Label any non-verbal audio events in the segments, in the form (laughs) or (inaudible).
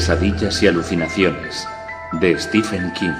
Pesadillas y alucinaciones de Stephen King.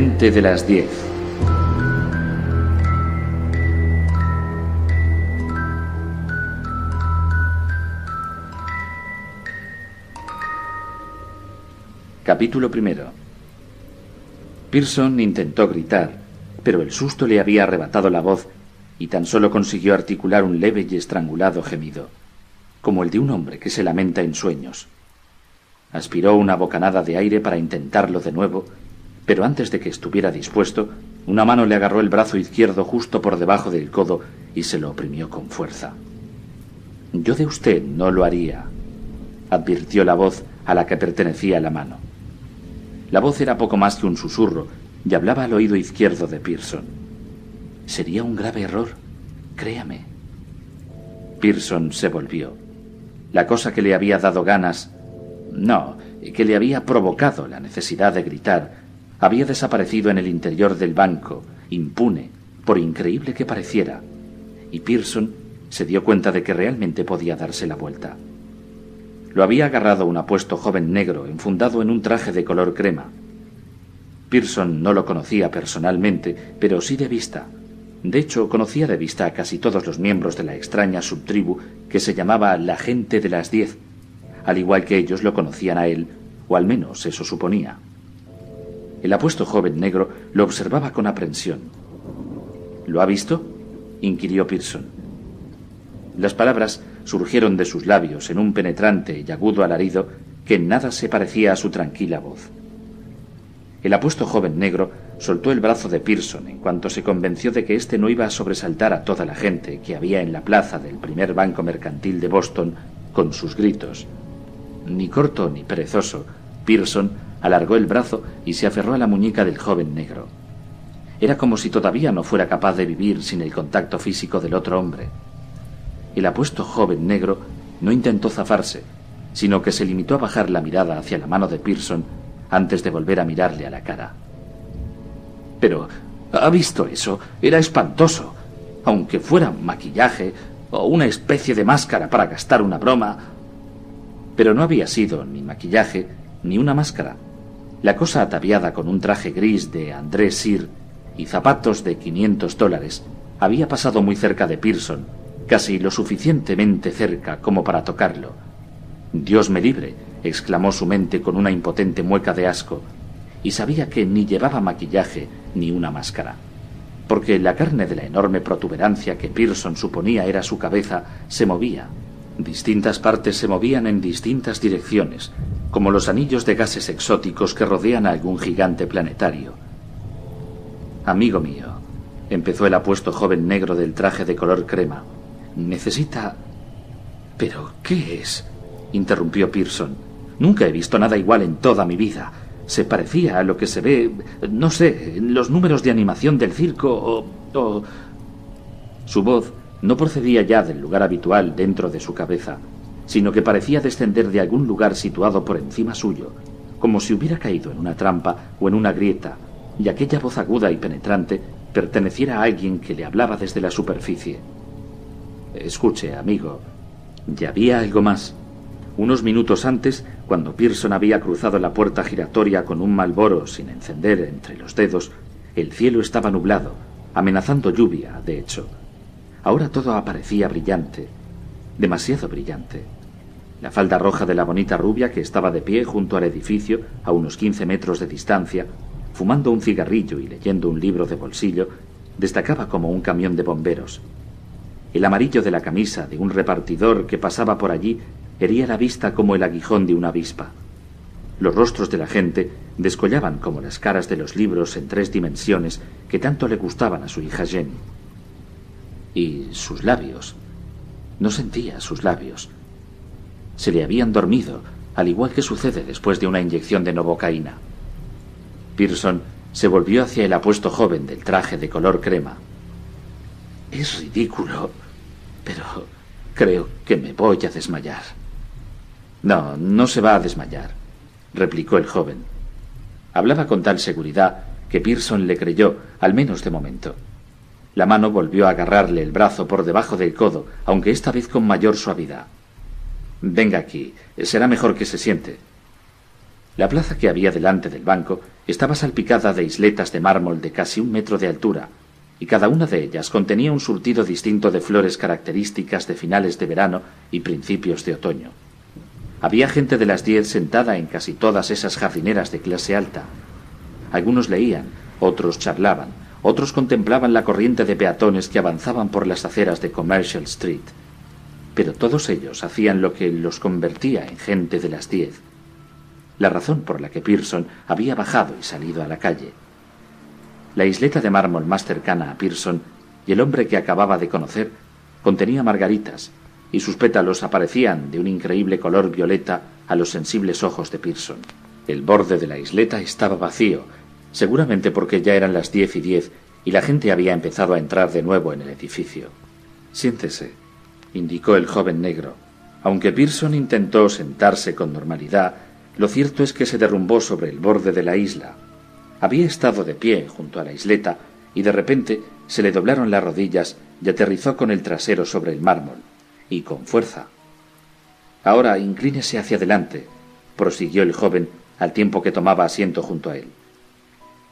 De las diez. Capítulo primero. Pearson intentó gritar, pero el susto le había arrebatado la voz y tan solo consiguió articular un leve y estrangulado gemido, como el de un hombre que se lamenta en sueños. Aspiró una bocanada de aire para intentarlo de nuevo, pero antes de que estuviera dispuesto, una mano le agarró el brazo izquierdo justo por debajo del codo y se lo oprimió con fuerza. Yo de usted no lo haría, advirtió la voz a la que pertenecía la mano. La voz era poco más que un susurro y hablaba al oído izquierdo de Pearson. Sería un grave error, créame. Pearson se volvió. La cosa que le había dado ganas, no, que le había provocado la necesidad de gritar, había desaparecido en el interior del banco, impune, por increíble que pareciera, y Pearson se dio cuenta de que realmente podía darse la vuelta. Lo había agarrado un apuesto joven negro enfundado en un traje de color crema. Pearson no lo conocía personalmente, pero sí de vista. De hecho, conocía de vista a casi todos los miembros de la extraña subtribu que se llamaba la gente de las diez, al igual que ellos lo conocían a él, o al menos eso suponía. El apuesto joven negro lo observaba con aprensión. ¿Lo ha visto? inquirió Pearson. Las palabras surgieron de sus labios en un penetrante y agudo alarido que en nada se parecía a su tranquila voz. El apuesto joven negro soltó el brazo de Pearson en cuanto se convenció de que éste no iba a sobresaltar a toda la gente que había en la plaza del primer banco mercantil de Boston con sus gritos. Ni corto ni perezoso, Pearson alargó el brazo y se aferró a la muñeca del joven negro. Era como si todavía no fuera capaz de vivir sin el contacto físico del otro hombre. El apuesto joven negro no intentó zafarse, sino que se limitó a bajar la mirada hacia la mano de Pearson antes de volver a mirarle a la cara. Pero, ¿ha visto eso? Era espantoso. Aunque fuera maquillaje o una especie de máscara para gastar una broma. Pero no había sido ni maquillaje ni una máscara. La cosa ataviada con un traje gris de André Sir y zapatos de 500 dólares había pasado muy cerca de Pearson, casi lo suficientemente cerca como para tocarlo. Dios me libre, exclamó su mente con una impotente mueca de asco, y sabía que ni llevaba maquillaje ni una máscara, porque la carne de la enorme protuberancia que Pearson suponía era su cabeza se movía, Distintas partes se movían en distintas direcciones, como los anillos de gases exóticos que rodean a algún gigante planetario. Amigo mío, empezó el apuesto joven negro del traje de color crema, necesita... ¿Pero qué es? interrumpió Pearson. Nunca he visto nada igual en toda mi vida. Se parecía a lo que se ve, no sé, en los números de animación del circo o... o... Su voz no procedía ya del lugar habitual dentro de su cabeza, sino que parecía descender de algún lugar situado por encima suyo, como si hubiera caído en una trampa o en una grieta, y aquella voz aguda y penetrante perteneciera a alguien que le hablaba desde la superficie. Escuche, amigo, ya había algo más. Unos minutos antes, cuando Pearson había cruzado la puerta giratoria con un malboro sin encender entre los dedos, el cielo estaba nublado, amenazando lluvia, de hecho. Ahora todo aparecía brillante, demasiado brillante. La falda roja de la bonita rubia que estaba de pie junto al edificio a unos quince metros de distancia, fumando un cigarrillo y leyendo un libro de bolsillo, destacaba como un camión de bomberos. El amarillo de la camisa de un repartidor que pasaba por allí hería la vista como el aguijón de una avispa. Los rostros de la gente descollaban como las caras de los libros en tres dimensiones que tanto le gustaban a su hija Jenny. Y sus labios. No sentía sus labios. Se le habían dormido, al igual que sucede después de una inyección de novocaína. Pearson se volvió hacia el apuesto joven del traje de color crema. Es ridículo, pero creo que me voy a desmayar. No, no se va a desmayar, replicó el joven. Hablaba con tal seguridad que Pearson le creyó, al menos de momento. La mano volvió a agarrarle el brazo por debajo del codo, aunque esta vez con mayor suavidad. Venga aquí, será mejor que se siente. La plaza que había delante del banco estaba salpicada de isletas de mármol de casi un metro de altura, y cada una de ellas contenía un surtido distinto de flores características de finales de verano y principios de otoño. Había gente de las diez sentada en casi todas esas jardineras de clase alta. Algunos leían, otros charlaban, otros contemplaban la corriente de peatones que avanzaban por las aceras de Commercial Street. Pero todos ellos hacían lo que los convertía en gente de las diez. La razón por la que Pearson había bajado y salido a la calle. La isleta de mármol más cercana a Pearson y el hombre que acababa de conocer contenía margaritas, y sus pétalos aparecían de un increíble color violeta a los sensibles ojos de Pearson. El borde de la isleta estaba vacío, seguramente porque ya eran las diez y diez y la gente había empezado a entrar de nuevo en el edificio. Siéntese, indicó el joven negro. Aunque Pearson intentó sentarse con normalidad, lo cierto es que se derrumbó sobre el borde de la isla. Había estado de pie junto a la isleta y de repente se le doblaron las rodillas y aterrizó con el trasero sobre el mármol, y con fuerza. Ahora inclínese hacia adelante, prosiguió el joven al tiempo que tomaba asiento junto a él.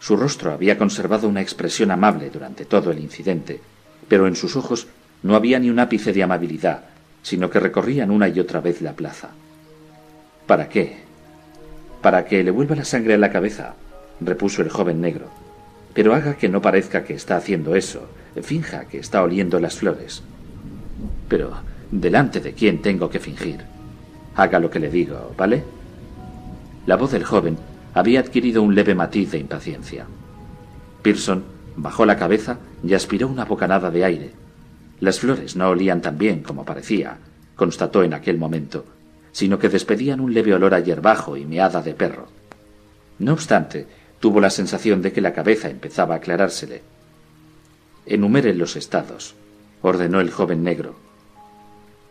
Su rostro había conservado una expresión amable durante todo el incidente, pero en sus ojos no había ni un ápice de amabilidad, sino que recorrían una y otra vez la plaza. ¿Para qué? Para que le vuelva la sangre a la cabeza, repuso el joven negro. Pero haga que no parezca que está haciendo eso, finja que está oliendo las flores. Pero, ¿delante de quién tengo que fingir? Haga lo que le digo, ¿vale? La voz del joven había adquirido un leve matiz de impaciencia. Pearson bajó la cabeza y aspiró una bocanada de aire. Las flores no olían tan bien como parecía, constató en aquel momento, sino que despedían un leve olor a hierbajo y meada de perro. No obstante, tuvo la sensación de que la cabeza empezaba a aclarársele. Enumere los estados, ordenó el joven negro.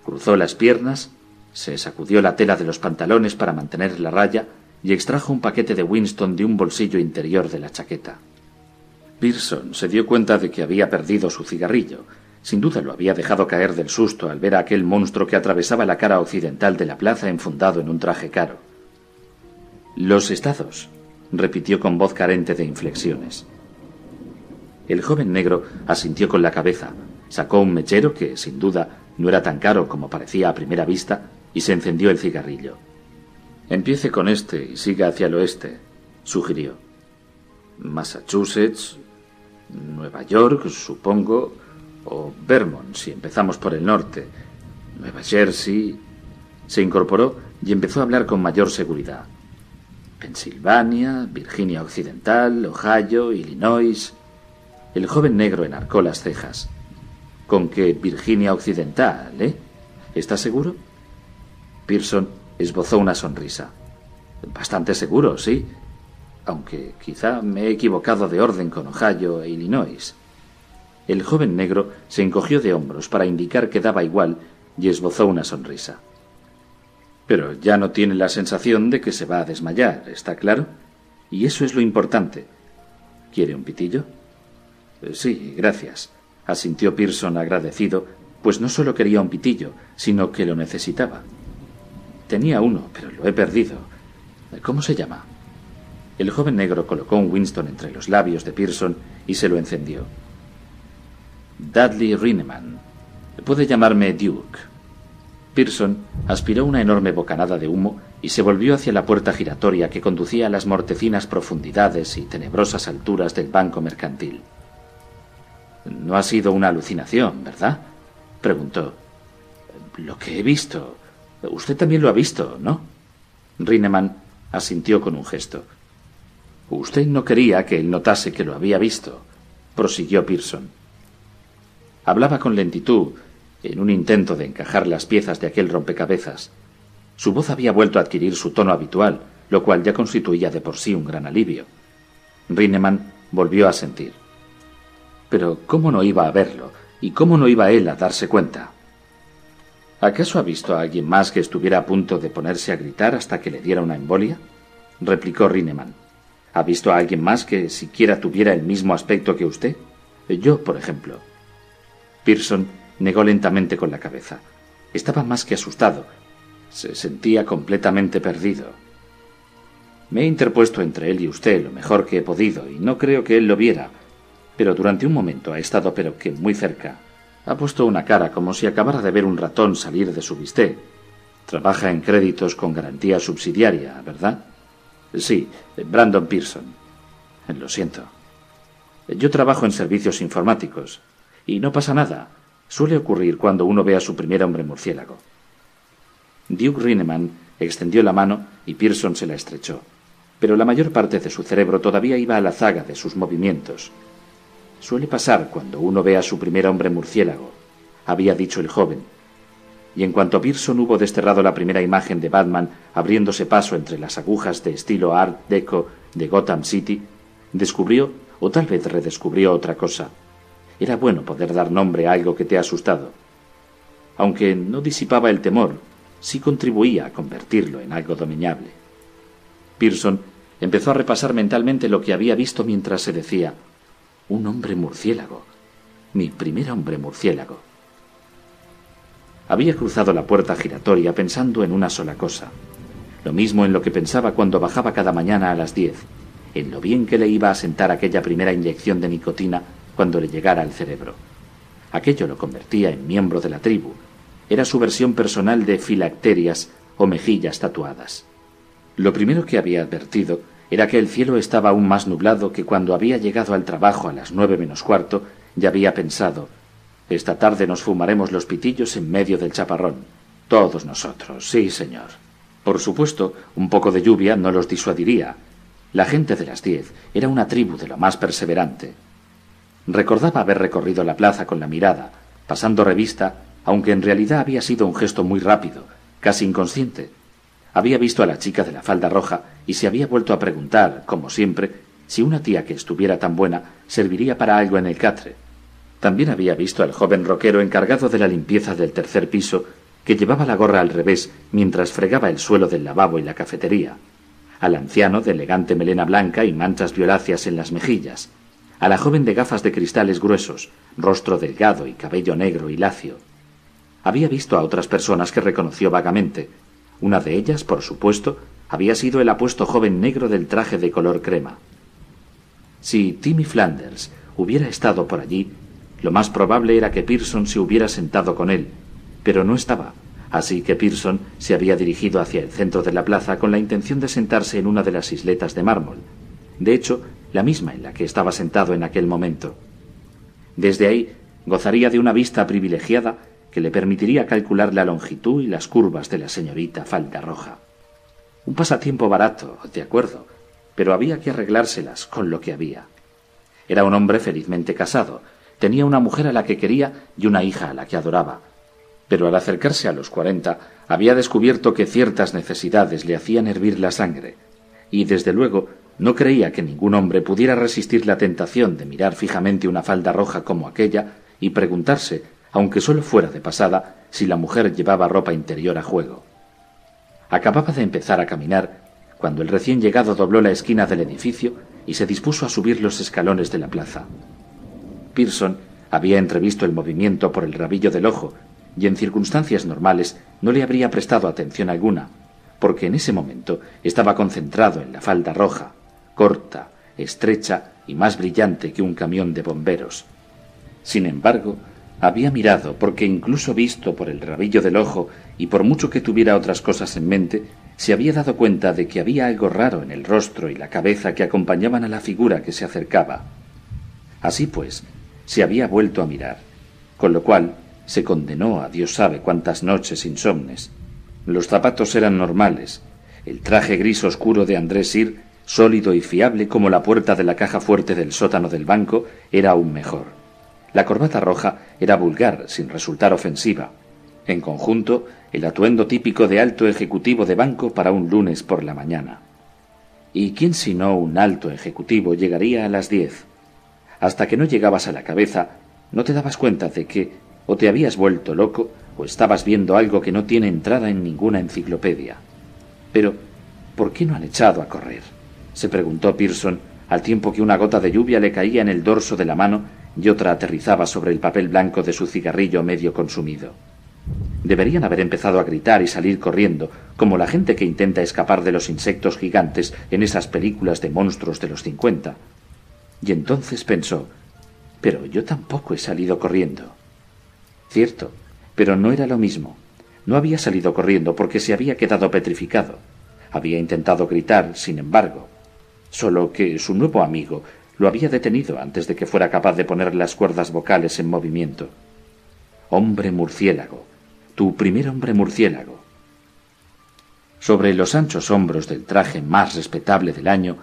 Cruzó las piernas, se sacudió la tela de los pantalones para mantener la raya y extrajo un paquete de Winston de un bolsillo interior de la chaqueta. Pearson se dio cuenta de que había perdido su cigarrillo. Sin duda lo había dejado caer del susto al ver a aquel monstruo que atravesaba la cara occidental de la plaza enfundado en un traje caro. Los estados, repitió con voz carente de inflexiones. El joven negro asintió con la cabeza, sacó un mechero que, sin duda, no era tan caro como parecía a primera vista, y se encendió el cigarrillo. Empiece con este y siga hacia el oeste, sugirió. Massachusetts, Nueva York, supongo, o Vermont, si empezamos por el norte. Nueva Jersey. Se incorporó y empezó a hablar con mayor seguridad. Pensilvania, Virginia Occidental, Ohio, Illinois. El joven negro enarcó las cejas. Con que Virginia Occidental, ¿eh? ¿Estás seguro? Pearson esbozó una sonrisa. Bastante seguro, sí. Aunque quizá me he equivocado de orden con Ohio e Illinois. El joven negro se encogió de hombros para indicar que daba igual y esbozó una sonrisa. Pero ya no tiene la sensación de que se va a desmayar, ¿está claro? Y eso es lo importante. ¿Quiere un pitillo? Eh, sí, gracias, asintió Pearson agradecido, pues no solo quería un pitillo, sino que lo necesitaba. Tenía uno, pero lo he perdido. ¿Cómo se llama? El joven negro colocó un Winston entre los labios de Pearson y se lo encendió. Dudley Rineman. Puede llamarme Duke. Pearson aspiró una enorme bocanada de humo y se volvió hacia la puerta giratoria que conducía a las mortecinas profundidades y tenebrosas alturas del banco mercantil. No ha sido una alucinación, ¿verdad? preguntó. Lo que he visto. Usted también lo ha visto, ¿no? Rineman asintió con un gesto. Usted no quería que él notase que lo había visto, prosiguió Pearson. Hablaba con lentitud, en un intento de encajar las piezas de aquel rompecabezas. Su voz había vuelto a adquirir su tono habitual, lo cual ya constituía de por sí un gran alivio. Rineman volvió a sentir. Pero ¿cómo no iba a verlo? ¿Y cómo no iba él a darse cuenta? ¿Acaso ha visto a alguien más que estuviera a punto de ponerse a gritar hasta que le diera una embolia? replicó Rineman. ¿Ha visto a alguien más que siquiera tuviera el mismo aspecto que usted? Yo, por ejemplo. Pearson negó lentamente con la cabeza. Estaba más que asustado. Se sentía completamente perdido. Me he interpuesto entre él y usted lo mejor que he podido, y no creo que él lo viera, pero durante un momento ha estado pero que muy cerca. Ha puesto una cara como si acabara de ver un ratón salir de su bistec. Trabaja en créditos con garantía subsidiaria, ¿verdad? Sí, Brandon Pearson. Lo siento. Yo trabajo en servicios informáticos. Y no pasa nada. Suele ocurrir cuando uno ve a su primer hombre murciélago. Duke Rineman extendió la mano y Pearson se la estrechó. Pero la mayor parte de su cerebro todavía iba a la zaga de sus movimientos, Suele pasar cuando uno ve a su primer hombre murciélago, había dicho el joven. Y en cuanto Pearson hubo desterrado la primera imagen de Batman abriéndose paso entre las agujas de estilo Art Deco de Gotham City, descubrió, o tal vez redescubrió otra cosa. Era bueno poder dar nombre a algo que te ha asustado. Aunque no disipaba el temor, sí contribuía a convertirlo en algo dominable. Pearson empezó a repasar mentalmente lo que había visto mientras se decía un hombre murciélago. Mi primer hombre murciélago. Había cruzado la puerta giratoria pensando en una sola cosa. Lo mismo en lo que pensaba cuando bajaba cada mañana a las diez, en lo bien que le iba a sentar aquella primera inyección de nicotina cuando le llegara al cerebro. Aquello lo convertía en miembro de la tribu. Era su versión personal de filacterias o mejillas tatuadas. Lo primero que había advertido era que el cielo estaba aún más nublado que cuando había llegado al trabajo a las nueve menos cuarto ya había pensado esta tarde nos fumaremos los pitillos en medio del chaparrón. Todos nosotros, sí, señor. Por supuesto, un poco de lluvia no los disuadiría. La gente de las diez era una tribu de lo más perseverante. Recordaba haber recorrido la plaza con la mirada, pasando revista, aunque en realidad había sido un gesto muy rápido, casi inconsciente, había visto a la chica de la falda roja y se había vuelto a preguntar, como siempre, si una tía que estuviera tan buena serviría para algo en el catre. También había visto al joven roquero encargado de la limpieza del tercer piso, que llevaba la gorra al revés mientras fregaba el suelo del lavabo y la cafetería, al anciano de elegante melena blanca y manchas violáceas en las mejillas, a la joven de gafas de cristales gruesos, rostro delgado y cabello negro y lacio. Había visto a otras personas que reconoció vagamente, una de ellas, por supuesto, había sido el apuesto joven negro del traje de color crema. Si Timmy Flanders hubiera estado por allí, lo más probable era que Pearson se hubiera sentado con él, pero no estaba, así que Pearson se había dirigido hacia el centro de la plaza con la intención de sentarse en una de las isletas de mármol, de hecho, la misma en la que estaba sentado en aquel momento. Desde ahí gozaría de una vista privilegiada que le permitiría calcular la longitud y las curvas de la señorita Falda Roja. Un pasatiempo barato, de acuerdo, pero había que arreglárselas con lo que había. Era un hombre felizmente casado, tenía una mujer a la que quería y una hija a la que adoraba, pero al acercarse a los cuarenta había descubierto que ciertas necesidades le hacían hervir la sangre, y desde luego no creía que ningún hombre pudiera resistir la tentación de mirar fijamente una falda roja como aquella y preguntarse, aunque solo fuera de pasada, si la mujer llevaba ropa interior a juego. Acababa de empezar a caminar cuando el recién llegado dobló la esquina del edificio y se dispuso a subir los escalones de la plaza. Pearson había entrevisto el movimiento por el rabillo del ojo y en circunstancias normales no le habría prestado atención alguna, porque en ese momento estaba concentrado en la falda roja, corta, estrecha y más brillante que un camión de bomberos. Sin embargo, había mirado porque incluso visto por el rabillo del ojo y por mucho que tuviera otras cosas en mente, se había dado cuenta de que había algo raro en el rostro y la cabeza que acompañaban a la figura que se acercaba. Así pues, se había vuelto a mirar, con lo cual se condenó a Dios sabe cuántas noches insomnes. Los zapatos eran normales, el traje gris oscuro de Andrés Sir, sólido y fiable como la puerta de la caja fuerte del sótano del banco, era aún mejor. La corbata roja era vulgar, sin resultar ofensiva. En conjunto, el atuendo típico de alto ejecutivo de banco para un lunes por la mañana. ¿Y quién sino un alto ejecutivo llegaría a las diez? Hasta que no llegabas a la cabeza, no te dabas cuenta de que o te habías vuelto loco o estabas viendo algo que no tiene entrada en ninguna enciclopedia. Pero, ¿por qué no han echado a correr? se preguntó Pearson al tiempo que una gota de lluvia le caía en el dorso de la mano y otra aterrizaba sobre el papel blanco de su cigarrillo medio consumido. Deberían haber empezado a gritar y salir corriendo, como la gente que intenta escapar de los insectos gigantes en esas películas de monstruos de los cincuenta. Y entonces pensó, pero yo tampoco he salido corriendo. Cierto, pero no era lo mismo. No había salido corriendo porque se había quedado petrificado. Había intentado gritar, sin embargo. Solo que su nuevo amigo lo había detenido antes de que fuera capaz de poner las cuerdas vocales en movimiento. Hombre murciélago, tu primer hombre murciélago. Sobre los anchos hombros del traje más respetable del año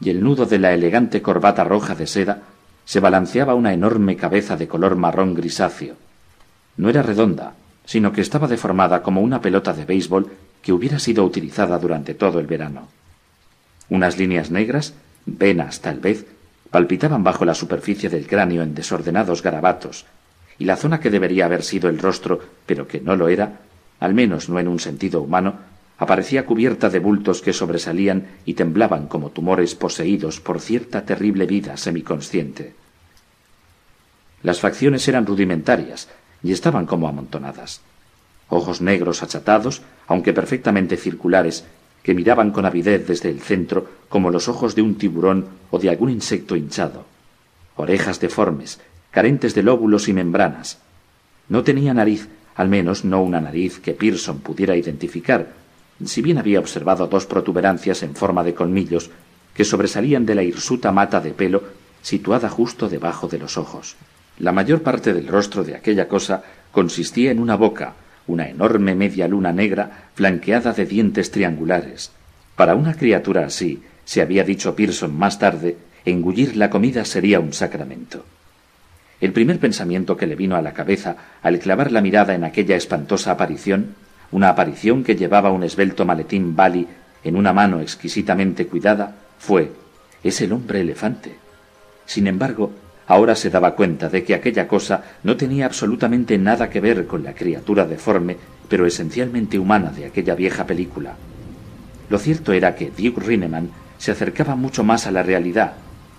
y el nudo de la elegante corbata roja de seda se balanceaba una enorme cabeza de color marrón grisáceo, no era redonda, sino que estaba deformada como una pelota de béisbol que hubiera sido utilizada durante todo el verano. Unas líneas negras, venas tal vez, palpitaban bajo la superficie del cráneo en desordenados garabatos, y la zona que debería haber sido el rostro, pero que no lo era, al menos no en un sentido humano, aparecía cubierta de bultos que sobresalían y temblaban como tumores poseídos por cierta terrible vida semiconsciente. Las facciones eran rudimentarias, y estaban como amontonadas. Ojos negros achatados, aunque perfectamente circulares, que miraban con avidez desde el centro como los ojos de un tiburón o de algún insecto hinchado. Orejas deformes, carentes de lóbulos y membranas. No tenía nariz, al menos no una nariz que Pearson pudiera identificar, si bien había observado dos protuberancias en forma de colmillos que sobresalían de la hirsuta mata de pelo situada justo debajo de los ojos. La mayor parte del rostro de aquella cosa consistía en una boca, una enorme media luna negra flanqueada de dientes triangulares. Para una criatura así, se había dicho Pearson más tarde, engullir la comida sería un sacramento. El primer pensamiento que le vino a la cabeza al clavar la mirada en aquella espantosa aparición, una aparición que llevaba un esbelto maletín Bali en una mano exquisitamente cuidada, fue es el hombre elefante. Sin embargo, Ahora se daba cuenta de que aquella cosa no tenía absolutamente nada que ver con la criatura deforme, pero esencialmente humana de aquella vieja película. Lo cierto era que Duke Rineman se acercaba mucho más a la realidad.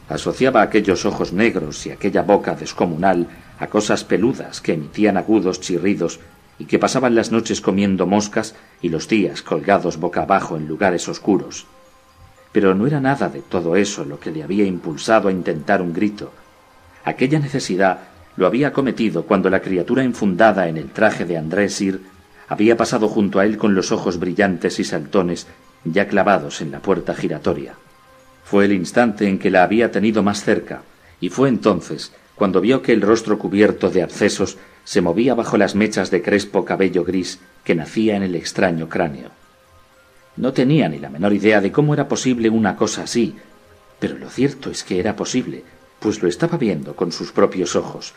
Asociaba aquellos ojos negros y aquella boca descomunal a cosas peludas que emitían agudos chirridos y que pasaban las noches comiendo moscas y los días colgados boca abajo en lugares oscuros. Pero no era nada de todo eso lo que le había impulsado a intentar un grito, Aquella necesidad lo había cometido cuando la criatura enfundada en el traje de Andrés Sir había pasado junto a él con los ojos brillantes y saltones ya clavados en la puerta giratoria. Fue el instante en que la había tenido más cerca, y fue entonces cuando vio que el rostro cubierto de abscesos se movía bajo las mechas de crespo cabello gris que nacía en el extraño cráneo. No tenía ni la menor idea de cómo era posible una cosa así, pero lo cierto es que era posible, pues lo estaba viendo con sus propios ojos.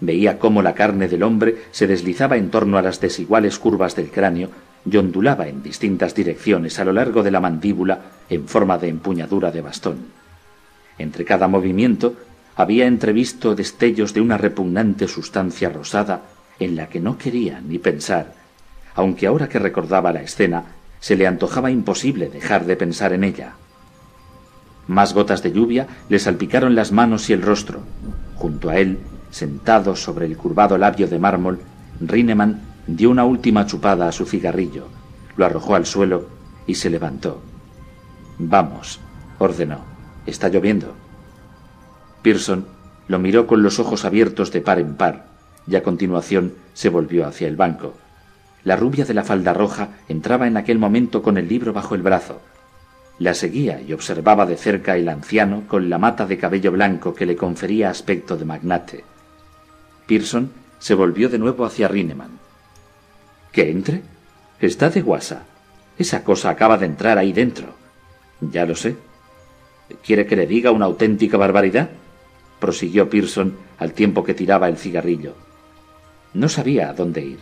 Veía cómo la carne del hombre se deslizaba en torno a las desiguales curvas del cráneo y ondulaba en distintas direcciones a lo largo de la mandíbula en forma de empuñadura de bastón. Entre cada movimiento había entrevisto destellos de una repugnante sustancia rosada en la que no quería ni pensar, aunque ahora que recordaba la escena se le antojaba imposible dejar de pensar en ella. Más gotas de lluvia le salpicaron las manos y el rostro. Junto a él, sentado sobre el curvado labio de mármol, Rineman dio una última chupada a su cigarrillo, lo arrojó al suelo y se levantó. Vamos, ordenó. Está lloviendo. Pearson lo miró con los ojos abiertos de par en par y a continuación se volvió hacia el banco. La rubia de la falda roja entraba en aquel momento con el libro bajo el brazo. La seguía y observaba de cerca el anciano con la mata de cabello blanco que le confería aspecto de magnate. Pearson se volvió de nuevo hacia Rineman. ¿Que entre? Está de guasa. Esa cosa acaba de entrar ahí dentro. Ya lo sé. ¿Quiere que le diga una auténtica barbaridad? prosiguió Pearson al tiempo que tiraba el cigarrillo. No sabía a dónde ir.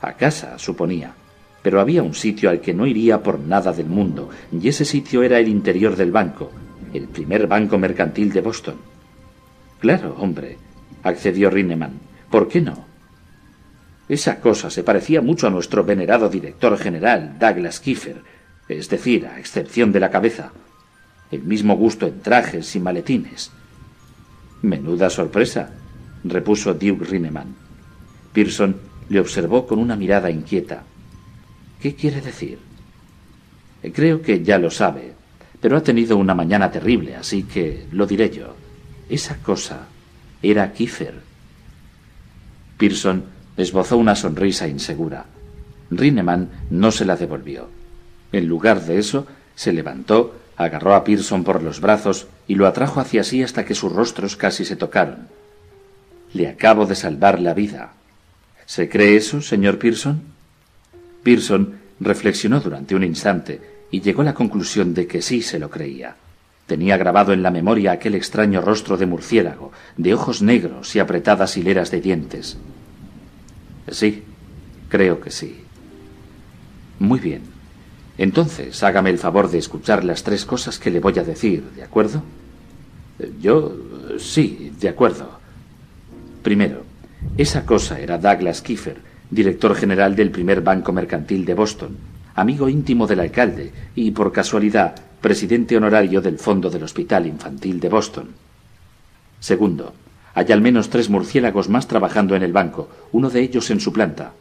A casa, suponía. Pero había un sitio al que no iría por nada del mundo, y ese sitio era el interior del banco, el primer banco mercantil de Boston. Claro, hombre, accedió Rineman. ¿Por qué no? Esa cosa se parecía mucho a nuestro venerado director general, Douglas Kiefer, es decir, a excepción de la cabeza. El mismo gusto en trajes y maletines. Menuda sorpresa, repuso Duke Rineman. Pearson le observó con una mirada inquieta. ¿Qué quiere decir? Creo que ya lo sabe, pero ha tenido una mañana terrible, así que lo diré yo. Esa cosa era Kiefer. Pearson esbozó una sonrisa insegura. Rineman no se la devolvió. En lugar de eso, se levantó, agarró a Pearson por los brazos y lo atrajo hacia sí hasta que sus rostros casi se tocaron. Le acabo de salvar la vida. ¿Se cree eso, señor Pearson? Pearson reflexionó durante un instante y llegó a la conclusión de que sí se lo creía. Tenía grabado en la memoria aquel extraño rostro de murciélago, de ojos negros y apretadas hileras de dientes. Sí, creo que sí. Muy bien. Entonces, hágame el favor de escuchar las tres cosas que le voy a decir, ¿de acuerdo? Yo sí, de acuerdo. Primero, esa cosa era Douglas Kiefer, director general del primer banco mercantil de Boston, amigo íntimo del alcalde y, por casualidad, presidente honorario del Fondo del Hospital Infantil de Boston. Segundo, hay al menos tres murciélagos más trabajando en el banco, uno de ellos en su planta.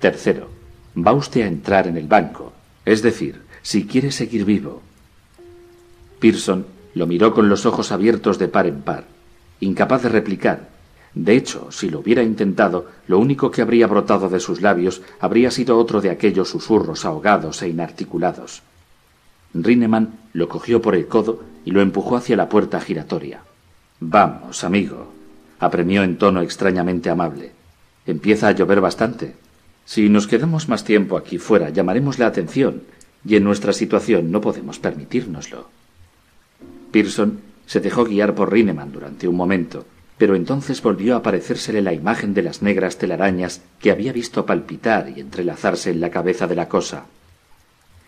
Tercero, va usted a entrar en el banco, es decir, si quiere seguir vivo. Pearson lo miró con los ojos abiertos de par en par, incapaz de replicar. De hecho, si lo hubiera intentado, lo único que habría brotado de sus labios habría sido otro de aquellos susurros ahogados e inarticulados. Rineman lo cogió por el codo y lo empujó hacia la puerta giratoria. Vamos, amigo, apremió en tono extrañamente amable. Empieza a llover bastante. Si nos quedamos más tiempo aquí fuera, llamaremos la atención, y en nuestra situación no podemos permitírnoslo. Pearson se dejó guiar por Rineman durante un momento, pero entonces volvió a aparecérsele la imagen de las negras telarañas que había visto palpitar y entrelazarse en la cabeza de la cosa.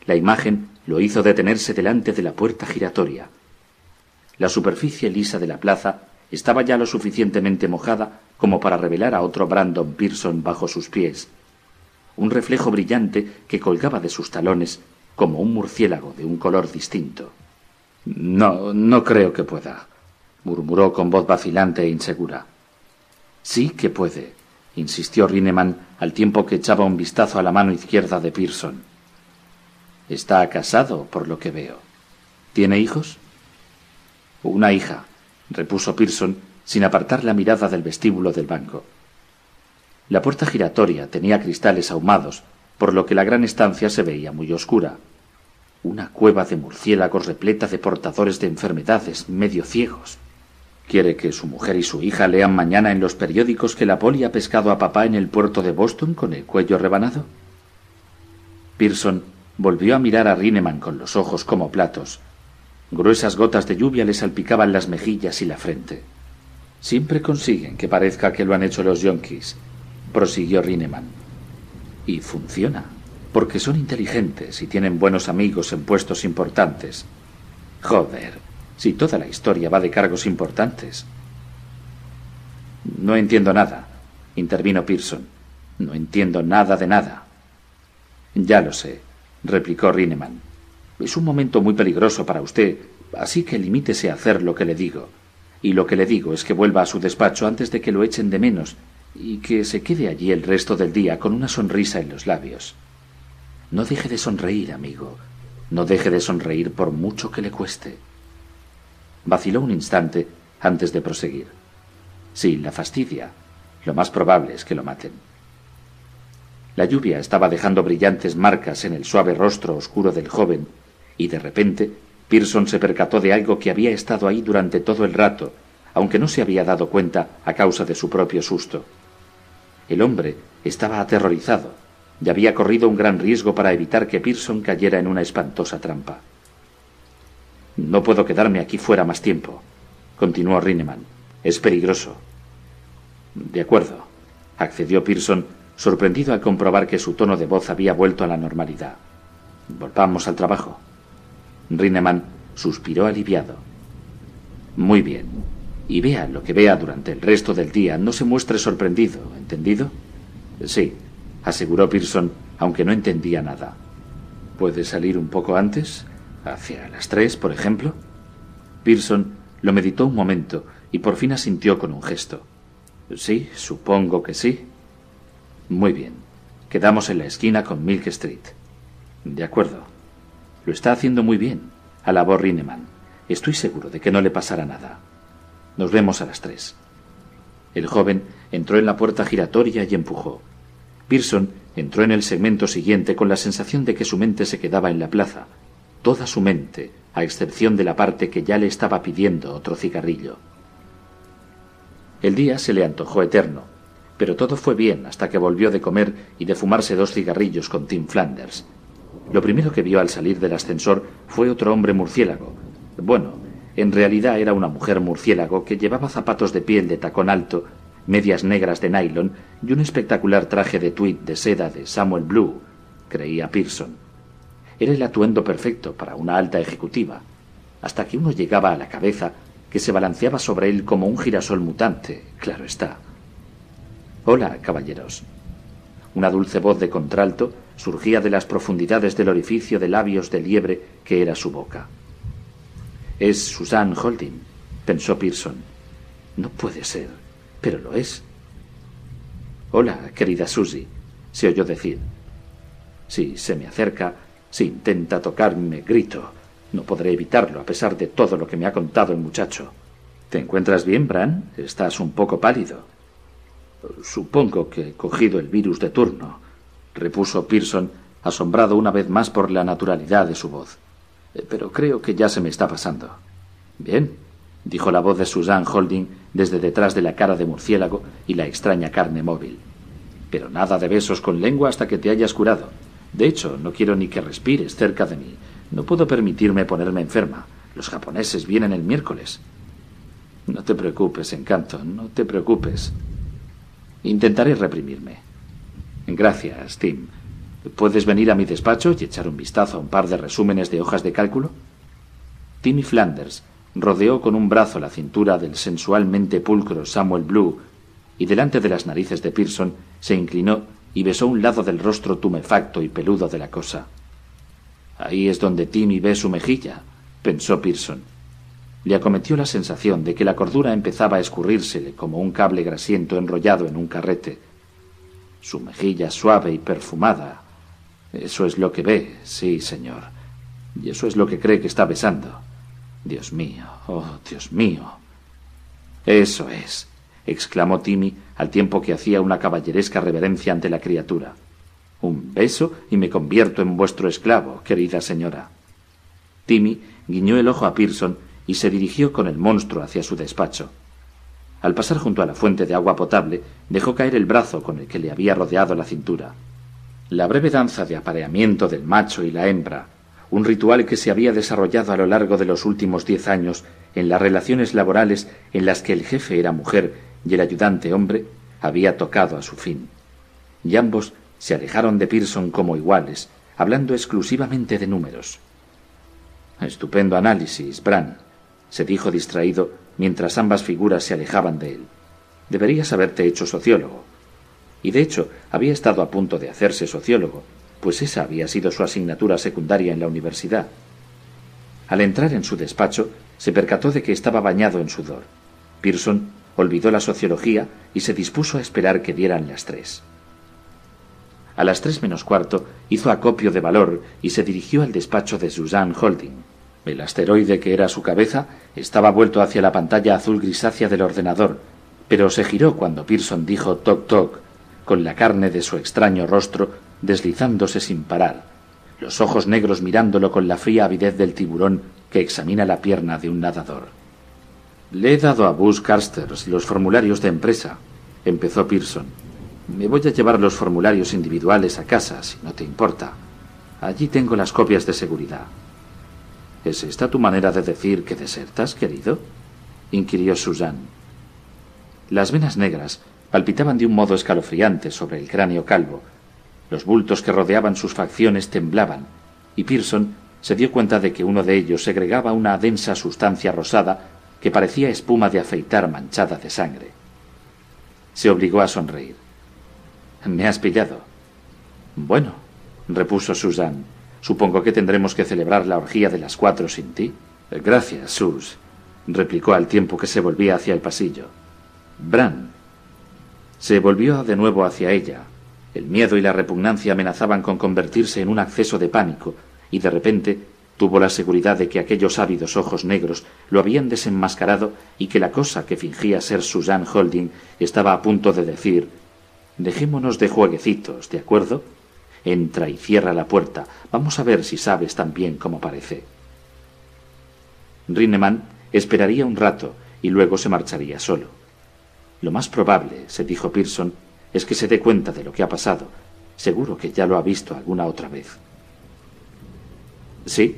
La imagen lo hizo detenerse delante de la puerta giratoria. La superficie lisa de la plaza estaba ya lo suficientemente mojada como para revelar a otro Brandon Pearson bajo sus pies, un reflejo brillante que colgaba de sus talones como un murciélago de un color distinto. No, no creo que pueda, murmuró con voz vacilante e insegura. Sí que puede, insistió Rineman al tiempo que echaba un vistazo a la mano izquierda de Pearson. Está casado, por lo que veo. ¿Tiene hijos? Una hija, repuso Pearson sin apartar la mirada del vestíbulo del banco. La puerta giratoria tenía cristales ahumados, por lo que la gran estancia se veía muy oscura. Una cueva de murciélagos repleta de portadores de enfermedades medio ciegos. ¿Quiere que su mujer y su hija lean mañana en los periódicos que la poli ha pescado a papá en el puerto de Boston con el cuello rebanado? Pearson volvió a mirar a Rineman con los ojos como platos. Gruesas gotas de lluvia le salpicaban las mejillas y la frente. Siempre consiguen que parezca que lo han hecho los yonkis, prosiguió Rineman. Y funciona, porque son inteligentes y tienen buenos amigos en puestos importantes. Joder, si toda la historia va de cargos importantes. No entiendo nada, intervino Pearson. No entiendo nada de nada. Ya lo sé, replicó Rineman. Es un momento muy peligroso para usted, así que limítese a hacer lo que le digo. Y lo que le digo es que vuelva a su despacho antes de que lo echen de menos y que se quede allí el resto del día con una sonrisa en los labios. No deje de sonreír, amigo. No deje de sonreír por mucho que le cueste. Vaciló un instante antes de proseguir. Si la fastidia, lo más probable es que lo maten. La lluvia estaba dejando brillantes marcas en el suave rostro oscuro del joven, y de repente Pearson se percató de algo que había estado ahí durante todo el rato, aunque no se había dado cuenta a causa de su propio susto. El hombre estaba aterrorizado y había corrido un gran riesgo para evitar que Pearson cayera en una espantosa trampa. No puedo quedarme aquí fuera más tiempo, continuó Rineman. Es peligroso. De acuerdo, accedió Pearson, sorprendido al comprobar que su tono de voz había vuelto a la normalidad. Volvamos al trabajo. Rineman suspiró aliviado. Muy bien. Y vea lo que vea durante el resto del día, no se muestre sorprendido, ¿entendido? Sí, aseguró Pearson, aunque no entendía nada. ¿Puede salir un poco antes? ¿Hacia las tres, por ejemplo? Pearson lo meditó un momento y por fin asintió con un gesto. Sí, supongo que sí. Muy bien. Quedamos en la esquina con Milk Street. De acuerdo. Lo está haciendo muy bien, alabó Rineman. Estoy seguro de que no le pasará nada. Nos vemos a las tres. El joven entró en la puerta giratoria y empujó. Pearson entró en el segmento siguiente con la sensación de que su mente se quedaba en la plaza, toda su mente, a excepción de la parte que ya le estaba pidiendo otro cigarrillo. El día se le antojó eterno, pero todo fue bien hasta que volvió de comer y de fumarse dos cigarrillos con Tim Flanders. Lo primero que vio al salir del ascensor fue otro hombre murciélago. Bueno, en realidad era una mujer murciélago que llevaba zapatos de piel de tacón alto, medias negras de nylon y un espectacular traje de tweed de seda de Samuel Blue, creía Pearson. Era el atuendo perfecto para una alta ejecutiva, hasta que uno llegaba a la cabeza que se balanceaba sobre él como un girasol mutante, claro está. Hola, caballeros. Una dulce voz de contralto surgía de las profundidades del orificio de labios de liebre que era su boca. Es Susan Holding, pensó Pearson. No puede ser, pero lo es. Hola, querida Susie, se oyó decir. Si se me acerca, si intenta tocarme, grito. No podré evitarlo, a pesar de todo lo que me ha contado el muchacho. ¿Te encuentras bien, Bran? Estás un poco pálido. Supongo que he cogido el virus de turno, repuso Pearson, asombrado una vez más por la naturalidad de su voz. Eh, pero creo que ya se me está pasando. Bien, dijo la voz de Susan Holding desde detrás de la cara de murciélago y la extraña carne móvil. Pero nada de besos con lengua hasta que te hayas curado. De hecho, no quiero ni que respires cerca de mí. No puedo permitirme ponerme enferma. Los japoneses vienen el miércoles. No te preocupes, encanto, no te preocupes. Intentaré reprimirme. Gracias, Tim. ¿Puedes venir a mi despacho y echar un vistazo a un par de resúmenes de hojas de cálculo? Timmy Flanders rodeó con un brazo la cintura del sensualmente pulcro Samuel Blue y delante de las narices de Pearson se inclinó y besó un lado del rostro tumefacto y peludo de la cosa. Ahí es donde Timmy ve su mejilla, pensó Pearson. Le acometió la sensación de que la cordura empezaba a escurrírsele como un cable grasiento enrollado en un carrete. Su mejilla suave y perfumada. Eso es lo que ve, sí, señor. Y eso es lo que cree que está besando. Dios mío, oh, Dios mío. Eso es, exclamó Timmy al tiempo que hacía una caballeresca reverencia ante la criatura. Un beso y me convierto en vuestro esclavo, querida señora. Timmy guiñó el ojo a Pearson y se dirigió con el monstruo hacia su despacho. Al pasar junto a la fuente de agua potable, dejó caer el brazo con el que le había rodeado la cintura. La breve danza de apareamiento del macho y la hembra, un ritual que se había desarrollado a lo largo de los últimos diez años en las relaciones laborales en las que el jefe era mujer y el ayudante hombre, había tocado a su fin. Y ambos se alejaron de Pearson como iguales, hablando exclusivamente de números. Estupendo análisis, Bran, se dijo distraído mientras ambas figuras se alejaban de él. Deberías haberte hecho sociólogo. Y de hecho había estado a punto de hacerse sociólogo, pues esa había sido su asignatura secundaria en la universidad. Al entrar en su despacho, se percató de que estaba bañado en sudor. Pearson olvidó la sociología y se dispuso a esperar que dieran las tres. A las tres menos cuarto hizo acopio de valor y se dirigió al despacho de Susan Holding. El asteroide que era su cabeza estaba vuelto hacia la pantalla azul grisácea del ordenador, pero se giró cuando Pearson dijo toc toc, con la carne de su extraño rostro deslizándose sin parar, los ojos negros mirándolo con la fría avidez del tiburón que examina la pierna de un nadador. Le he dado a Bus Carsters los formularios de empresa, empezó Pearson. Me voy a llevar los formularios individuales a casa, si no te importa. Allí tengo las copias de seguridad. ¿Es esta tu manera de decir que desertas, querido? inquirió Susan. Las venas negras palpitaban de un modo escalofriante sobre el cráneo calvo. Los bultos que rodeaban sus facciones temblaban, y Pearson se dio cuenta de que uno de ellos segregaba una densa sustancia rosada que parecía espuma de afeitar manchada de sangre. Se obligó a sonreír. Me has pillado. Bueno, repuso Susan, Supongo que tendremos que celebrar la orgía de las cuatro sin ti. Gracias, Sus, replicó al tiempo que se volvía hacia el pasillo. Bran. Se volvió de nuevo hacia ella. El miedo y la repugnancia amenazaban con convertirse en un acceso de pánico, y de repente tuvo la seguridad de que aquellos ávidos ojos negros lo habían desenmascarado y que la cosa que fingía ser Susan Holding estaba a punto de decir Dejémonos de jueguecitos, ¿de acuerdo? Entra y cierra la puerta. Vamos a ver si sabes tan bien como parece. Rinneman esperaría un rato y luego se marcharía solo. Lo más probable, se dijo Pearson, es que se dé cuenta de lo que ha pasado. Seguro que ya lo ha visto alguna otra vez. ¿Sí?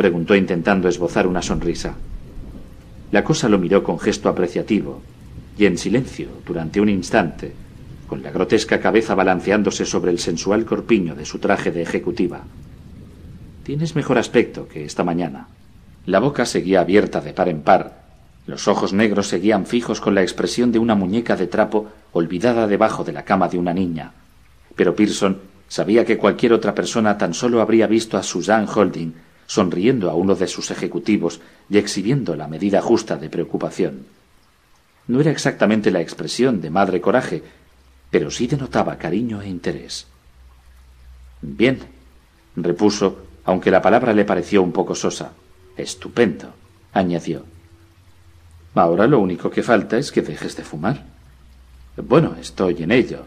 Preguntó intentando esbozar una sonrisa. La cosa lo miró con gesto apreciativo, y en silencio, durante un instante, con la grotesca cabeza balanceándose sobre el sensual corpiño de su traje de ejecutiva. Tienes mejor aspecto que esta mañana. La boca seguía abierta de par en par, los ojos negros seguían fijos con la expresión de una muñeca de trapo olvidada debajo de la cama de una niña. Pero Pearson sabía que cualquier otra persona tan solo habría visto a Susan Holding sonriendo a uno de sus ejecutivos y exhibiendo la medida justa de preocupación. No era exactamente la expresión de madre coraje pero sí denotaba cariño e interés. Bien, repuso, aunque la palabra le pareció un poco sosa. Estupendo, añadió. Ahora lo único que falta es que dejes de fumar. Bueno, estoy en ello,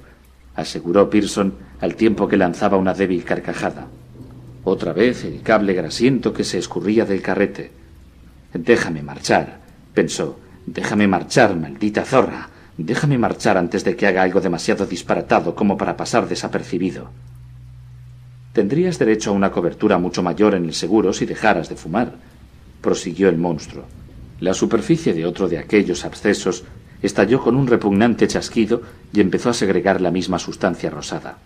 aseguró Pearson al tiempo que lanzaba una débil carcajada. Otra vez el cable grasiento que se escurría del carrete. Déjame marchar, pensó. Déjame marchar, maldita zorra. Déjame marchar antes de que haga algo demasiado disparatado como para pasar desapercibido. Tendrías derecho a una cobertura mucho mayor en el seguro si dejaras de fumar, prosiguió el monstruo. La superficie de otro de aquellos abscesos estalló con un repugnante chasquido y empezó a segregar la misma sustancia rosada.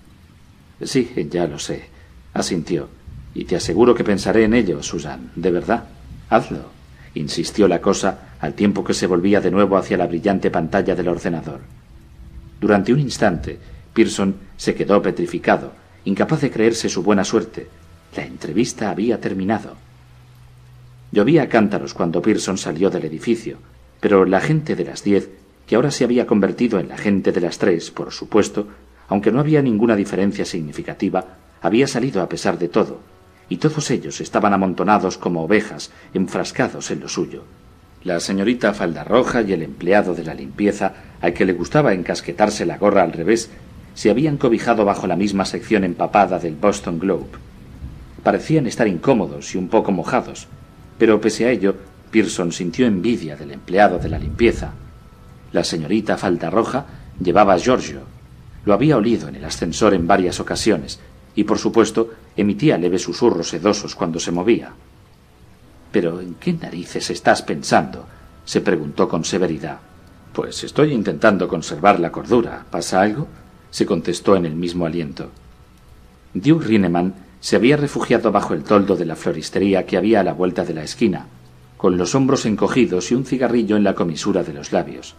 Sí, ya lo sé, asintió. Y te aseguro que pensaré en ello, Susan. De verdad. Hazlo insistió la cosa al tiempo que se volvía de nuevo hacia la brillante pantalla del ordenador. Durante un instante, Pearson se quedó petrificado, incapaz de creerse su buena suerte. La entrevista había terminado. Llovía cántaros cuando Pearson salió del edificio, pero la gente de las diez, que ahora se había convertido en la gente de las tres, por supuesto, aunque no había ninguna diferencia significativa, había salido a pesar de todo, y todos ellos estaban amontonados como ovejas, enfrascados en lo suyo. La señorita falda roja y el empleado de la limpieza, al que le gustaba encasquetarse la gorra al revés, se habían cobijado bajo la misma sección empapada del Boston Globe. Parecían estar incómodos y un poco mojados, pero pese a ello Pearson sintió envidia del empleado de la limpieza. La señorita Falda Roja llevaba a Giorgio. Lo había olido en el ascensor en varias ocasiones y, por supuesto, emitía leves susurros sedosos cuando se movía. ¿Pero en qué narices estás pensando? se preguntó con severidad. Pues estoy intentando conservar la cordura. ¿Pasa algo? se contestó en el mismo aliento. Duke Rineman se había refugiado bajo el toldo de la floristería que había a la vuelta de la esquina, con los hombros encogidos y un cigarrillo en la comisura de los labios.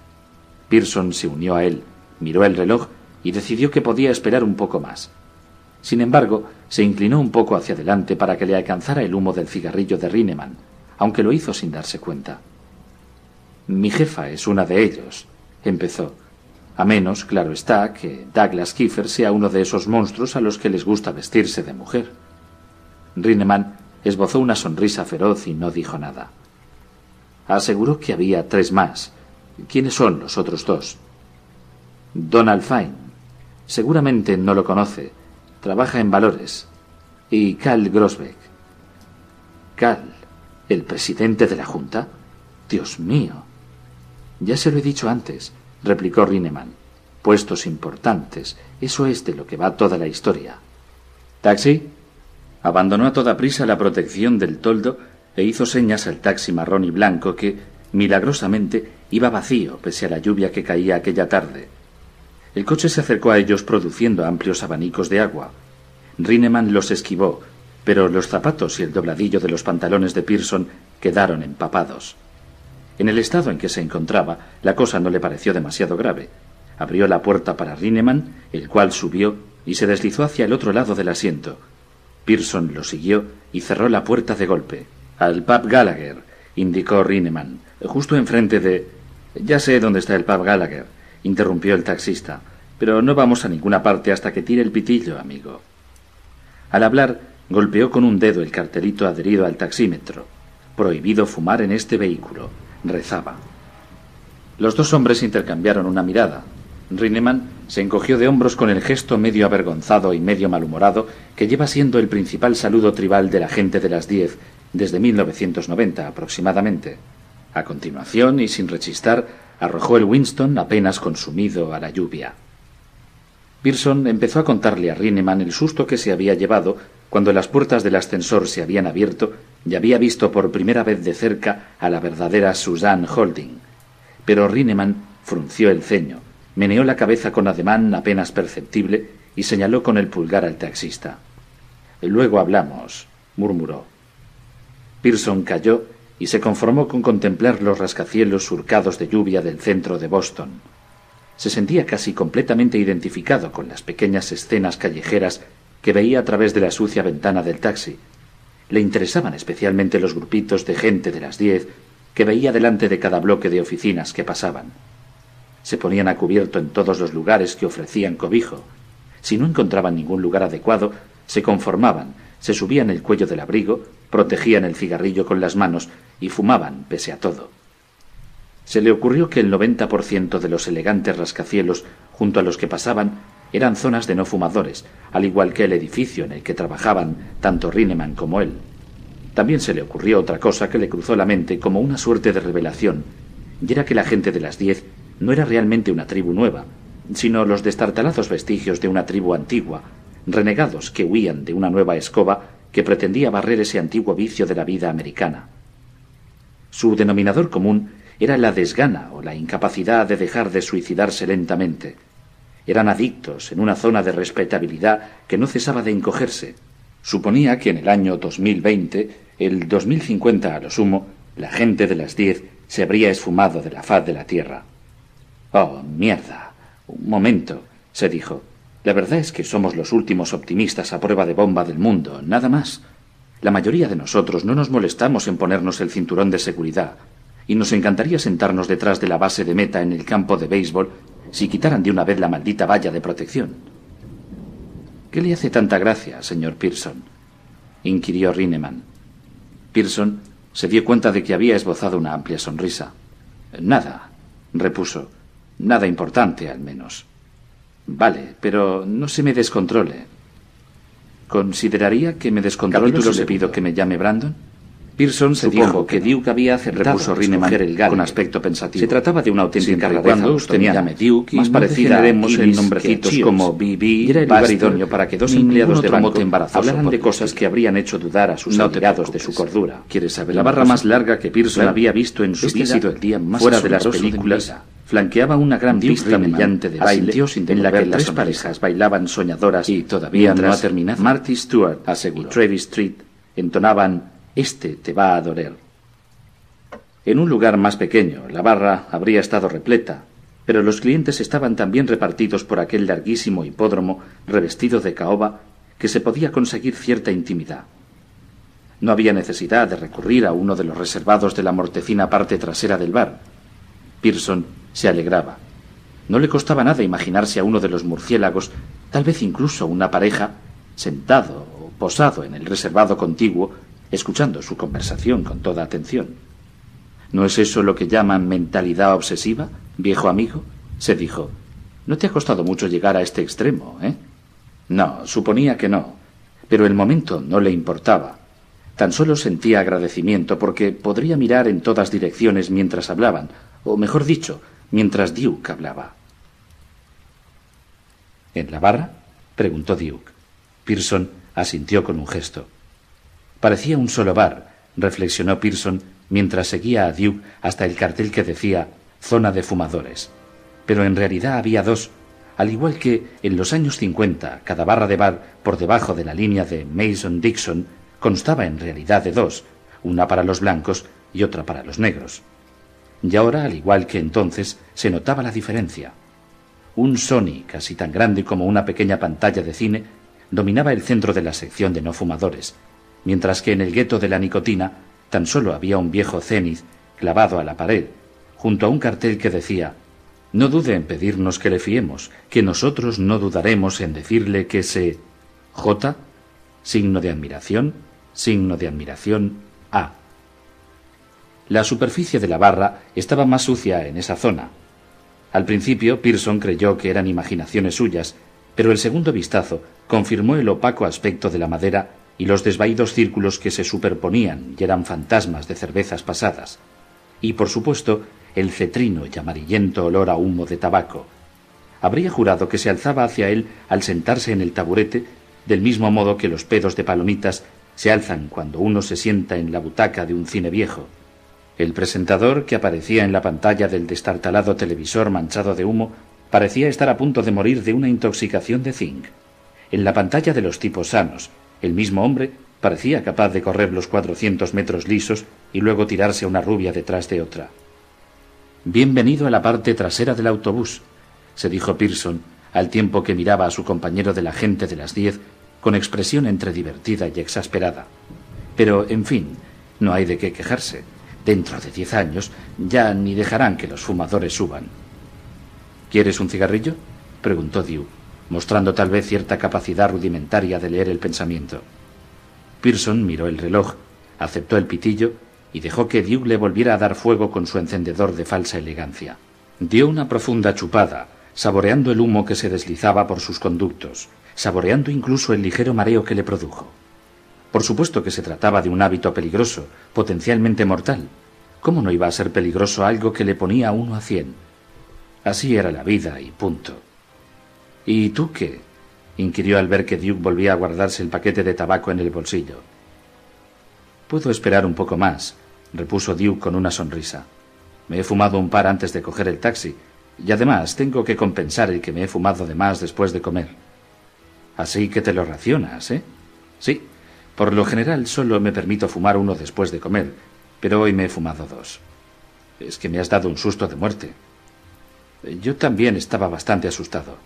Pearson se unió a él, miró el reloj y decidió que podía esperar un poco más. Sin embargo, se inclinó un poco hacia adelante para que le alcanzara el humo del cigarrillo de Rineman, aunque lo hizo sin darse cuenta. Mi jefa es una de ellos, empezó. A menos, claro está, que Douglas Kiefer sea uno de esos monstruos a los que les gusta vestirse de mujer. Rineman esbozó una sonrisa feroz y no dijo nada. Aseguró que había tres más. ¿Quiénes son los otros dos? Donald Fine. Seguramente no lo conoce. Trabaja en valores. Y Carl Grosbeck. Carl, el presidente de la Junta. Dios mío. Ya se lo he dicho antes, replicó Rineman. Puestos importantes. Eso es de lo que va toda la historia. ¿Taxi? Abandonó a toda prisa la protección del toldo e hizo señas al taxi marrón y blanco que, milagrosamente, iba vacío pese a la lluvia que caía aquella tarde. El coche se acercó a ellos produciendo amplios abanicos de agua. Rineman los esquivó, pero los zapatos y el dobladillo de los pantalones de Pearson quedaron empapados. En el estado en que se encontraba, la cosa no le pareció demasiado grave. Abrió la puerta para Rineman, el cual subió y se deslizó hacia el otro lado del asiento. Pearson lo siguió y cerró la puerta de golpe. Al pub Gallagher, indicó Rineman, justo enfrente de. Ya sé dónde está el pub Gallagher, interrumpió el taxista, pero no vamos a ninguna parte hasta que tire el pitillo, amigo. Al hablar, golpeó con un dedo el cartelito adherido al taxímetro. Prohibido fumar en este vehículo rezaba. Los dos hombres intercambiaron una mirada. Rineman se encogió de hombros con el gesto medio avergonzado y medio malhumorado que lleva siendo el principal saludo tribal de la gente de las diez desde 1990 aproximadamente. A continuación, y sin rechistar, arrojó el Winston apenas consumido a la lluvia. Pearson empezó a contarle a Rineman el susto que se había llevado cuando las puertas del ascensor se habían abierto y había visto por primera vez de cerca a la verdadera Susan Holding. Pero Rineman frunció el ceño, meneó la cabeza con ademán apenas perceptible y señaló con el pulgar al taxista. Luego hablamos, murmuró. Pearson calló y se conformó con contemplar los rascacielos surcados de lluvia del centro de Boston. Se sentía casi completamente identificado con las pequeñas escenas callejeras que veía a través de la sucia ventana del taxi. Le interesaban especialmente los grupitos de gente de las diez que veía delante de cada bloque de oficinas que pasaban. Se ponían a cubierto en todos los lugares que ofrecían cobijo. Si no encontraban ningún lugar adecuado, se conformaban, se subían el cuello del abrigo, protegían el cigarrillo con las manos y fumaban pese a todo. Se le ocurrió que el noventa por ciento de los elegantes rascacielos junto a los que pasaban eran zonas de no fumadores, al igual que el edificio en el que trabajaban tanto Rineman como él. También se le ocurrió otra cosa que le cruzó la mente como una suerte de revelación, y era que la gente de las diez no era realmente una tribu nueva, sino los destartalados vestigios de una tribu antigua, renegados que huían de una nueva escoba que pretendía barrer ese antiguo vicio de la vida americana. Su denominador común era la desgana o la incapacidad de dejar de suicidarse lentamente, eran adictos en una zona de respetabilidad que no cesaba de encogerse. Suponía que en el año 2020, el 2050 a lo sumo, la gente de las diez se habría esfumado de la faz de la Tierra. Oh, mierda. Un momento, se dijo. La verdad es que somos los últimos optimistas a prueba de bomba del mundo, nada más. La mayoría de nosotros no nos molestamos en ponernos el cinturón de seguridad, y nos encantaría sentarnos detrás de la base de meta en el campo de béisbol si quitaran de una vez la maldita valla de protección. ¿Qué le hace tanta gracia, señor Pearson? inquirió Rineman. Pearson se dio cuenta de que había esbozado una amplia sonrisa. Nada, repuso. Nada importante, al menos. Vale, pero no se me descontrole. ¿Consideraría que me descontrolo si le pido que me llame Brandon? Pearson se dijo que Duke había acertado repuso Rineman el con aspecto pensativo. Se trataba de una auténtica rareza bostoniana, Duke, más parecida haremos en nombrecitos como BB, era el lugar idóneo para que dos empleados de banco hablaran de cosas que habrían hecho dudar a sus no de su cordura. ¿Quieres saber la barra más larga que Pearson había visto en su este vida? Ha sido el día más fuera de las películas flanqueaba una gran pista brillante de baile en la que tres parejas bailaban soñadoras y todavía no ha terminado. Marty Stewart y Travis Street entonaban Este te va a doler. En un lugar más pequeño, la barra habría estado repleta, pero los clientes estaban también repartidos por aquel larguísimo hipódromo revestido de caoba que se podía conseguir cierta intimidad. No había necesidad de recurrir a uno de los reservados de la mortecina parte trasera del bar. Pearson se alegraba. No le costaba nada imaginarse a uno de los murciélagos, tal vez incluso una pareja, sentado o posado en el reservado contiguo, escuchando su conversación con toda atención. ¿No es eso lo que llaman mentalidad obsesiva, viejo amigo? se dijo. No te ha costado mucho llegar a este extremo, ¿eh? No, suponía que no. Pero el momento no le importaba. Tan solo sentía agradecimiento porque podría mirar en todas direcciones mientras hablaban, o mejor dicho, mientras Duke hablaba. ¿En la barra? preguntó Duke. Pearson asintió con un gesto. Parecía un solo bar, reflexionó Pearson mientras seguía a Duke hasta el cartel que decía zona de fumadores. Pero en realidad había dos, al igual que en los años cincuenta cada barra de bar por debajo de la línea de Mason-Dixon constaba en realidad de dos, una para los blancos y otra para los negros y ahora, al igual que entonces, se notaba la diferencia. Un Sony, casi tan grande como una pequeña pantalla de cine, dominaba el centro de la sección de no fumadores, mientras que en el gueto de la nicotina tan solo había un viejo Zenith clavado a la pared, junto a un cartel que decía No dude en pedirnos que le fiemos, que nosotros no dudaremos en decirle que se J, signo de admiración, signo de admiración A. La superficie de la barra estaba más sucia en esa zona. Al principio, Pearson creyó que eran imaginaciones suyas, pero el segundo vistazo confirmó el opaco aspecto de la madera y los desvaídos círculos que se superponían y eran fantasmas de cervezas pasadas. Y, por supuesto, el cetrino y amarillento olor a humo de tabaco. Habría jurado que se alzaba hacia él al sentarse en el taburete, del mismo modo que los pedos de palomitas se alzan cuando uno se sienta en la butaca de un cine viejo. El presentador, que aparecía en la pantalla del destartalado televisor manchado de humo, parecía estar a punto de morir de una intoxicación de zinc. En la pantalla de los tipos sanos, el mismo hombre parecía capaz de correr los cuatrocientos metros lisos y luego tirarse una rubia detrás de otra. Bienvenido a la parte trasera del autobús, se dijo Pearson, al tiempo que miraba a su compañero de la gente de las diez con expresión entre divertida y exasperada. Pero, en fin, no hay de qué quejarse. Dentro de diez años ya ni dejarán que los fumadores suban. ¿Quieres un cigarrillo? preguntó Dew, mostrando tal vez cierta capacidad rudimentaria de leer el pensamiento. Pearson miró el reloj, aceptó el pitillo y dejó que Dew le volviera a dar fuego con su encendedor de falsa elegancia. Dio una profunda chupada, saboreando el humo que se deslizaba por sus conductos, saboreando incluso el ligero mareo que le produjo. Por supuesto que se trataba de un hábito peligroso, potencialmente mortal. ¿Cómo no iba a ser peligroso algo que le ponía uno a cien? Así era la vida y punto. ¿Y tú qué? inquirió al ver que Duke volvía a guardarse el paquete de tabaco en el bolsillo. Puedo esperar un poco más, repuso Duke con una sonrisa. Me he fumado un par antes de coger el taxi, y además tengo que compensar el que me he fumado de más después de comer. Así que te lo racionas, ¿eh? Sí, por lo general solo me permito fumar uno después de comer, pero hoy me he fumado dos. Es que me has dado un susto de muerte. Yo también estaba bastante asustado.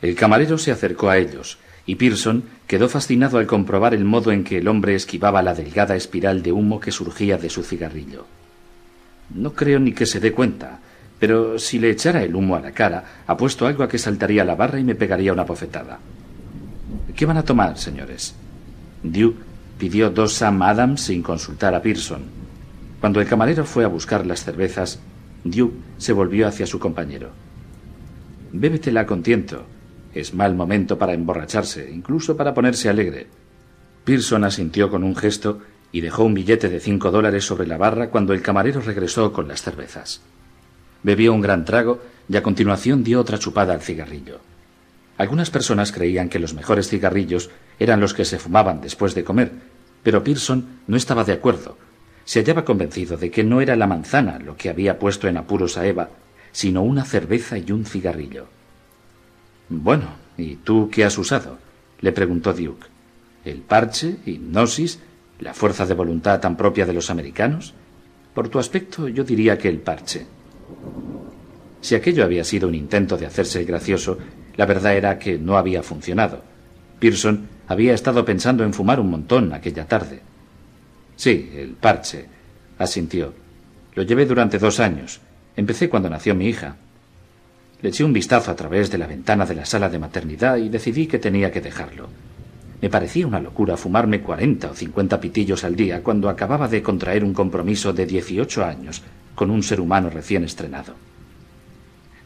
El camarero se acercó a ellos, y Pearson quedó fascinado al comprobar el modo en que el hombre esquivaba la delgada espiral de humo que surgía de su cigarrillo. No creo ni que se dé cuenta, pero si le echara el humo a la cara, apuesto algo a que saltaría la barra y me pegaría una bofetada. ¿Qué van a tomar, señores? Duke pidió dos Sam Adams sin consultar a Pearson. Cuando el camarero fue a buscar las cervezas, Duke se volvió hacia su compañero. Bébetela con tiento. Es mal momento para emborracharse, incluso para ponerse alegre. Pearson asintió con un gesto y dejó un billete de cinco dólares sobre la barra cuando el camarero regresó con las cervezas. Bebió un gran trago y a continuación dio otra chupada al cigarrillo. Algunas personas creían que los mejores cigarrillos eran los que se fumaban después de comer, pero Pearson no estaba de acuerdo. Se hallaba convencido de que no era la manzana lo que había puesto en apuros a Eva, sino una cerveza y un cigarrillo. Bueno, ¿y tú qué has usado? le preguntó Duke. ¿El parche, hipnosis, la fuerza de voluntad tan propia de los americanos? Por tu aspecto yo diría que el parche. Si aquello había sido un intento de hacerse gracioso, la verdad era que no había funcionado. Pearson había estado pensando en fumar un montón aquella tarde. Sí, el parche, asintió. Lo llevé durante dos años. Empecé cuando nació mi hija. Le eché un vistazo a través de la ventana de la sala de maternidad y decidí que tenía que dejarlo. Me parecía una locura fumarme cuarenta o cincuenta pitillos al día cuando acababa de contraer un compromiso de dieciocho años con un ser humano recién estrenado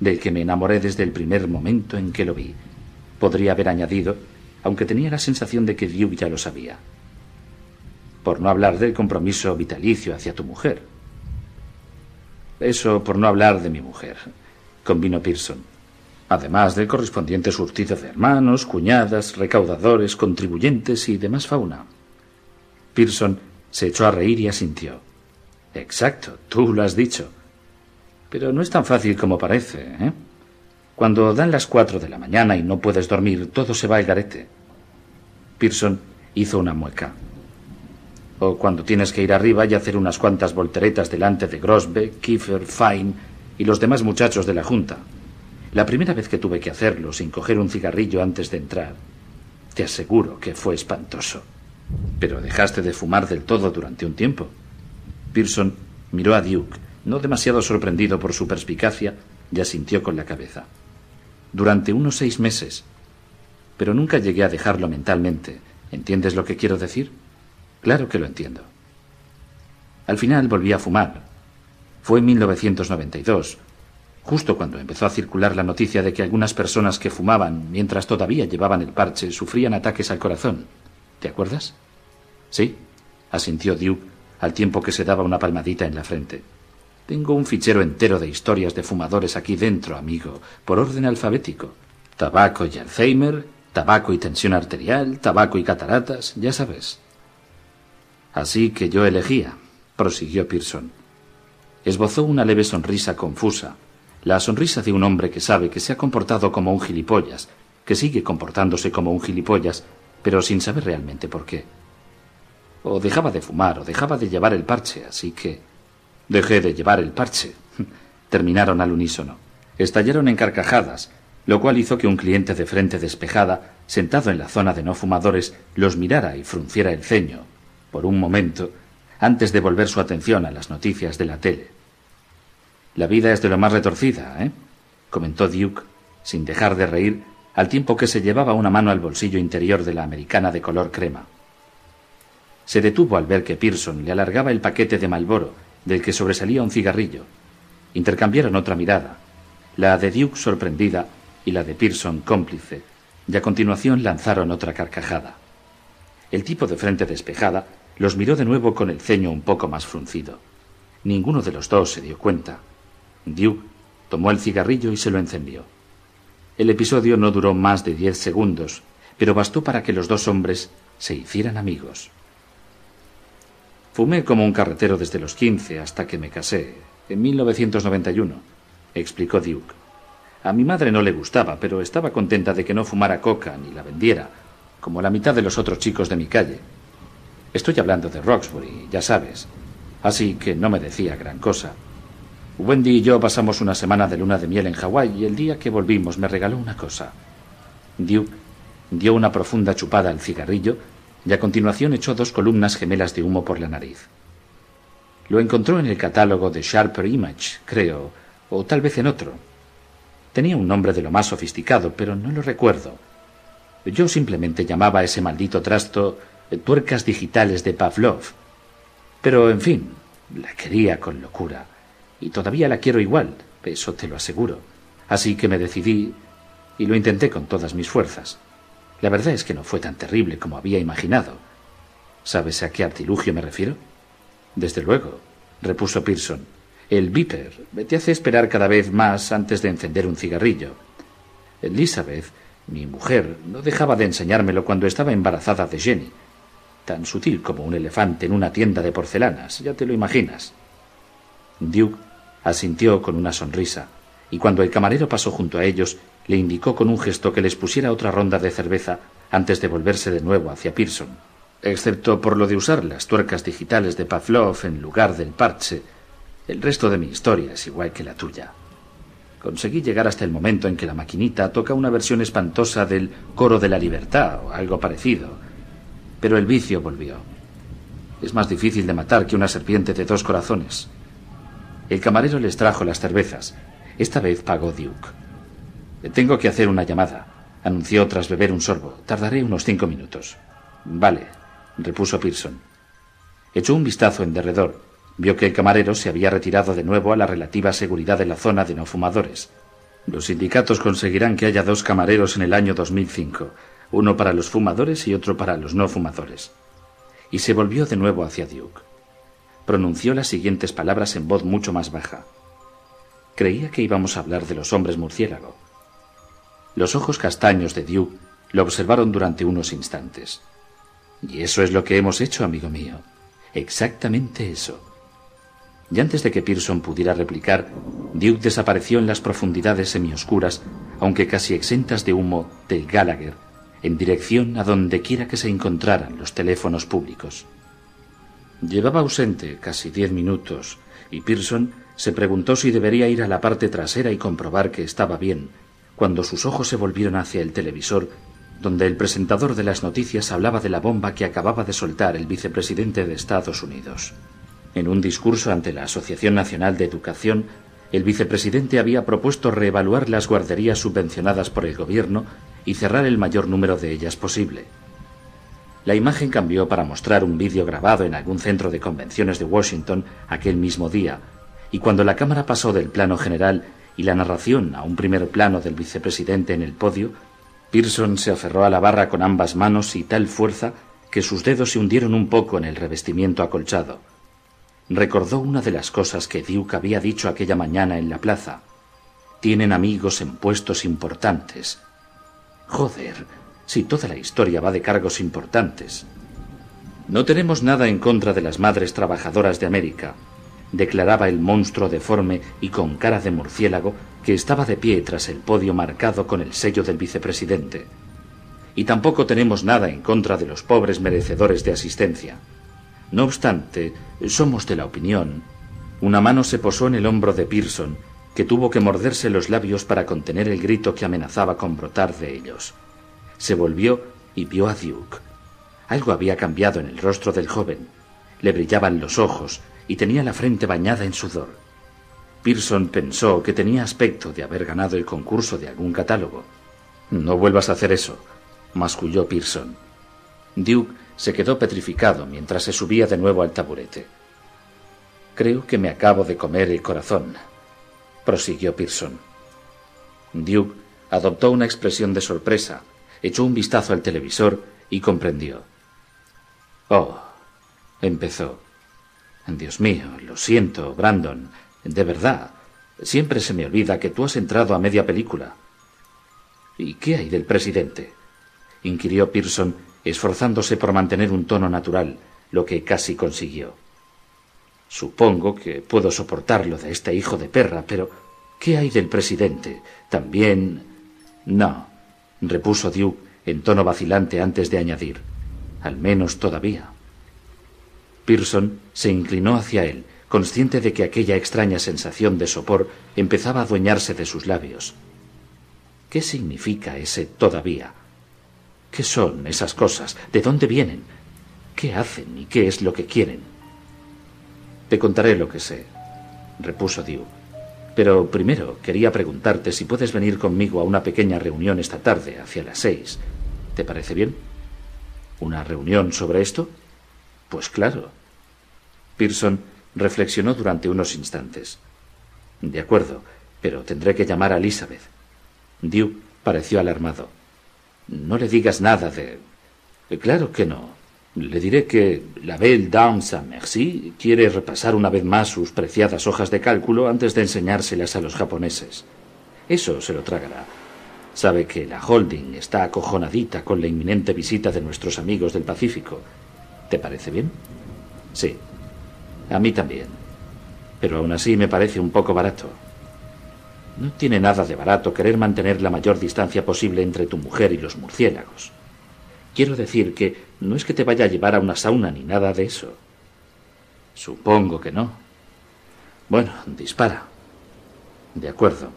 del que me enamoré desde el primer momento en que lo vi. Podría haber añadido, aunque tenía la sensación de que Duke ya lo sabía. Por no hablar del compromiso vitalicio hacia tu mujer. Eso por no hablar de mi mujer, convino Pearson. Además del correspondiente surtido de hermanos, cuñadas, recaudadores, contribuyentes y demás fauna. Pearson se echó a reír y asintió. Exacto, tú lo has dicho. Pero no es tan fácil como parece, ¿eh? Cuando dan las cuatro de la mañana y no puedes dormir, todo se va al garete. Pearson hizo una mueca. O cuando tienes que ir arriba y hacer unas cuantas volteretas delante de Grosbe, Kiefer, Fine y los demás muchachos de la Junta. La primera vez que tuve que hacerlo sin coger un cigarrillo antes de entrar, te aseguro que fue espantoso. Pero dejaste de fumar del todo durante un tiempo. Pearson miró a Duke, no demasiado sorprendido por su perspicacia, ya sintió con la cabeza. Durante unos seis meses. Pero nunca llegué a dejarlo mentalmente. ¿Entiendes lo que quiero decir? Claro que lo entiendo. Al final volví a fumar. Fue en 1992, justo cuando empezó a circular la noticia de que algunas personas que fumaban mientras todavía llevaban el parche sufrían ataques al corazón. ¿Te acuerdas? Sí, asintió Duke al tiempo que se daba una palmadita en la frente. Tengo un fichero entero de historias de fumadores aquí dentro, amigo, por orden alfabético. Tabaco y Alzheimer, tabaco y tensión arterial, tabaco y cataratas, ya sabes. Así que yo elegía, prosiguió Pearson. Esbozó una leve sonrisa confusa, la sonrisa de un hombre que sabe que se ha comportado como un gilipollas, que sigue comportándose como un gilipollas, pero sin saber realmente por qué. O dejaba de fumar o dejaba de llevar el parche, así que Dejé de llevar el parche. (laughs) Terminaron al unísono. Estallaron en carcajadas, lo cual hizo que un cliente de frente despejada, sentado en la zona de no fumadores, los mirara y frunciera el ceño, por un momento, antes de volver su atención a las noticias de la tele. La vida es de lo más retorcida, ¿eh? comentó Duke, sin dejar de reír, al tiempo que se llevaba una mano al bolsillo interior de la americana de color crema. Se detuvo al ver que Pearson le alargaba el paquete de Malboro del que sobresalía un cigarrillo. Intercambiaron otra mirada, la de Duke sorprendida y la de Pearson cómplice, y a continuación lanzaron otra carcajada. El tipo de frente despejada los miró de nuevo con el ceño un poco más fruncido. Ninguno de los dos se dio cuenta. Duke tomó el cigarrillo y se lo encendió. El episodio no duró más de diez segundos, pero bastó para que los dos hombres se hicieran amigos. Fumé como un carretero desde los quince hasta que me casé, en 1991, explicó Duke. A mi madre no le gustaba, pero estaba contenta de que no fumara coca ni la vendiera, como la mitad de los otros chicos de mi calle. Estoy hablando de Roxbury, ya sabes. Así que no me decía gran cosa. Wendy y yo pasamos una semana de luna de miel en Hawái y el día que volvimos me regaló una cosa. Duke dio una profunda chupada al cigarrillo y a continuación echó dos columnas gemelas de humo por la nariz. Lo encontró en el catálogo de Sharper Image, creo, o tal vez en otro. Tenía un nombre de lo más sofisticado, pero no lo recuerdo. Yo simplemente llamaba a ese maldito trasto tuercas digitales de Pavlov. Pero, en fin, la quería con locura. Y todavía la quiero igual, eso te lo aseguro. Así que me decidí y lo intenté con todas mis fuerzas. La verdad es que no fue tan terrible como había imaginado. ¿Sabes a qué artilugio me refiero? Desde luego, repuso Pearson. El Viper te hace esperar cada vez más antes de encender un cigarrillo. Elizabeth, mi mujer, no dejaba de enseñármelo cuando estaba embarazada de Jenny. Tan sutil como un elefante en una tienda de porcelanas, ya te lo imaginas. Duke asintió con una sonrisa, y cuando el camarero pasó junto a ellos, le indicó con un gesto que les pusiera otra ronda de cerveza antes de volverse de nuevo hacia Pearson. Excepto por lo de usar las tuercas digitales de Pavlov en lugar del parche, el resto de mi historia es igual que la tuya. Conseguí llegar hasta el momento en que la maquinita toca una versión espantosa del coro de la libertad o algo parecido. Pero el vicio volvió. Es más difícil de matar que una serpiente de dos corazones. El camarero les trajo las cervezas. Esta vez pagó Duke. Tengo que hacer una llamada, anunció tras beber un sorbo. Tardaré unos cinco minutos. Vale, repuso Pearson. Echó un vistazo en derredor Vio que el camarero se había retirado de nuevo a la relativa seguridad de la zona de no fumadores. Los sindicatos conseguirán que haya dos camareros en el año 2005, uno para los fumadores y otro para los no fumadores. Y se volvió de nuevo hacia Duke. Pronunció las siguientes palabras en voz mucho más baja. Creía que íbamos a hablar de los hombres murciélago. Los ojos castaños de Duke lo observaron durante unos instantes. Y eso es lo que hemos hecho, amigo mío. Exactamente eso y antes de que Pearson pudiera replicar, Duke desapareció en las profundidades semioscuras, aunque casi exentas de humo, del Gallagher, en dirección a donde quiera que se encontraran los teléfonos públicos. Llevaba ausente casi diez minutos, y Pearson se preguntó si debería ir a la parte trasera y comprobar que estaba bien, cuando sus ojos se volvieron hacia el televisor, donde el presentador de las noticias hablaba de la bomba que acababa de soltar el vicepresidente de Estados Unidos. En un discurso ante la Asociación Nacional de Educación, el vicepresidente había propuesto reevaluar las guarderías subvencionadas por el gobierno y cerrar el mayor número de ellas posible. La imagen cambió para mostrar un vídeo grabado en algún centro de convenciones de Washington aquel mismo día, y cuando la cámara pasó del plano general y la narración a un primer plano del vicepresidente en el podio, Pearson se aferró a la barra con ambas manos y tal fuerza que sus dedos se hundieron un poco en el revestimiento acolchado recordó una de las cosas que Duke había dicho aquella mañana en la plaza. Tienen amigos en puestos importantes. Joder, si toda la historia va de cargos importantes. No tenemos nada en contra de las madres trabajadoras de América, declaraba el monstruo deforme y con cara de murciélago que estaba de pie tras el podio marcado con el sello del vicepresidente. Y tampoco tenemos nada en contra de los pobres merecedores de asistencia. No obstante, somos de la opinión. Una mano se posó en el hombro de Pearson, que tuvo que morderse los labios para contener el grito que amenazaba con brotar de ellos. Se volvió y vio a Duke. Algo había cambiado en el rostro del joven. Le brillaban los ojos y tenía la frente bañada en sudor. Pearson pensó que tenía aspecto de haber ganado el concurso de algún catálogo. No vuelvas a hacer eso, masculló Pearson. Duke se quedó petrificado mientras se subía de nuevo al taburete. Creo que me acabo de comer el corazón, prosiguió Pearson. Duke adoptó una expresión de sorpresa, echó un vistazo al televisor y comprendió. Oh, empezó. Dios mío, lo siento, Brandon. De verdad, siempre se me olvida que tú has entrado a media película. ¿Y qué hay del presidente? inquirió Pearson esforzándose por mantener un tono natural, lo que casi consiguió. Supongo que puedo soportarlo de este hijo de perra, pero ¿qué hay del presidente? También. No, repuso Duke en tono vacilante antes de añadir. Al menos todavía. Pearson se inclinó hacia él, consciente de que aquella extraña sensación de sopor empezaba a adueñarse de sus labios. ¿Qué significa ese todavía? ¿Qué son esas cosas? ¿De dónde vienen? ¿Qué hacen y qué es lo que quieren? Te contaré lo que sé, repuso Duke. Pero primero quería preguntarte si puedes venir conmigo a una pequeña reunión esta tarde, hacia las seis. ¿Te parece bien? ¿Una reunión sobre esto? Pues claro. Pearson reflexionó durante unos instantes. De acuerdo, pero tendré que llamar a Elizabeth. Duke pareció alarmado. No le digas nada de... Claro que no. Le diré que la Belle Dame Saint-Merci quiere repasar una vez más sus preciadas hojas de cálculo antes de enseñárselas a los japoneses. Eso se lo tragará. Sabe que la holding está acojonadita con la inminente visita de nuestros amigos del Pacífico. ¿Te parece bien? Sí. A mí también. Pero aún así me parece un poco barato. No tiene nada de barato querer mantener la mayor distancia posible entre tu mujer y los murciélagos. Quiero decir que no es que te vaya a llevar a una sauna ni nada de eso. Supongo que no. Bueno, dispara. De acuerdo.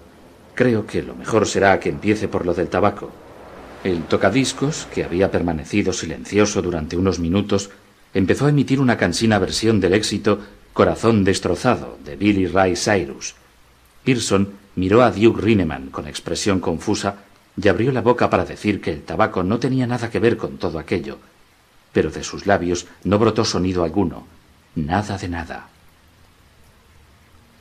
Creo que lo mejor será que empiece por lo del tabaco. El tocadiscos, que había permanecido silencioso durante unos minutos, empezó a emitir una cansina versión del éxito Corazón destrozado de Billy Ray Cyrus. Pearson miró a Duke Rineman con expresión confusa y abrió la boca para decir que el tabaco no tenía nada que ver con todo aquello, pero de sus labios no brotó sonido alguno, nada de nada.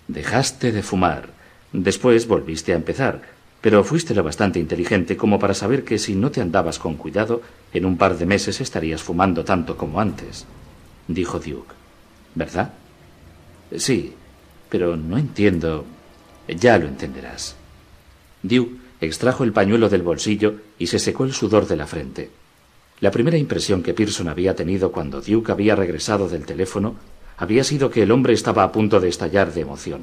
Dejaste de fumar, después volviste a empezar, pero fuiste lo bastante inteligente como para saber que si no te andabas con cuidado, en un par de meses estarías fumando tanto como antes, dijo Duke. ¿Verdad? Sí, pero no entiendo. Ya lo entenderás. Duke extrajo el pañuelo del bolsillo y se secó el sudor de la frente. La primera impresión que Pearson había tenido cuando Duke había regresado del teléfono había sido que el hombre estaba a punto de estallar de emoción.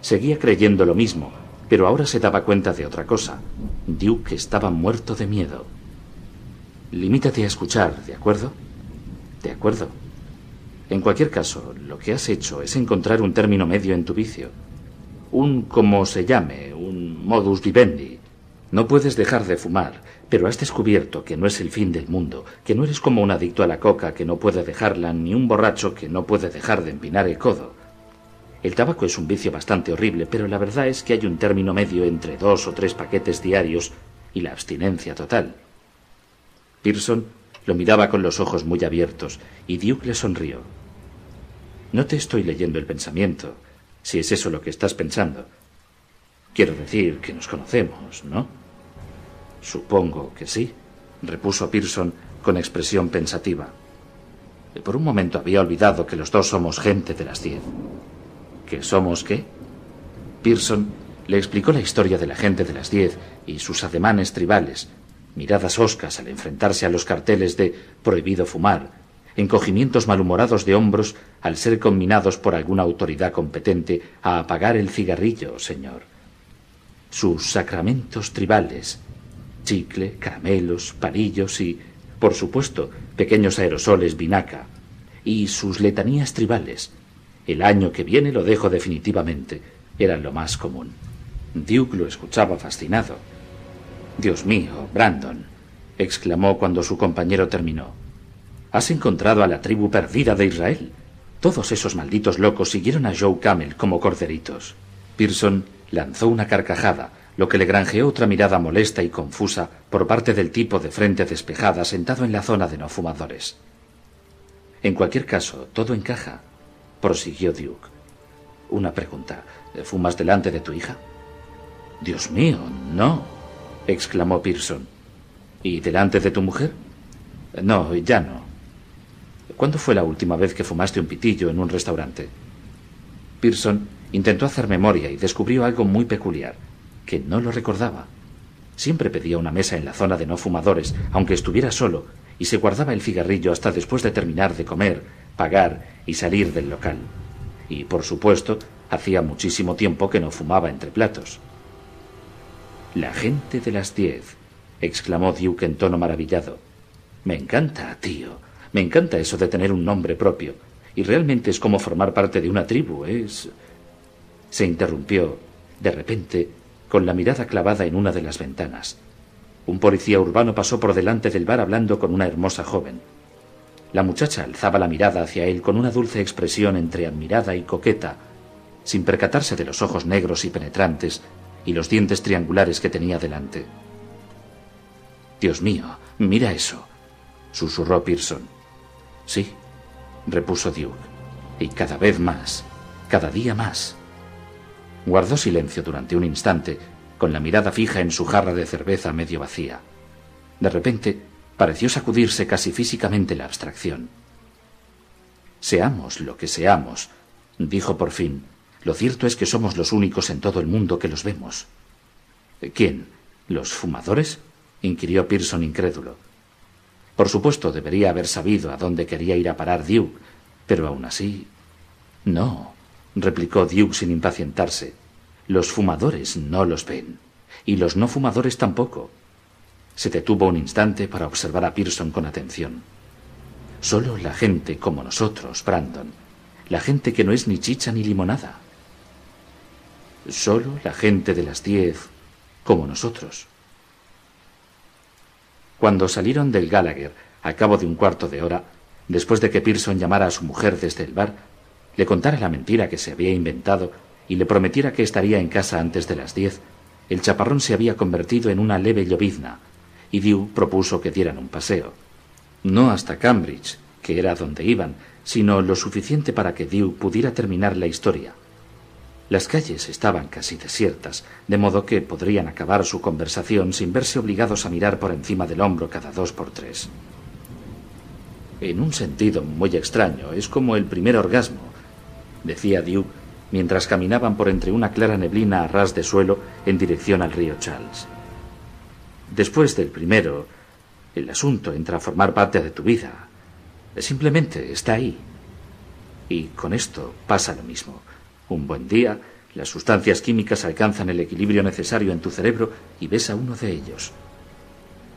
Seguía creyendo lo mismo, pero ahora se daba cuenta de otra cosa. Duke estaba muerto de miedo. Limítate a escuchar, ¿de acuerdo? De acuerdo. En cualquier caso, lo que has hecho es encontrar un término medio en tu vicio un como se llame, un modus vivendi. No puedes dejar de fumar, pero has descubierto que no es el fin del mundo, que no eres como un adicto a la coca que no puede dejarla, ni un borracho que no puede dejar de empinar el codo. El tabaco es un vicio bastante horrible, pero la verdad es que hay un término medio entre dos o tres paquetes diarios y la abstinencia total. Pearson lo miraba con los ojos muy abiertos y Duke le sonrió. No te estoy leyendo el pensamiento, si es eso lo que estás pensando. Quiero decir que nos conocemos, ¿no? Supongo que sí, repuso Pearson con expresión pensativa. Por un momento había olvidado que los dos somos gente de las diez. ¿Que somos qué? Pearson le explicó la historia de la gente de las diez y sus ademanes tribales, miradas hoscas al enfrentarse a los carteles de prohibido fumar, encogimientos malhumorados de hombros al ser combinados por alguna autoridad competente a apagar el cigarrillo, señor. Sus sacramentos tribales, chicle, caramelos, palillos y, por supuesto, pequeños aerosoles vinaca, y sus letanías tribales. El año que viene lo dejo definitivamente. Eran lo más común. Duke lo escuchaba fascinado. Dios mío, Brandon, exclamó cuando su compañero terminó. Has encontrado a la tribu perdida de Israel. Todos esos malditos locos siguieron a Joe Camel como corderitos. Pearson lanzó una carcajada, lo que le granjeó otra mirada molesta y confusa por parte del tipo de frente despejada sentado en la zona de no fumadores. En cualquier caso, todo encaja, prosiguió Duke. Una pregunta. ¿Fumas delante de tu hija? Dios mío, no, exclamó Pearson. ¿Y delante de tu mujer? No, ya no. ¿Cuándo fue la última vez que fumaste un pitillo en un restaurante? Pearson intentó hacer memoria y descubrió algo muy peculiar, que no lo recordaba. Siempre pedía una mesa en la zona de no fumadores, aunque estuviera solo, y se guardaba el cigarrillo hasta después de terminar de comer, pagar y salir del local. Y, por supuesto, hacía muchísimo tiempo que no fumaba entre platos. La gente de las diez, exclamó Duke en tono maravillado. Me encanta, tío. Me encanta eso de tener un nombre propio. Y realmente es como formar parte de una tribu. Es... Se interrumpió, de repente, con la mirada clavada en una de las ventanas. Un policía urbano pasó por delante del bar hablando con una hermosa joven. La muchacha alzaba la mirada hacia él con una dulce expresión entre admirada y coqueta, sin percatarse de los ojos negros y penetrantes y los dientes triangulares que tenía delante. Dios mío, mira eso, susurró Pearson. Sí, repuso Duke, y cada vez más, cada día más. Guardó silencio durante un instante, con la mirada fija en su jarra de cerveza medio vacía. De repente, pareció sacudirse casi físicamente la abstracción. Seamos lo que seamos, dijo por fin, lo cierto es que somos los únicos en todo el mundo que los vemos. ¿Quién? ¿Los fumadores? inquirió Pearson incrédulo. Por supuesto, debería haber sabido a dónde quería ir a parar Duke, pero aún así. No, replicó Duke sin impacientarse. Los fumadores no los ven, y los no fumadores tampoco. Se detuvo un instante para observar a Pearson con atención. Solo la gente como nosotros, Brandon. La gente que no es ni chicha ni limonada. Solo la gente de las diez como nosotros. Cuando salieron del Gallagher, a cabo de un cuarto de hora, después de que Pearson llamara a su mujer desde el bar, le contara la mentira que se había inventado y le prometiera que estaría en casa antes de las diez, el chaparrón se había convertido en una leve llovizna, y Dew propuso que dieran un paseo. No hasta Cambridge, que era donde iban, sino lo suficiente para que Dew pudiera terminar la historia. Las calles estaban casi desiertas, de modo que podrían acabar su conversación sin verse obligados a mirar por encima del hombro cada dos por tres. En un sentido muy extraño, es como el primer orgasmo, decía Duke mientras caminaban por entre una clara neblina a ras de suelo en dirección al río Charles. Después del primero, el asunto entra a formar parte de tu vida. Simplemente está ahí. Y con esto pasa lo mismo. Un buen día, las sustancias químicas alcanzan el equilibrio necesario en tu cerebro y ves a uno de ellos.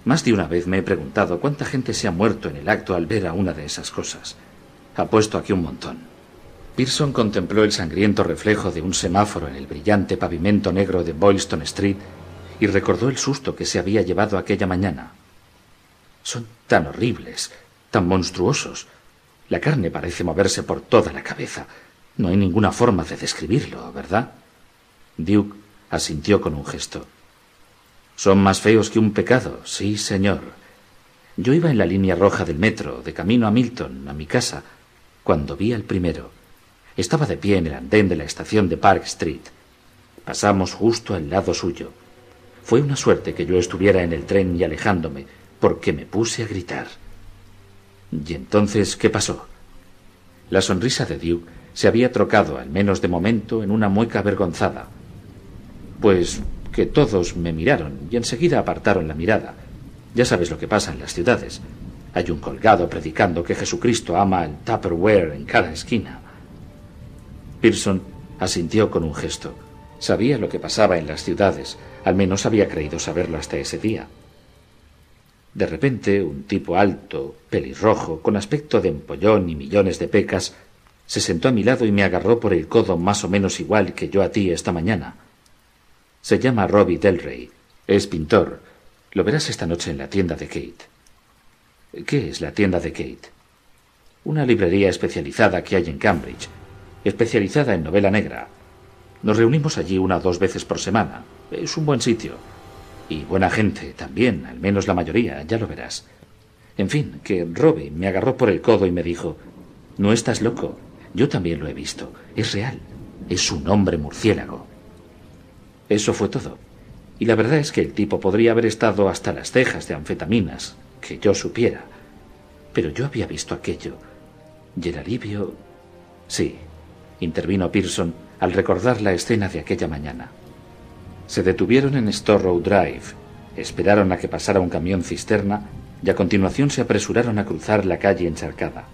Más de una vez me he preguntado cuánta gente se ha muerto en el acto al ver a una de esas cosas. Apuesto aquí un montón. Pearson contempló el sangriento reflejo de un semáforo en el brillante pavimento negro de Boylston Street y recordó el susto que se había llevado aquella mañana. Son tan horribles, tan monstruosos. La carne parece moverse por toda la cabeza. No hay ninguna forma de describirlo, ¿verdad? Duke asintió con un gesto. Son más feos que un pecado, sí, señor. Yo iba en la línea roja del metro, de camino a Milton, a mi casa, cuando vi al primero. Estaba de pie en el andén de la estación de Park Street. Pasamos justo al lado suyo. Fue una suerte que yo estuviera en el tren y alejándome, porque me puse a gritar. ¿Y entonces qué pasó? La sonrisa de Duke se había trocado, al menos de momento, en una mueca avergonzada. Pues que todos me miraron y enseguida apartaron la mirada. Ya sabes lo que pasa en las ciudades. Hay un colgado predicando que Jesucristo ama el Tupperware en cada esquina. Pearson asintió con un gesto. Sabía lo que pasaba en las ciudades, al menos había creído saberlo hasta ese día. De repente, un tipo alto, pelirrojo, con aspecto de empollón y millones de pecas, se sentó a mi lado y me agarró por el codo más o menos igual que yo a ti esta mañana. Se llama Robbie Delray. Es pintor. Lo verás esta noche en la tienda de Kate. ¿Qué es la tienda de Kate? Una librería especializada que hay en Cambridge, especializada en novela negra. Nos reunimos allí una o dos veces por semana. Es un buen sitio. Y buena gente también, al menos la mayoría, ya lo verás. En fin, que Robbie me agarró por el codo y me dijo, No estás loco. Yo también lo he visto. Es real. Es un hombre murciélago. Eso fue todo. Y la verdad es que el tipo podría haber estado hasta las cejas de anfetaminas, que yo supiera. Pero yo había visto aquello. Y el alivio... Sí, intervino Pearson al recordar la escena de aquella mañana. Se detuvieron en Storrow Drive, esperaron a que pasara un camión cisterna y a continuación se apresuraron a cruzar la calle encharcada.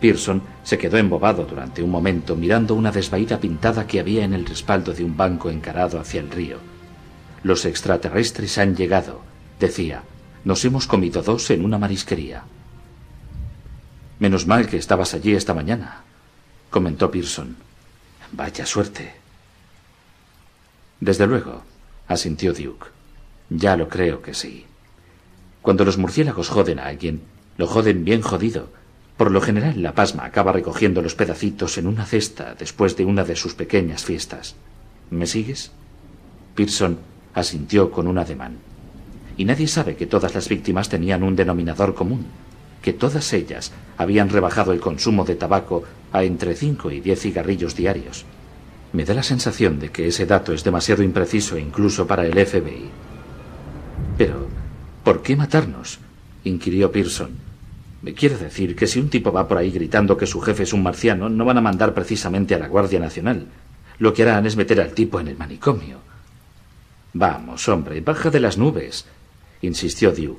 Pearson se quedó embobado durante un momento mirando una desvaída pintada que había en el respaldo de un banco encarado hacia el río. Los extraterrestres han llegado, decía. Nos hemos comido dos en una marisquería. Menos mal que estabas allí esta mañana, comentó Pearson. Vaya suerte. Desde luego, asintió Duke. Ya lo creo que sí. Cuando los murciélagos joden a alguien, lo joden bien jodido, por lo general, la pasma acaba recogiendo los pedacitos en una cesta después de una de sus pequeñas fiestas. ¿Me sigues? Pearson asintió con un ademán. Y nadie sabe que todas las víctimas tenían un denominador común, que todas ellas habían rebajado el consumo de tabaco a entre cinco y diez cigarrillos diarios. Me da la sensación de que ese dato es demasiado impreciso incluso para el FBI. Pero, ¿por qué matarnos? inquirió Pearson. Quiere decir que si un tipo va por ahí gritando que su jefe es un marciano, no van a mandar precisamente a la Guardia Nacional. Lo que harán es meter al tipo en el manicomio. Vamos, hombre, baja de las nubes, insistió Dew.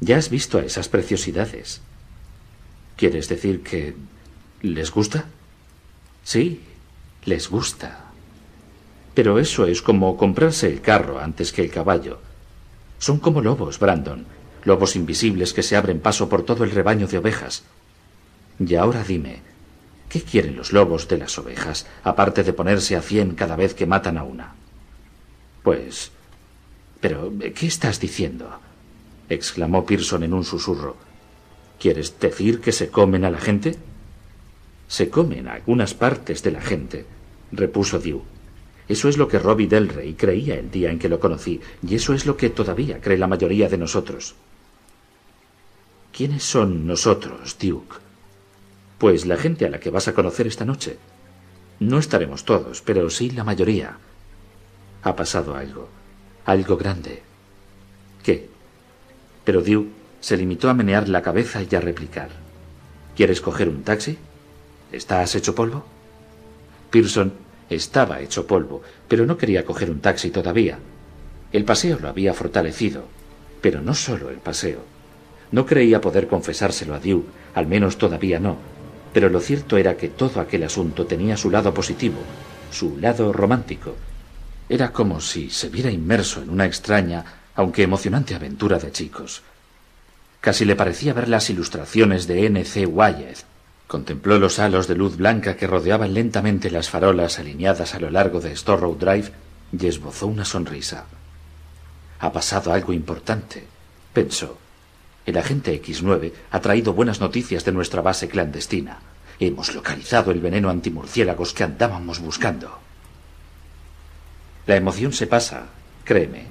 Ya has visto a esas preciosidades. ¿Quieres decir que les gusta? Sí, les gusta. Pero eso es como comprarse el carro antes que el caballo. Son como lobos, Brandon, lobos invisibles que se abren paso por todo el rebaño de ovejas. Y ahora dime, ¿qué quieren los lobos de las ovejas, aparte de ponerse a cien cada vez que matan a una? Pues... Pero, ¿qué estás diciendo? exclamó Pearson en un susurro. ¿Quieres decir que se comen a la gente? Se comen a algunas partes de la gente, repuso Dew. Eso es lo que Robbie Delray creía el día en que lo conocí, y eso es lo que todavía cree la mayoría de nosotros. ¿Quiénes son nosotros, Duke? Pues la gente a la que vas a conocer esta noche. No estaremos todos, pero sí la mayoría. Ha pasado algo, algo grande. ¿Qué? Pero Duke se limitó a menear la cabeza y a replicar. ¿Quieres coger un taxi? ¿Estás hecho polvo? Pearson estaba hecho polvo, pero no quería coger un taxi todavía. El paseo lo había fortalecido, pero no solo el paseo. No creía poder confesárselo a Dew, al menos todavía no, pero lo cierto era que todo aquel asunto tenía su lado positivo, su lado romántico. Era como si se viera inmerso en una extraña, aunque emocionante aventura de chicos. Casi le parecía ver las ilustraciones de N. C. Wyeth, Contempló los halos de luz blanca que rodeaban lentamente las farolas alineadas a lo largo de Storrow Drive y esbozó una sonrisa. Ha pasado algo importante, pensó. El agente X9 ha traído buenas noticias de nuestra base clandestina. Hemos localizado el veneno antimurciélagos que andábamos buscando. La emoción se pasa, créeme,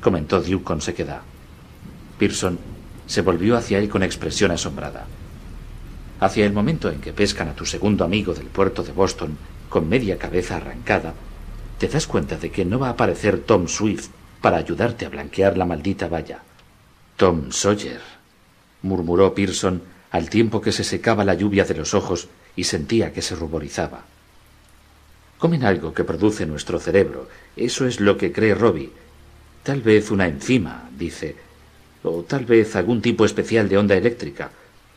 comentó Duke con sequedad. Pearson se volvió hacia él con expresión asombrada. Hacia el momento en que pescan a tu segundo amigo del puerto de Boston con media cabeza arrancada, te das cuenta de que no va a aparecer Tom Swift para ayudarte a blanquear la maldita valla. Tom Sawyer, murmuró Pearson al tiempo que se secaba la lluvia de los ojos y sentía que se ruborizaba. Comen algo que produce nuestro cerebro. Eso es lo que cree Robbie. Tal vez una enzima, dice, o tal vez algún tipo especial de onda eléctrica.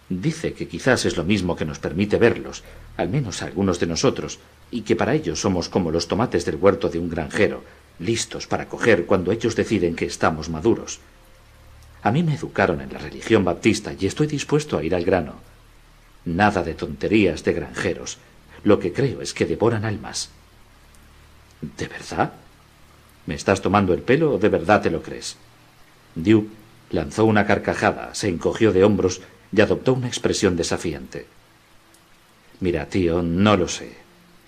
Dice que quizás es lo mismo que nos permite verlos, al menos a algunos de nosotros, y que para ellos somos como los tomates del huerto de un granjero, listos para coger cuando ellos deciden que estamos maduros. A mí me educaron en la religión baptista y estoy dispuesto a ir al grano. Nada de tonterías de granjeros. Lo que creo es que devoran almas. ¿De verdad? ¿Me estás tomando el pelo o de verdad te lo crees? Duke lanzó una carcajada, se encogió de hombros y adoptó una expresión desafiante. Mira, tío, no lo sé.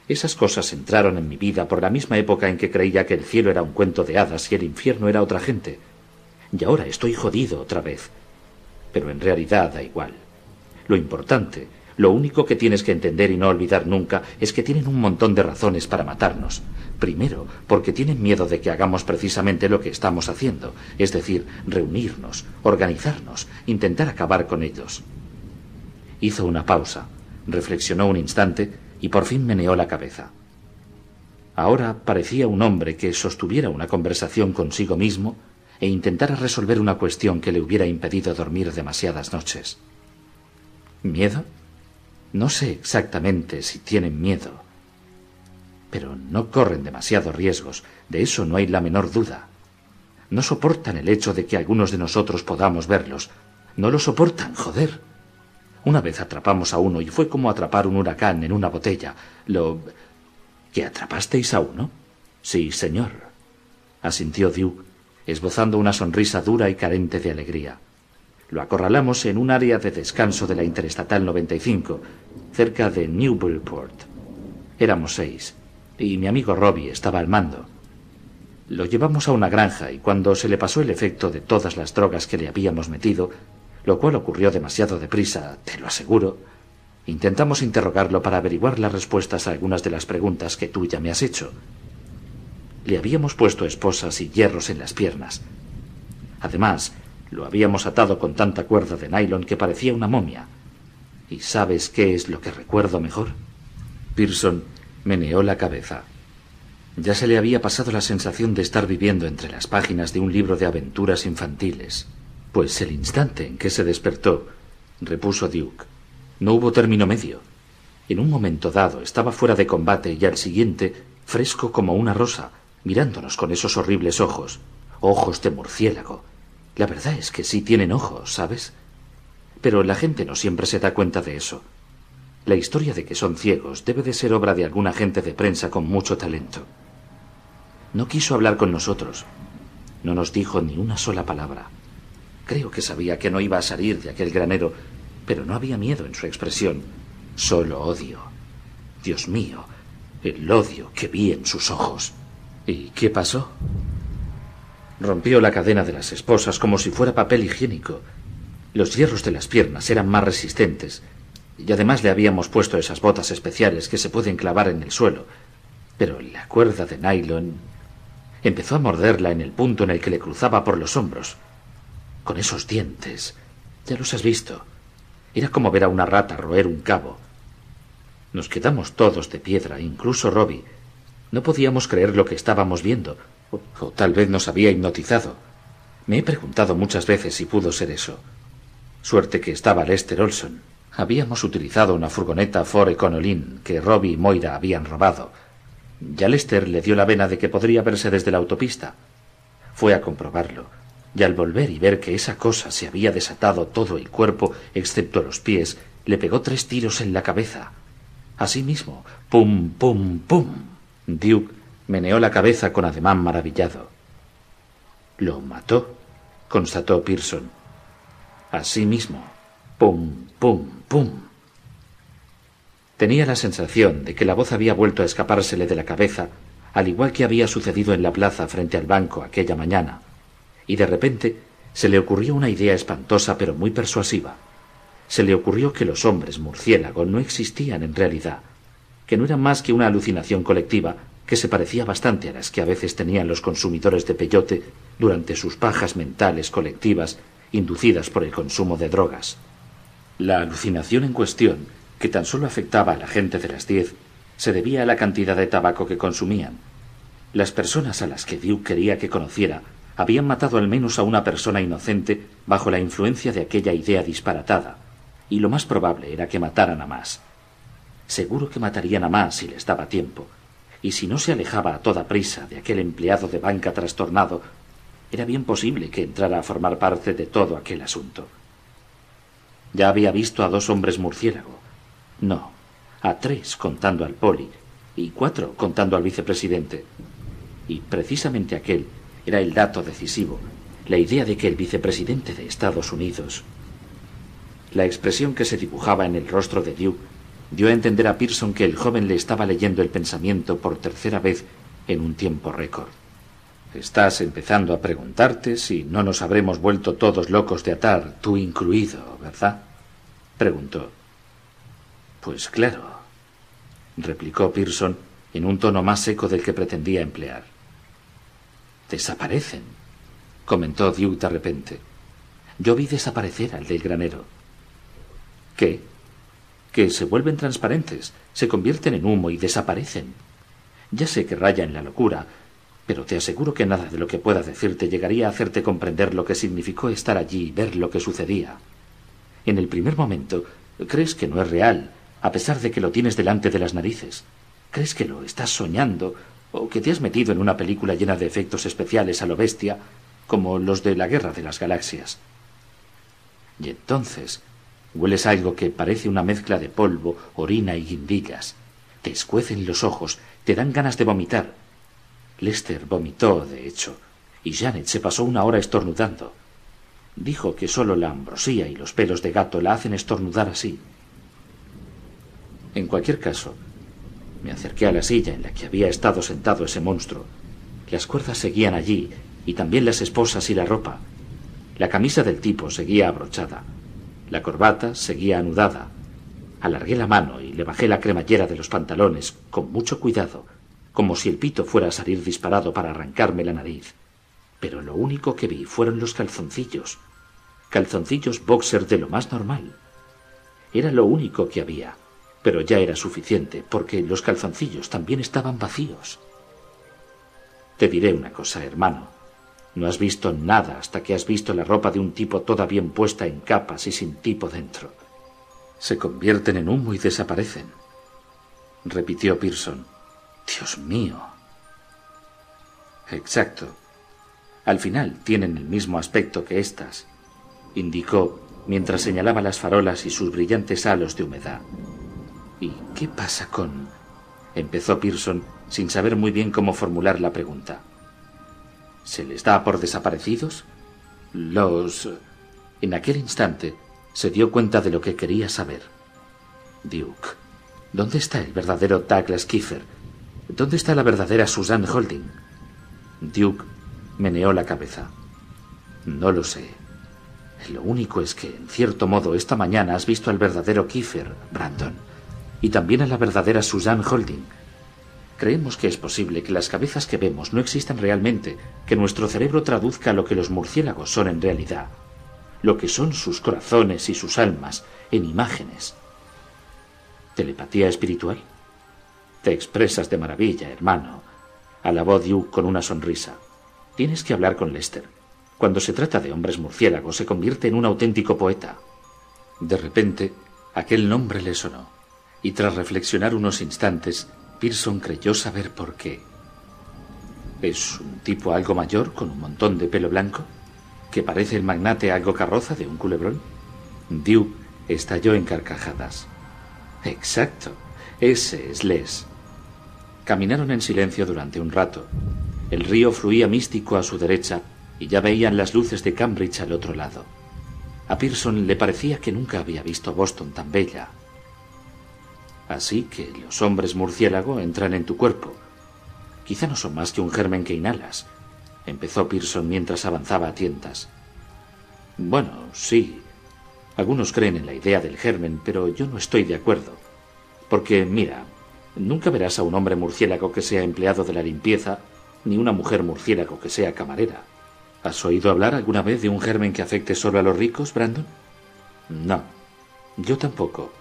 Esas cosas entraron en mi vida por la misma época en que creía que el cielo era un cuento de hadas y el infierno era otra gente. Y ahora estoy jodido otra vez. Pero en realidad da igual. Lo importante, lo único que tienes que entender y no olvidar nunca es que tienen un montón de razones para matarnos. Primero, porque tienen miedo de que hagamos precisamente lo que estamos haciendo, es decir, reunirnos, organizarnos, intentar acabar con ellos. Hizo una pausa, reflexionó un instante y por fin meneó la cabeza. Ahora parecía un hombre que sostuviera una conversación consigo mismo e intentara resolver una cuestión que le hubiera impedido dormir demasiadas noches. ¿Miedo? No sé exactamente si tienen miedo, pero no corren demasiados riesgos, de eso no hay la menor duda. No soportan el hecho de que algunos de nosotros podamos verlos. No lo soportan, joder. Una vez atrapamos a uno y fue como atrapar un huracán en una botella. Lo... ¿Que atrapasteis a uno? Sí, señor. asintió Duke, esbozando una sonrisa dura y carente de alegría. Lo acorralamos en un área de descanso de la Interestatal 95, cerca de Newburyport. Éramos seis y mi amigo Robbie estaba al mando. Lo llevamos a una granja y cuando se le pasó el efecto de todas las drogas que le habíamos metido, lo cual ocurrió demasiado deprisa, te lo aseguro, intentamos interrogarlo para averiguar las respuestas a algunas de las preguntas que tú ya me has hecho. Le habíamos puesto esposas y hierros en las piernas. Además, Lo habíamos atado con tanta cuerda de nylon que parecía una momia. ¿Y sabes qué es lo que recuerdo mejor? Pearson meneó la cabeza. Ya se le había pasado la sensación de estar viviendo entre las páginas de un libro de aventuras infantiles. Pues el instante en que se despertó, repuso Duke, no hubo término medio. En un momento dado estaba fuera de combate y al siguiente fresco como una rosa, mirándonos con esos horribles ojos, ojos de murciélago. La verdad es que sí tienen ojos, ¿sabes? Pero la gente no siempre se da cuenta de eso. La historia de que son ciegos debe de ser obra de algún agente de prensa con mucho talento. No quiso hablar con nosotros. No nos dijo ni una sola palabra. Creo que sabía que no iba a salir de aquel granero, pero no había miedo en su expresión, solo odio. Dios mío, el odio que vi en sus ojos. ¿Y qué pasó? Rompió la cadena de las esposas como si fuera papel higiénico. Los hierros de las piernas eran más resistentes, y además le habíamos puesto esas botas especiales que se pueden clavar en el suelo. Pero la cuerda de nylon empezó a morderla en el punto en el que le cruzaba por los hombros. Con esos dientes. Ya los has visto. Era como ver a una rata roer un cabo. Nos quedamos todos de piedra, incluso Robbie. No podíamos creer lo que estábamos viendo, o, tal vez nos había hipnotizado. Me he preguntado muchas veces si pudo ser eso. Suerte que estaba Lester Olson. Habíamos utilizado una furgoneta Ford Econoline que Robbie y Moira habían robado. Ya Lester le dio la vena de que podría verse desde la autopista. Fue a comprobarlo, y al volver y ver que esa cosa se había desatado todo el cuerpo, excepto los pies, le pegó tres tiros en la cabeza. Asimismo, pum, pum, pum. Duke meneó la cabeza con ademán maravillado. Lo mató, constató Pearson. Así mismo, pum, pum, pum. Tenía la sensación de que la voz había vuelto a escapársele de la cabeza, al igual que había sucedido en la plaza frente al banco aquella mañana, y de repente se le ocurrió una idea espantosa pero muy persuasiva se le ocurrió que los hombres murciélago no existían en realidad, que no eran más que una alucinación colectiva que se parecía bastante a las que a veces tenían los consumidores de peyote durante sus pajas mentales colectivas inducidas por el consumo de drogas. La alucinación en cuestión, que tan solo afectaba a la gente de las diez, se debía a la cantidad de tabaco que consumían. Las personas a las que Duke quería que conociera habían matado al menos a una persona inocente bajo la influencia de aquella idea disparatada, y lo más probable era que mataran a más. Seguro que matarían a más si les daba tiempo, y si no se alejaba a toda prisa de aquel empleado de banca trastornado, era bien posible que entrara a formar parte de todo aquel asunto. Ya había visto a dos hombres murciélago. No, a tres contando al poli, y cuatro contando al vicepresidente. Y precisamente aquel era el dato decisivo, la idea de que el vicepresidente de Estados Unidos la expresión que se dibujaba en el rostro de Duke dio a entender a Pearson que el joven le estaba leyendo el pensamiento por tercera vez en un tiempo récord. Estás empezando a preguntarte si no nos habremos vuelto todos locos de atar, tú incluido, ¿verdad? preguntó. Pues claro, replicó Pearson en un tono más seco del que pretendía emplear. Desaparecen, comentó Duke de repente. Yo vi desaparecer al del granero. ¿Qué? Que se vuelven transparentes, se convierten en humo y desaparecen. Ya sé que raya en la locura, pero te aseguro que nada de lo que pueda decirte llegaría a hacerte comprender lo que significó estar allí y ver lo que sucedía. En el primer momento, crees que no es real, a pesar de que lo tienes delante de las narices. Crees que lo estás soñando o que te has metido en una película llena de efectos especiales a lo bestia, como los de la Guerra de las Galaxias. Y entonces Hueles algo que parece una mezcla de polvo, orina y guindillas. Te escuecen los ojos, te dan ganas de vomitar. Lester vomitó, de hecho, y Janet se pasó una hora estornudando. Dijo que sólo la ambrosía y los pelos de gato la hacen estornudar así. En cualquier caso, me acerqué a la silla en la que había estado sentado ese monstruo. Las cuerdas seguían allí, y también las esposas y la ropa. La camisa del tipo seguía abrochada. La corbata seguía anudada. Alargué la mano y le bajé la cremallera de los pantalones con mucho cuidado, como si el pito fuera a salir disparado para arrancarme la nariz. Pero lo único que vi fueron los calzoncillos, calzoncillos boxer de lo más normal. Era lo único que había, pero ya era suficiente, porque los calzoncillos también estaban vacíos. Te diré una cosa, hermano. No has visto nada hasta que has visto la ropa de un tipo toda bien puesta en capas y sin tipo dentro. Se convierten en humo y desaparecen. Repitió Pearson. Dios mío. Exacto. Al final tienen el mismo aspecto que estas, indicó mientras señalaba las farolas y sus brillantes halos de humedad. ¿Y qué pasa con...? empezó Pearson sin saber muy bien cómo formular la pregunta. ¿Se les da por desaparecidos? Los... En aquel instante se dio cuenta de lo que quería saber. Duke, ¿dónde está el verdadero Douglas Kiefer? ¿Dónde está la verdadera Susan Holding? Duke meneó la cabeza. No lo sé. Lo único es que, en cierto modo, esta mañana has visto al verdadero Kiefer, Brandon, y también a la verdadera Susan Holding. Creemos que es posible que las cabezas que vemos no existan realmente, que nuestro cerebro traduzca lo que los murciélagos son en realidad, lo que son sus corazones y sus almas, en imágenes. ¿Telepatía espiritual? Te expresas de maravilla, hermano, alabó Duke con una sonrisa. Tienes que hablar con Lester. Cuando se trata de hombres murciélagos se convierte en un auténtico poeta. De repente, aquel nombre le sonó, y tras reflexionar unos instantes, Pearson creyó saber por qué. ¿Es un tipo algo mayor con un montón de pelo blanco? ¿Que parece el magnate algo carroza de un culebrón? Duke estalló en carcajadas. Exacto, ese es Les. Caminaron en silencio durante un rato. El río fluía místico a su derecha y ya veían las luces de Cambridge al otro lado. A Pearson le parecía que nunca había visto Boston tan bella. Así que los hombres murciélago entran en tu cuerpo. Quizá no son más que un germen que inhalas, empezó Pearson mientras avanzaba a tientas. Bueno, sí. Algunos creen en la idea del germen, pero yo no estoy de acuerdo. Porque, mira, nunca verás a un hombre murciélago que sea empleado de la limpieza, ni una mujer murciélago que sea camarera. ¿Has oído hablar alguna vez de un germen que afecte solo a los ricos, Brandon? No, yo tampoco.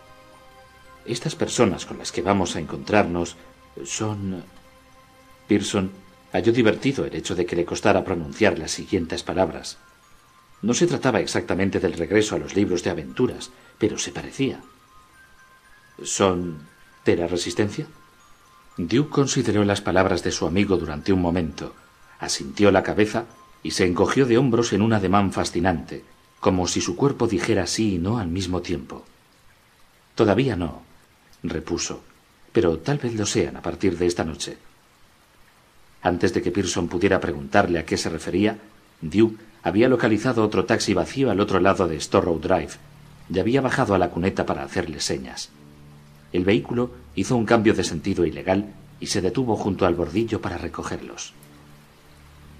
Estas personas con las que vamos a encontrarnos son... Pearson halló divertido el hecho de que le costara pronunciar las siguientes palabras. No se trataba exactamente del regreso a los libros de aventuras, pero se parecía. ¿Son de la resistencia? Duke consideró las palabras de su amigo durante un momento, asintió la cabeza y se encogió de hombros en un ademán fascinante, como si su cuerpo dijera sí y no al mismo tiempo. Todavía no, repuso, pero tal vez lo sean a partir de esta noche. Antes de que Pearson pudiera preguntarle a qué se refería, Duke había localizado otro taxi vacío al otro lado de Storrow Drive y había bajado a la cuneta para hacerle señas. El vehículo hizo un cambio de sentido ilegal y se detuvo junto al bordillo para recogerlos.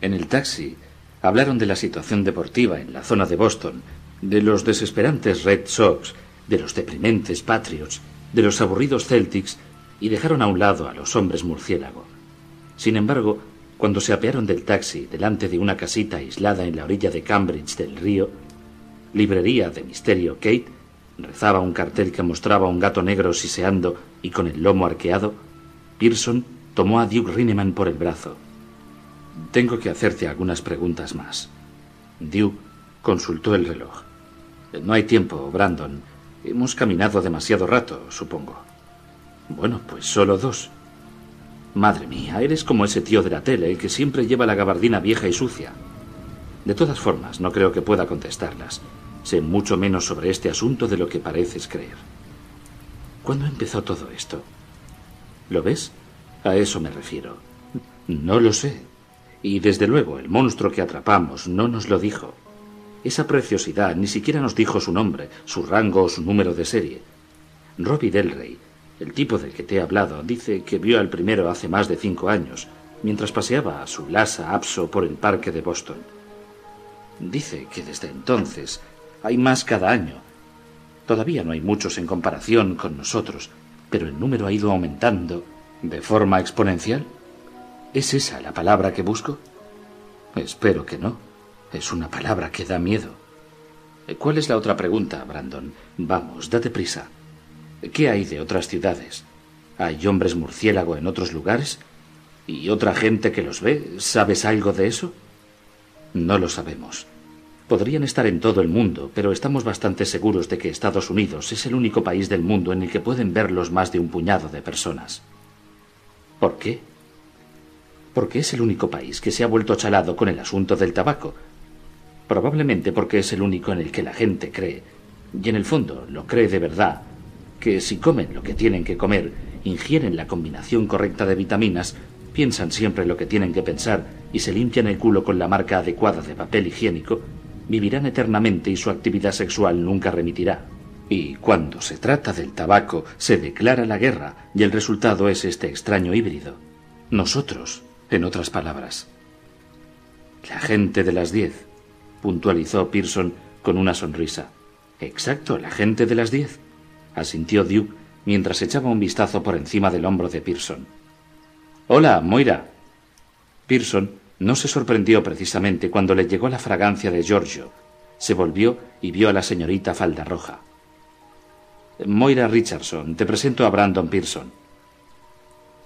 En el taxi hablaron de la situación deportiva en la zona de Boston, de los desesperantes Red Sox, de los deprimentes Patriots, de los aburridos Celtics y dejaron a un lado a los hombres murciélago. Sin embargo, cuando se apearon del taxi delante de una casita aislada en la orilla de Cambridge del río, librería de misterio Kate, rezaba un cartel que mostraba un gato negro siseando y con el lomo arqueado, Pearson tomó a Duke Rineman por el brazo. Tengo que hacerte algunas preguntas más. Duke consultó el reloj. No hay tiempo, Brandon. Hemos caminado demasiado rato, supongo. Bueno, pues solo dos. Madre mía, eres como ese tío de la tele, el que siempre lleva la gabardina vieja y sucia. De todas formas, no creo que pueda contestarlas. Sé mucho menos sobre este asunto de lo que pareces creer. ¿Cuándo empezó todo esto? ¿Lo ves? A eso me refiero. No lo sé. Y desde luego el monstruo que atrapamos no nos lo dijo. Esa preciosidad ni siquiera nos dijo su nombre, su rango o su número de serie. Robbie Delray, el tipo del que te he hablado, dice que vio al primero hace más de cinco años, mientras paseaba a su Lhasa Apso por el parque de Boston. Dice que desde entonces hay más cada año. Todavía no hay muchos en comparación con nosotros, pero el número ha ido aumentando de forma exponencial. ¿Es esa la palabra que busco? Espero que no. Es una palabra que da miedo. ¿Cuál es la otra pregunta, Brandon? Vamos, date prisa. ¿Qué hay de otras ciudades? ¿Hay hombres murciélago en otros lugares? ¿Y otra gente que los ve? ¿Sabes algo de eso? No lo sabemos. Podrían estar en todo el mundo, pero estamos bastante seguros de que Estados Unidos es el único país del mundo en el que pueden verlos más de un puñado de personas. ¿Por qué? Porque es el único país que se ha vuelto chalado con el asunto del tabaco. Probablemente porque es el único en el que la gente cree, y en el fondo lo cree de verdad, que si comen lo que tienen que comer, ingieren la combinación correcta de vitaminas, piensan siempre lo que tienen que pensar y se limpian el culo con la marca adecuada de papel higiénico, vivirán eternamente y su actividad sexual nunca remitirá. Y cuando se trata del tabaco, se declara la guerra y el resultado es este extraño híbrido. Nosotros, en otras palabras. La gente de las diez, puntualizó Pearson con una sonrisa. Exacto, la gente de las diez, asintió Duke mientras echaba un vistazo por encima del hombro de Pearson. Hola, Moira. Pearson no se sorprendió precisamente cuando le llegó la fragancia de Giorgio. Se volvió y vio a la señorita falda roja. Moira Richardson, te presento a Brandon Pearson.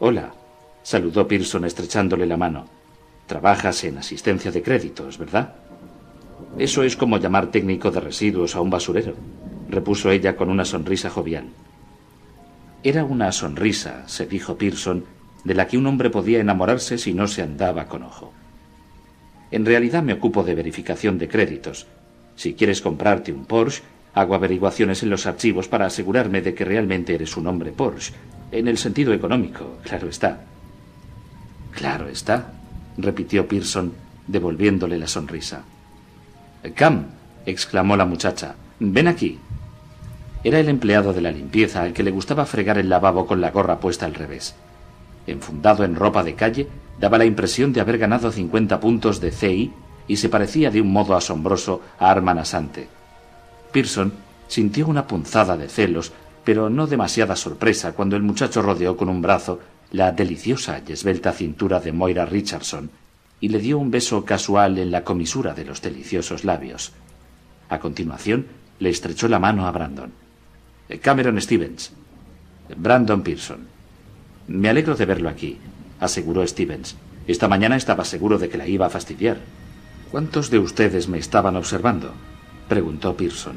Hola, saludó Pearson estrechándole la mano. Trabajas en asistencia de créditos, ¿verdad? Eso es como llamar técnico de residuos a un basurero, repuso ella con una sonrisa jovial. Era una sonrisa, se dijo Pearson, de la que un hombre podía enamorarse si no se andaba con ojo. En realidad me ocupo de verificación de créditos. Si quieres comprarte un Porsche, hago averiguaciones en los archivos para asegurarme de que realmente eres un hombre Porsche, en el sentido económico, claro está. Claro está, repitió Pearson, devolviéndole la sonrisa. Cam, exclamó la muchacha, ven aquí. Era el empleado de la limpieza al que le gustaba fregar el lavabo con la gorra puesta al revés enfundado en ropa de calle, daba la impresión de haber ganado cincuenta puntos de CI y se parecía de un modo asombroso a Arman Asante. Pearson sintió una punzada de celos, pero no demasiada sorpresa cuando el muchacho rodeó con un brazo la deliciosa y esbelta cintura de Moira Richardson y le dio un beso casual en la comisura de los deliciosos labios. A continuación, le estrechó la mano a Brandon. Cameron Stevens. Brandon Pearson. Me alegro de verlo aquí, aseguró Stevens. Esta mañana estaba seguro de que la iba a fastidiar. ¿Cuántos de ustedes me estaban observando? preguntó Pearson.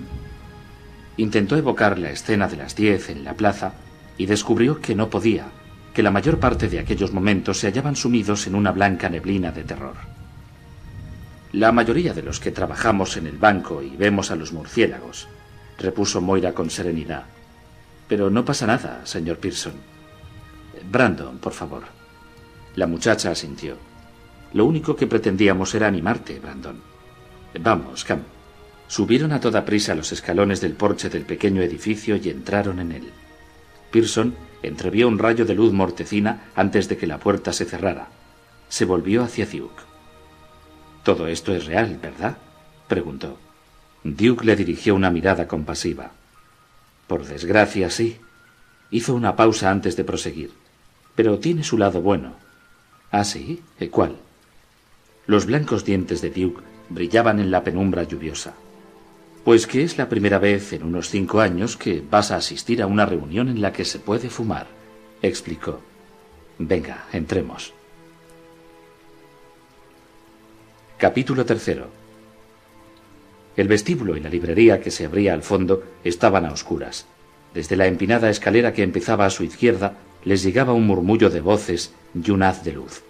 Intentó evocar la escena de las diez en la plaza y descubrió que no podía, que la mayor parte de aquellos momentos se hallaban sumidos en una blanca neblina de terror. La mayoría de los que trabajamos en el banco y vemos a los murciélagos, repuso Moira con serenidad. Pero no pasa nada, señor Pearson. Brandon, por favor. La muchacha asintió. Lo único que pretendíamos era animarte, Brandon. Vamos, Cam. Subieron a toda prisa los escalones del porche del pequeño edificio y entraron en él. Pearson entrevió un rayo de luz mortecina antes de que la puerta se cerrara. Se volvió hacia Duke. Todo esto es real, ¿verdad? preguntó. Duke le dirigió una mirada compasiva. Por desgracia, sí. Hizo una pausa antes de proseguir. Pero tiene su lado bueno. ¿Ah, sí? ¿Cuál? Los blancos dientes de Duke brillaban en la penumbra lluviosa. Pues que es la primera vez en unos cinco años que vas a asistir a una reunión en la que se puede fumar, explicó. Venga, entremos. Capítulo tercero. El vestíbulo y la librería que se abría al fondo estaban a oscuras. Desde la empinada escalera que empezaba a su izquierda les llegaba un murmullo de voces y un haz de luz.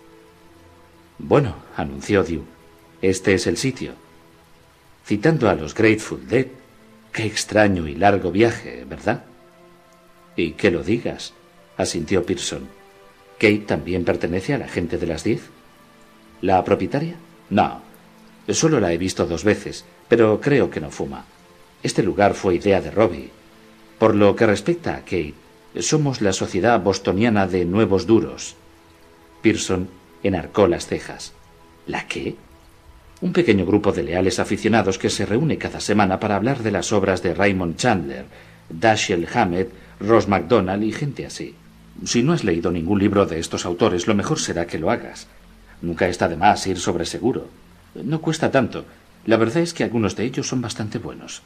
Bueno, anunció Dew, este es el sitio. Citando a los Grateful Dead, qué extraño y largo viaje, ¿verdad? Y que lo digas, asintió Pearson. ¿Kate también pertenece a la gente de las diez? ¿La propietaria? No, solo la he visto dos veces, pero creo que no fuma. Este lugar fue idea de Robbie. Por lo que respecta a Kate, somos la sociedad bostoniana de nuevos duros. Pearson enarcó las cejas. ¿La qué? Un pequeño grupo de leales aficionados que se reúne cada semana para hablar de las obras de Raymond Chandler, Dashiell Hammett, Ross MacDonald y gente así. Si no has leído ningún libro de estos autores, lo mejor será que lo hagas. Nunca está de más ir sobre seguro. No cuesta tanto. La verdad es que algunos de ellos son bastante buenos.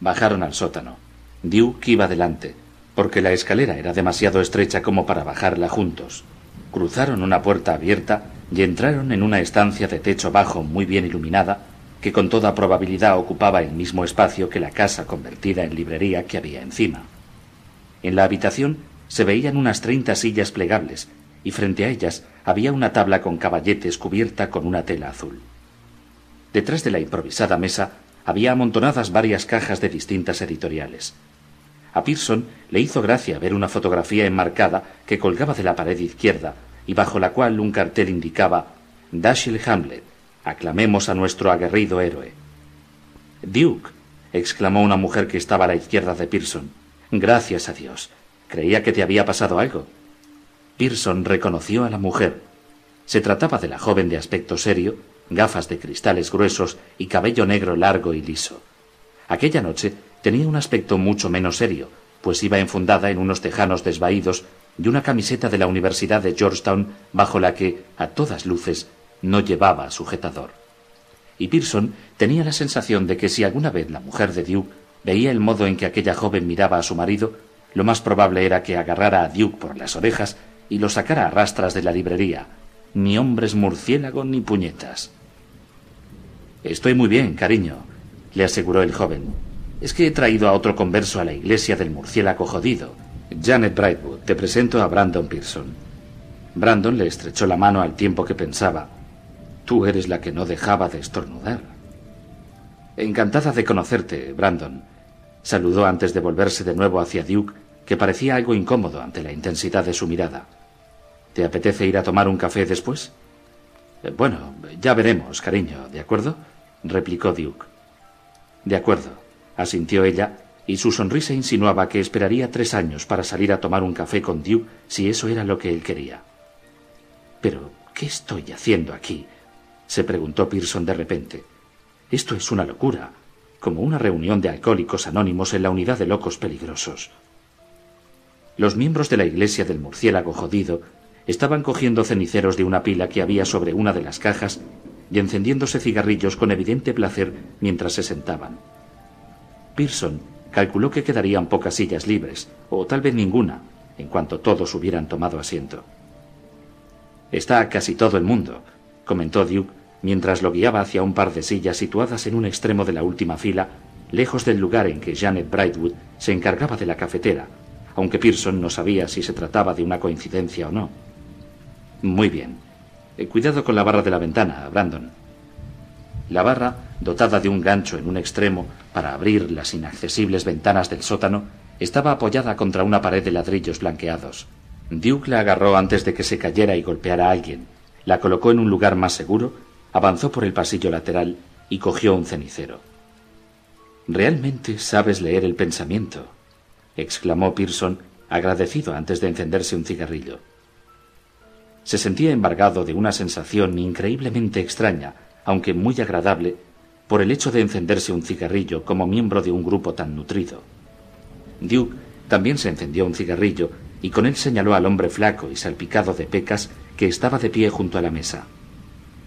Bajaron al sótano. Duke iba delante, porque la escalera era demasiado estrecha como para bajarla juntos. Cruzaron una puerta abierta y entraron en una estancia de techo bajo muy bien iluminada, que con toda probabilidad ocupaba el mismo espacio que la casa convertida en librería que había encima. En la habitación se veían unas treinta sillas plegables, y frente a ellas había una tabla con caballetes cubierta con una tela azul. Detrás de la improvisada mesa había amontonadas varias cajas de distintas editoriales. A Pearson le hizo gracia ver una fotografía enmarcada que colgaba de la pared izquierda y bajo la cual un cartel indicaba Dashiell Hamlet, aclamemos a nuestro aguerrido héroe. Duke, exclamó una mujer que estaba a la izquierda de Pearson. Gracias a Dios. Creía que te había pasado algo. Pearson reconoció a la mujer. Se trataba de la joven de aspecto serio, gafas de cristales gruesos y cabello negro largo y liso. Aquella noche tenía un aspecto mucho menos serio, pues iba enfundada en unos tejanos desvaídos y una camiseta de la Universidad de Georgetown bajo la que, a todas luces, no llevaba sujetador. Y Pearson tenía la sensación de que si alguna vez la mujer de Duke veía el modo en que aquella joven miraba a su marido, lo más probable era que agarrara a Duke por las orejas y lo sacara a rastras de la librería. Ni hombres murciélago ni puñetas. Estoy muy bien, cariño, le aseguró el joven. Es que he traído a otro converso a la iglesia del murciélago jodido. Janet Brightwood, te presento a Brandon Pearson. Brandon le estrechó la mano al tiempo que pensaba. Tú eres la que no dejaba de estornudar. Encantada de conocerte, Brandon. Saludó antes de volverse de nuevo hacia Duke, que parecía algo incómodo ante la intensidad de su mirada. ¿Te apetece ir a tomar un café después? Eh, bueno, ya veremos, cariño, ¿de acuerdo? replicó Duke. De acuerdo, asintió ella, y su sonrisa insinuaba que esperaría tres años para salir a tomar un café con Duke si eso era lo que él quería. Pero, ¿qué estoy haciendo aquí? se preguntó Pearson de repente. Esto es una locura, como una reunión de alcohólicos anónimos en la unidad de locos peligrosos. Los miembros de la iglesia del murciélago jodido estaban cogiendo ceniceros de una pila que había sobre una de las cajas y encendiéndose cigarrillos con evidente placer mientras se sentaban. Pearson calculó que quedarían pocas sillas libres, o tal vez ninguna, en cuanto todos hubieran tomado asiento. Está casi todo el mundo, comentó Duke mientras lo guiaba hacia un par de sillas situadas en un extremo de la última fila, lejos del lugar en que Janet Brightwood se encargaba de la cafetera, aunque Pearson no sabía si se trataba de una coincidencia o no. Muy bien. Eh, cuidado con la barra de la ventana, Brandon. La barra, dotada de un gancho en un extremo para abrir las inaccesibles ventanas del sótano, estaba apoyada contra una pared de ladrillos blanqueados. Duke la agarró antes de que se cayera y golpeara a alguien, la colocó en un lugar más seguro, avanzó por el pasillo lateral y cogió un cenicero. Realmente sabes leer el pensamiento, exclamó Pearson, agradecido antes de encenderse un cigarrillo. Se sentía embargado de una sensación increíblemente extraña, aunque muy agradable, por el hecho de encenderse un cigarrillo como miembro de un grupo tan nutrido. Duke también se encendió un cigarrillo y con él señaló al hombre flaco y salpicado de pecas que estaba de pie junto a la mesa.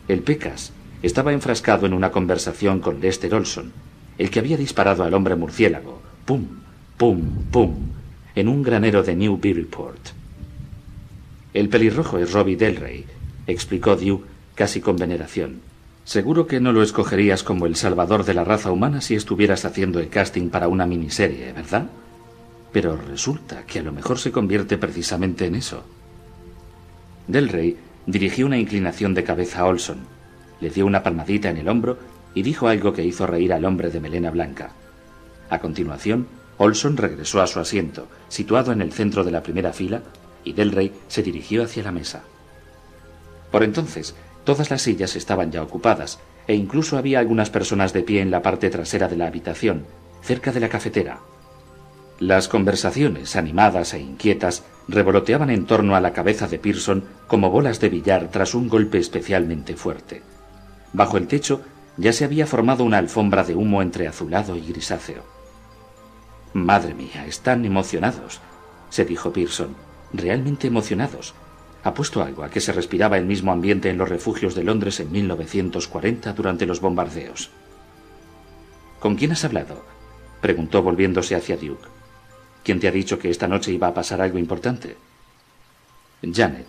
El pecas estaba enfrascado en una conversación con Lester Olson, el que había disparado al hombre murciélago, pum, pum, pum, en un granero de New El pelirrojo es Robbie Delray, explicó Duke casi con veneración. Seguro que no lo escogerías como el salvador de la raza humana si estuvieras haciendo el casting para una miniserie, ¿verdad? Pero resulta que a lo mejor se convierte precisamente en eso. Delray dirigió una inclinación de cabeza a Olson, le dio una palmadita en el hombro y dijo algo que hizo reír al hombre de melena blanca. A continuación, Olson regresó a su asiento, situado en el centro de la primera fila, y Delray se dirigió hacia la mesa. Por entonces, todas las sillas estaban ya ocupadas, e incluso había algunas personas de pie en la parte trasera de la habitación, cerca de la cafetera. Las conversaciones, animadas e inquietas, revoloteaban en torno a la cabeza de Pearson como bolas de billar tras un golpe especialmente fuerte. Bajo el techo ya se había formado una alfombra de humo entre azulado y grisáceo. Madre mía, están emocionados, se dijo Pearson, realmente emocionados. Apuesto algo a que se respiraba el mismo ambiente en los refugios de Londres en 1940 durante los bombardeos. ¿Con quién has hablado? preguntó volviéndose hacia Duke. ¿Quién te ha dicho que esta noche iba a pasar algo importante? Janet,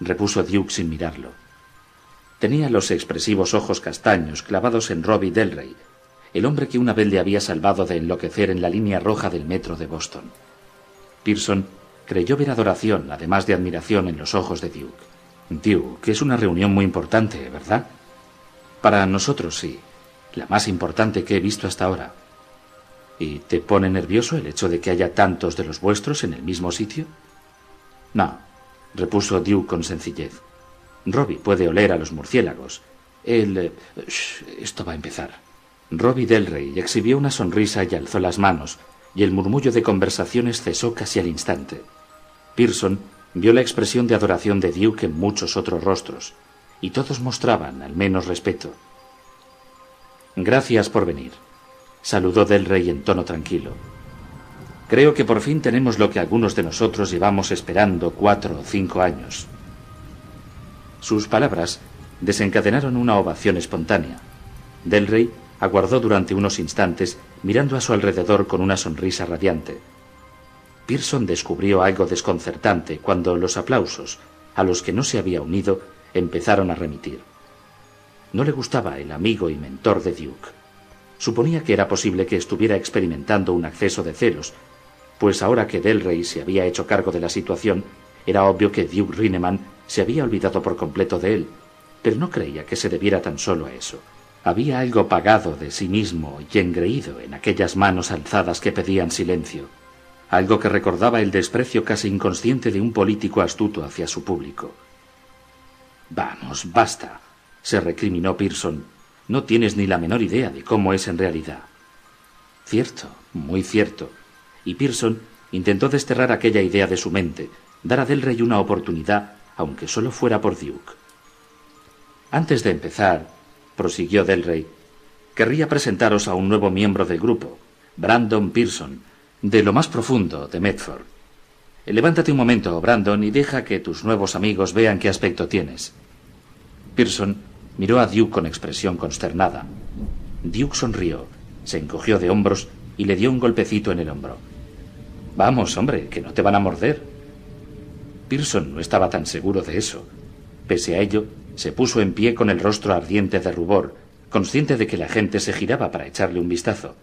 repuso Duke sin mirarlo. Tenía los expresivos ojos castaños clavados en Robbie Delray, el hombre que una vez le había salvado de enloquecer en la línea roja del metro de Boston. Pearson creyó ver adoración, además de admiración, en los ojos de Duke. Duke, es una reunión muy importante, ¿verdad? Para nosotros sí, la más importante que he visto hasta ahora. ¿Y te pone nervioso el hecho de que haya tantos de los vuestros en el mismo sitio? No, repuso Duke con sencillez. Robbie puede oler a los murciélagos. Él... Eh, esto va a empezar. Robbie Delray exhibió una sonrisa y alzó las manos, y el murmullo de conversaciones cesó casi al instante. Pearson vio la expresión de adoración de Duke en muchos otros rostros, y todos mostraban al menos respeto. Gracias por venir, saludó Delray en tono tranquilo. Creo que por fin tenemos lo que algunos de nosotros llevamos esperando cuatro o cinco años. Sus palabras desencadenaron una ovación espontánea. Delray aguardó durante unos instantes mirando a su alrededor con una sonrisa radiante. Pearson descubrió algo desconcertante cuando los aplausos, a los que no se había unido, empezaron a remitir. No le gustaba el amigo y mentor de Duke. Suponía que era posible que estuviera experimentando un acceso de celos, pues ahora que Delray se había hecho cargo de la situación, era obvio que Duke Rineman se había olvidado por completo de él, pero no creía que se debiera tan solo a eso. Había algo pagado de sí mismo y engreído en aquellas manos alzadas que pedían silencio, algo que recordaba el desprecio casi inconsciente de un político astuto hacia su público. Vamos, basta, se recriminó Pearson. No tienes ni la menor idea de cómo es en realidad. Cierto, muy cierto. Y Pearson intentó desterrar aquella idea de su mente, dar a Del Rey una oportunidad, aunque solo fuera por Duke. Antes de empezar, prosiguió Del Rey, querría presentaros a un nuevo miembro del grupo, Brandon Pearson, de lo más profundo de Medford. Levántate un momento, Brandon, y deja que tus nuevos amigos vean qué aspecto tienes. Pearson miró a Duke con expresión consternada. Duke sonrió, se encogió de hombros y le dio un golpecito en el hombro. Vamos, hombre, que no te van a morder. Pearson no estaba tan seguro de eso. Pese a ello, se puso en pie con el rostro ardiente de rubor, consciente de que la gente se giraba para echarle un vistazo.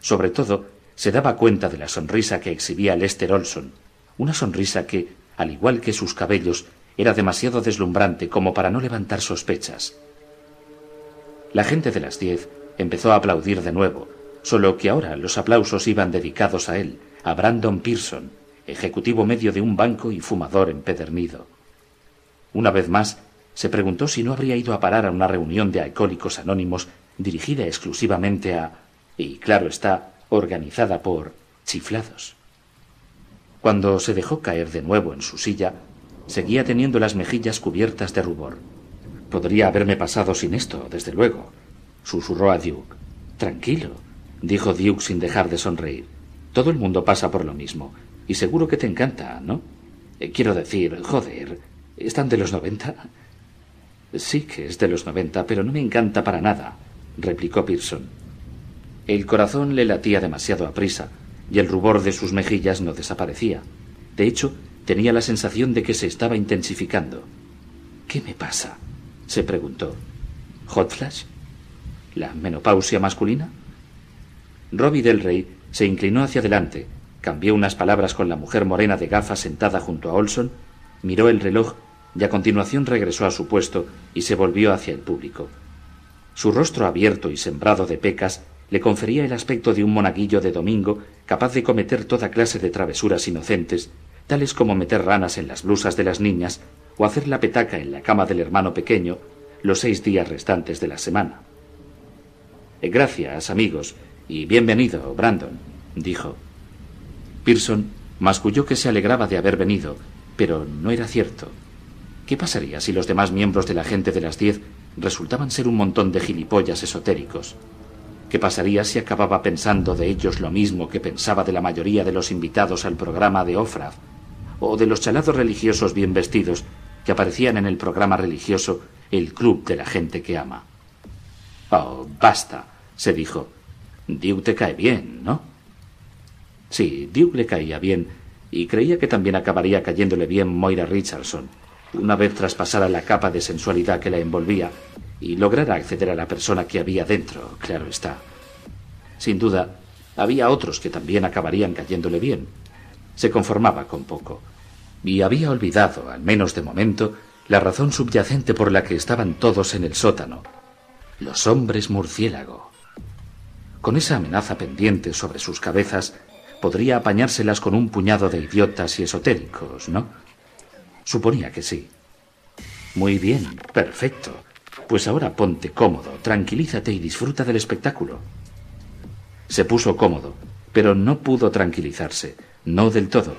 Sobre todo, se daba cuenta de la sonrisa que exhibía Lester Olson, una sonrisa que, al igual que sus cabellos, era demasiado deslumbrante como para no levantar sospechas. La gente de las diez empezó a aplaudir de nuevo, solo que ahora los aplausos iban dedicados a él, a Brandon Pearson, ejecutivo medio de un banco y fumador empedernido. Una vez más, se preguntó si no habría ido a parar a una reunión de alcohólicos anónimos dirigida exclusivamente a, y claro está, organizada por chiflados. Cuando se dejó caer de nuevo en su silla, seguía teniendo las mejillas cubiertas de rubor. Podría haberme pasado sin esto, desde luego, susurró a Duke. Tranquilo, dijo Duke sin dejar de sonreír. Todo el mundo pasa por lo mismo, y seguro que te encanta, ¿no? Eh, quiero decir, joder, ¿están de los noventa? Sí que es de los noventa, pero no me encanta para nada, replicó Pearson. El corazón le latía demasiado a prisa, y el rubor de sus mejillas no desaparecía. De hecho, tenía la sensación de que se estaba intensificando. ¿Qué me pasa? se preguntó. ¿Hot flash? ¿La menopausia masculina? Robbie del Rey se inclinó hacia adelante, cambió unas palabras con la mujer morena de gafas sentada junto a Olson, miró el reloj y a continuación regresó a su puesto y se volvió hacia el público. Su rostro abierto y sembrado de pecas le confería el aspecto de un monaguillo de domingo capaz de cometer toda clase de travesuras inocentes, tales como meter ranas en las blusas de las niñas o hacer la petaca en la cama del hermano pequeño los seis días restantes de la semana. Eh, gracias, amigos, y bienvenido, Brandon, dijo. Pearson masculló que se alegraba de haber venido, pero no era cierto. ¿Qué pasaría si los demás miembros de la gente de las diez resultaban ser un montón de gilipollas esotéricos? ¿Qué pasaría si acababa pensando de ellos lo mismo que pensaba de la mayoría de los invitados al programa de Ofraf, o de los chalados religiosos bien vestidos que aparecían en el programa religioso El Club de la Gente que Ama. Oh, basta, se dijo. Duke te cae bien, ¿no? Sí, Duke le caía bien, y creía que también acabaría cayéndole bien Moira Richardson, una vez traspasara la capa de sensualidad que la envolvía y lograra acceder a la persona que había dentro, claro está. Sin duda, había otros que también acabarían cayéndole bien. Se conformaba con poco, y había olvidado, al menos de momento, la razón subyacente por la que estaban todos en el sótano. Los hombres murciélago. Con esa amenaza pendiente sobre sus cabezas, podría apañárselas con un puñado de idiotas y esotéricos, ¿no? Suponía que sí. Muy bien, perfecto. Pues ahora ponte cómodo, tranquilízate y disfruta del espectáculo. Se puso cómodo, pero no pudo tranquilizarse, no del todo.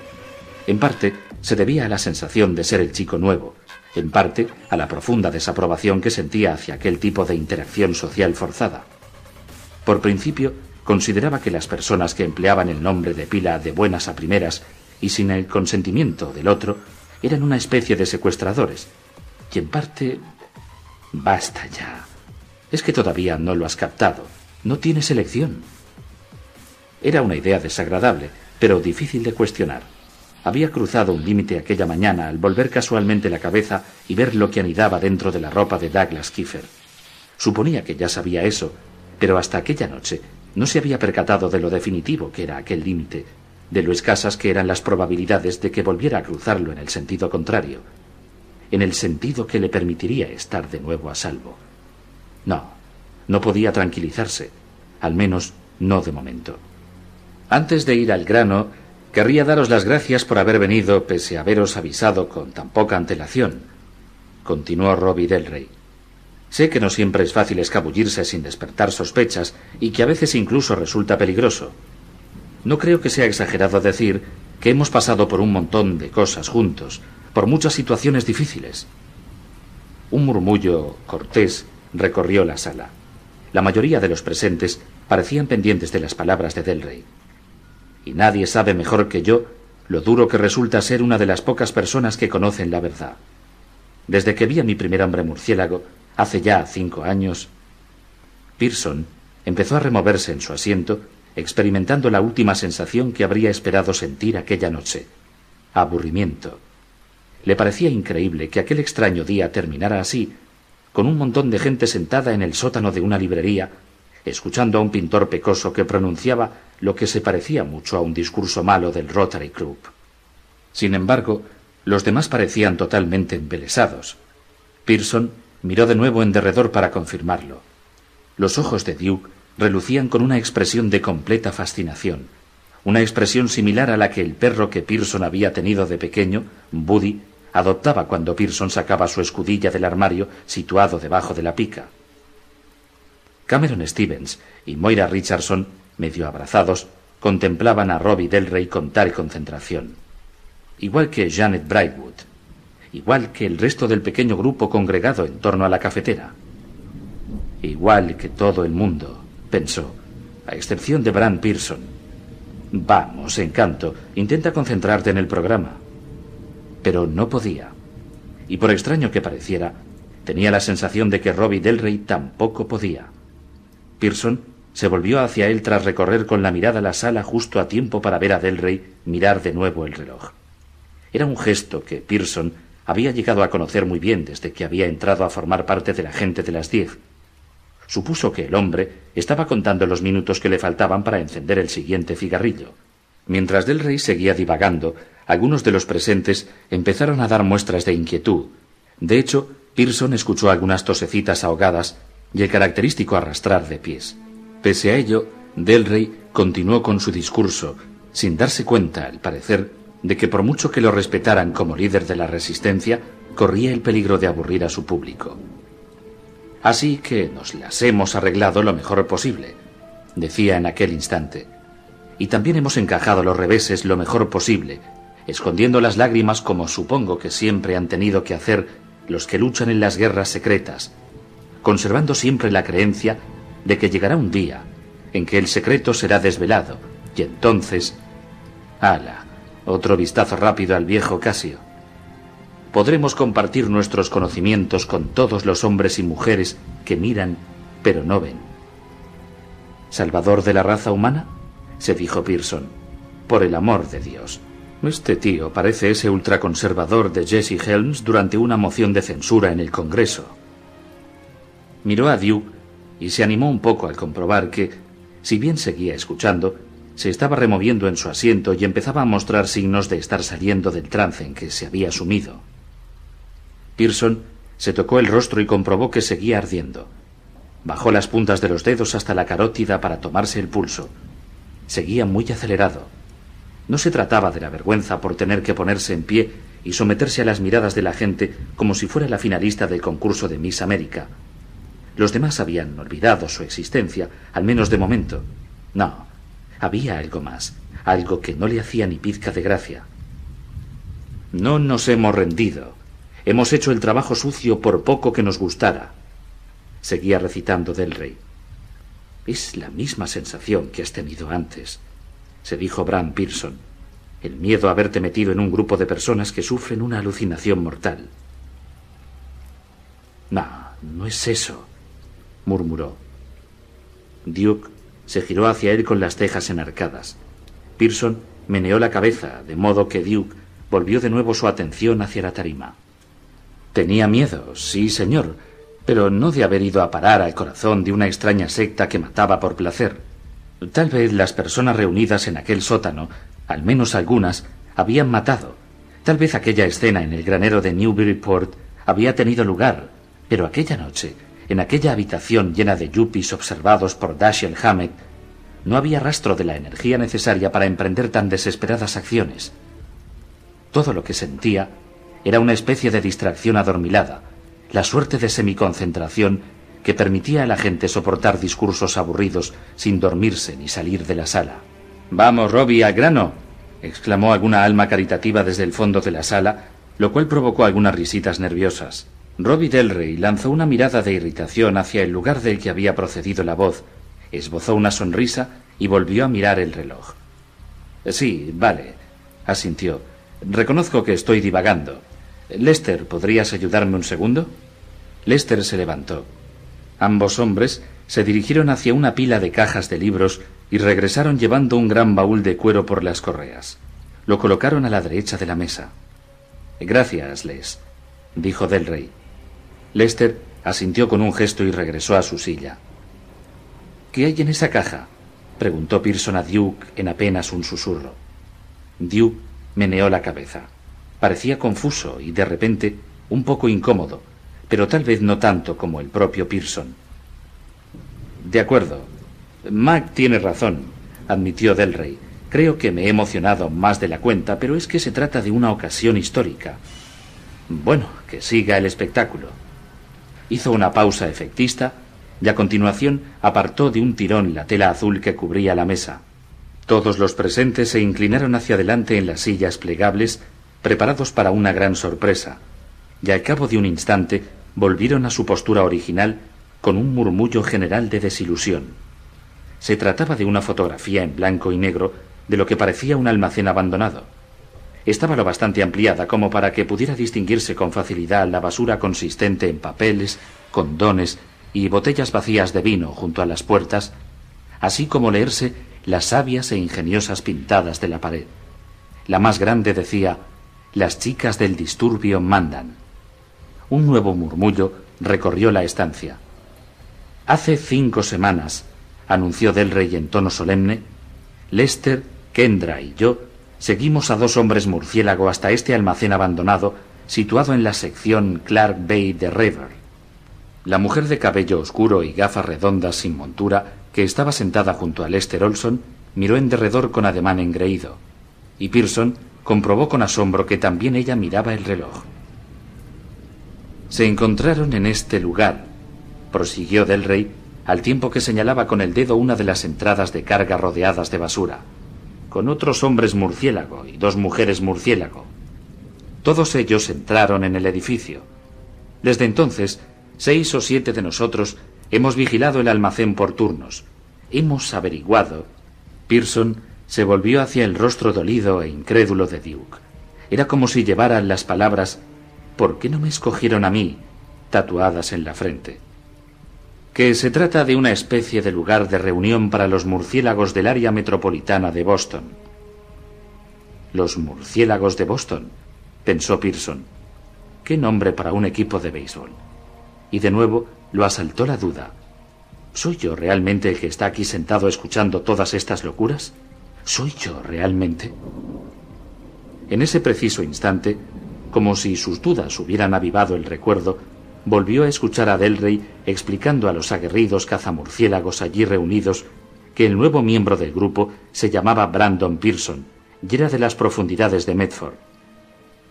En parte se debía a la sensación de ser el chico nuevo, en parte a la profunda desaprobación que sentía hacia aquel tipo de interacción social forzada. Por principio, consideraba que las personas que empleaban el nombre de pila de buenas a primeras y sin el consentimiento del otro eran una especie de secuestradores, y en parte... Basta ya. Es que todavía no lo has captado. No tienes elección. Era una idea desagradable, pero difícil de cuestionar. Había cruzado un límite aquella mañana al volver casualmente la cabeza y ver lo que anidaba dentro de la ropa de Douglas Kiefer. Suponía que ya sabía eso, pero hasta aquella noche no se había percatado de lo definitivo que era aquel límite, de lo escasas que eran las probabilidades de que volviera a cruzarlo en el sentido contrario, en el sentido que le permitiría estar de nuevo a salvo. No, no podía tranquilizarse, al menos no de momento. Antes de ir al grano, querría daros las gracias por haber venido pese a haberos avisado con tan poca antelación, continuó Robbie Delray. Sé que no siempre es fácil escabullirse sin despertar sospechas y que a veces incluso resulta peligroso. No creo que sea exagerado decir que hemos pasado por un montón de cosas juntos, por muchas situaciones difíciles. Un murmullo cortés recorrió la sala. La mayoría de los presentes parecían pendientes de las palabras de Delray. Y nadie sabe mejor que yo lo duro que resulta ser una de las pocas personas que conocen la verdad. Desde que vi a mi primer hombre murciélago, Hace ya cinco años, Pearson empezó a removerse en su asiento, experimentando la última sensación que habría esperado sentir aquella noche, aburrimiento. Le parecía increíble que aquel extraño día terminara así, con un montón de gente sentada en el sótano de una librería, escuchando a un pintor pecoso que pronunciaba lo que se parecía mucho a un discurso malo del Rotary Club. Sin embargo, los demás parecían totalmente embelesados. Pearson Miró de nuevo en derredor para confirmarlo. Los ojos de Duke relucían con una expresión de completa fascinación, una expresión similar a la que el perro que Pearson había tenido de pequeño, Buddy, adoptaba cuando Pearson sacaba su escudilla del armario situado debajo de la pica. Cameron Stevens y Moira Richardson, medio abrazados, contemplaban a Robbie Delray con tal concentración, igual que Janet Brightwood igual que el resto del pequeño grupo congregado en torno a la cafetera. Igual que todo el mundo, pensó, a excepción de Bran Pearson. Vamos, encanto, intenta concentrarte en el programa. Pero no podía. Y por extraño que pareciera, tenía la sensación de que Robbie Delray tampoco podía. Pearson se volvió hacia él tras recorrer con la mirada la sala justo a tiempo para ver a Delray mirar de nuevo el reloj. Era un gesto que Pearson había llegado a conocer muy bien desde que había entrado a formar parte de la gente de las diez. Supuso que el hombre estaba contando los minutos que le faltaban para encender el siguiente cigarrillo. Mientras del rey seguía divagando, algunos de los presentes empezaron a dar muestras de inquietud. De hecho, Pearson escuchó algunas tosecitas ahogadas y el característico arrastrar de pies. Pese a ello, Del Rey continuó con su discurso, sin darse cuenta, al parecer, de que por mucho que lo respetaran como líder de la resistencia, corría el peligro de aburrir a su público. Así que nos las hemos arreglado lo mejor posible, decía en aquel instante. Y también hemos encajado los reveses lo mejor posible, escondiendo las lágrimas como supongo que siempre han tenido que hacer los que luchan en las guerras secretas, conservando siempre la creencia de que llegará un día en que el secreto será desvelado, y entonces... ¡Hala! Otro vistazo rápido al viejo Casio. podremos compartir nuestros conocimientos con todos los hombres y mujeres que miran pero no ven. ¿Salvador de la raza humana? se dijo Pearson. Por el amor de Dios. Este tío parece ese ultraconservador de Jesse Helms durante una moción de censura en el Congreso. Miró a Duke y se animó un poco al comprobar que, si bien seguía escuchando, se estaba removiendo en su asiento y empezaba a mostrar signos de estar saliendo del trance en que se había sumido. Pearson se tocó el rostro y comprobó que seguía ardiendo. Bajó las puntas de los dedos hasta la carótida para tomarse el pulso. Seguía muy acelerado. No se trataba de la vergüenza por tener que ponerse en pie y someterse a las miradas de la gente como si fuera la finalista del concurso de Miss América. Los demás habían olvidado su existencia, al menos de momento. No, había algo más, algo que no le hacía ni pizca de gracia. No nos hemos rendido. Hemos hecho el trabajo sucio por poco que nos gustara. Seguía recitando del rey. Es la misma sensación que has tenido antes, se dijo Bram Pearson. El miedo a haberte metido en un grupo de personas que sufren una alucinación mortal. No, no es eso, murmuró. Duke se giró hacia él con las cejas enarcadas. Pearson meneó la cabeza, de modo que Duke volvió de nuevo su atención hacia la tarima. Tenía miedo, sí, señor, pero no de haber ido a parar al corazón de una extraña secta que mataba por placer. Tal vez las personas reunidas en aquel sótano, al menos algunas, habían matado. Tal vez aquella escena en el granero de Newburyport había tenido lugar, pero aquella noche, en aquella habitación llena de yuppies observados por Dashiell Hammett, no había rastro de la energía necesaria para emprender tan desesperadas acciones. Todo lo que sentía era una especie de distracción adormilada, la suerte de semiconcentración que permitía a la gente soportar discursos aburridos sin dormirse ni salir de la sala. Vamos, Robbie, al grano, exclamó alguna alma caritativa desde el fondo de la sala, lo cual provocó algunas risitas nerviosas. Robbie Delray lanzó una mirada de irritación hacia el lugar del que había procedido la voz, esbozó una sonrisa y volvió a mirar el reloj. Sí, vale, asintió. Reconozco que estoy divagando. Lester, ¿podrías ayudarme un segundo? Lester se levantó. Ambos hombres se dirigieron hacia una pila de cajas de libros y regresaron llevando un gran baúl de cuero por las correas. Lo colocaron a la derecha de la mesa. Gracias, Les, dijo Delrey. Lester asintió con un gesto y regresó a su silla. ¿Qué hay en esa caja? preguntó Pearson a Duke en apenas un susurro. Duke meneó la cabeza. Parecía confuso y de repente un poco incómodo, pero tal vez no tanto como el propio Pearson. De acuerdo. Mac tiene razón, admitió Delray. Creo que me he emocionado más de la cuenta, pero es que se trata de una ocasión histórica. Bueno, que siga el espectáculo. Hizo una pausa efectista y a continuación apartó de un tirón la tela azul que cubría la mesa. Todos los presentes se inclinaron hacia adelante en las sillas plegables preparados para una gran sorpresa, y al cabo de un instante volvieron a su postura original con un murmullo general de desilusión. Se trataba de una fotografía en blanco y negro de lo que parecía un almacén abandonado. Estaba lo bastante ampliada como para que pudiera distinguirse con facilidad la basura consistente en papeles, condones y botellas vacías de vino junto a las puertas, así como leerse las sabias e ingeniosas pintadas de la pared. La más grande decía las chicas del disturbio mandan. Un nuevo murmullo recorrió la estancia. Hace cinco semanas, anunció Del Rey en tono solemne, Lester, Kendra y yo seguimos a dos hombres murciélago hasta este almacén abandonado situado en la sección Clark Bay de River. La mujer de cabello oscuro y gafas redondas sin montura, que estaba sentada junto a Lester Olson, miró en derredor con ademán engreído, y Pearson comprobó con asombro que también ella miraba el reloj. Se encontraron en este lugar, prosiguió Del Rey, al tiempo que señalaba con el dedo una de las entradas de carga rodeadas de basura, con otros hombres murciélago y dos mujeres murciélago. Todos ellos entraron en el edificio. Desde entonces, seis o siete de nosotros hemos vigilado el almacén por turnos. Hemos averiguado. Pearson se volvió hacia el rostro dolido e incrédulo de Duke. Era como si llevara las palabras ¿por qué no me escogieron a mí, tatuadas en la frente? Que se trata de una especie de lugar de reunión para los murciélagos del área metropolitana de Boston. Los murciélagos de Boston, pensó Pearson. ¿Qué nombre para un equipo de béisbol? Y de nuevo lo asaltó la duda. ¿Soy yo realmente el que está aquí sentado escuchando todas estas locuras? ¿Soy yo realmente? En ese preciso instante, como si sus dudas hubieran avivado el recuerdo, volvió a escuchar a Delrey explicando a los aguerridos cazamurciélagos allí reunidos que el nuevo miembro del grupo se llamaba Brandon Pearson y era de las profundidades de Medford.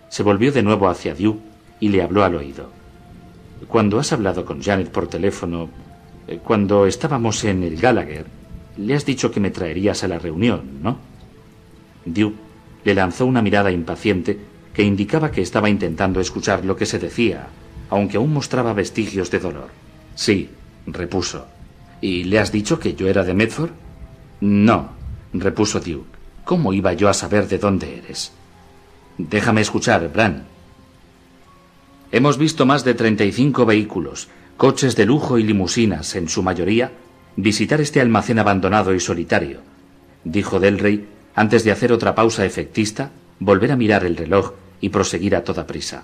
Se volvió de nuevo hacia Duke y le habló al oído. Cuando has hablado con Janet por teléfono, eh, cuando estábamos en el Gallagher, le has dicho que me traerías a la reunión, ¿no? Duke le lanzó una mirada impaciente que indicaba que estaba intentando escuchar lo que se decía, aunque aún mostraba vestigios de dolor. Sí, repuso. ¿Y le has dicho que yo era de Medford? No, repuso Duke. ¿Cómo iba yo a saber de dónde eres? Déjame escuchar, Bran. Hemos visto más de 35 vehículos, coches de lujo y limusinas, en su mayoría, visitar este almacén abandonado y solitario, dijo Delrey antes de hacer otra pausa efectista, volver a mirar el reloj y proseguir a toda prisa.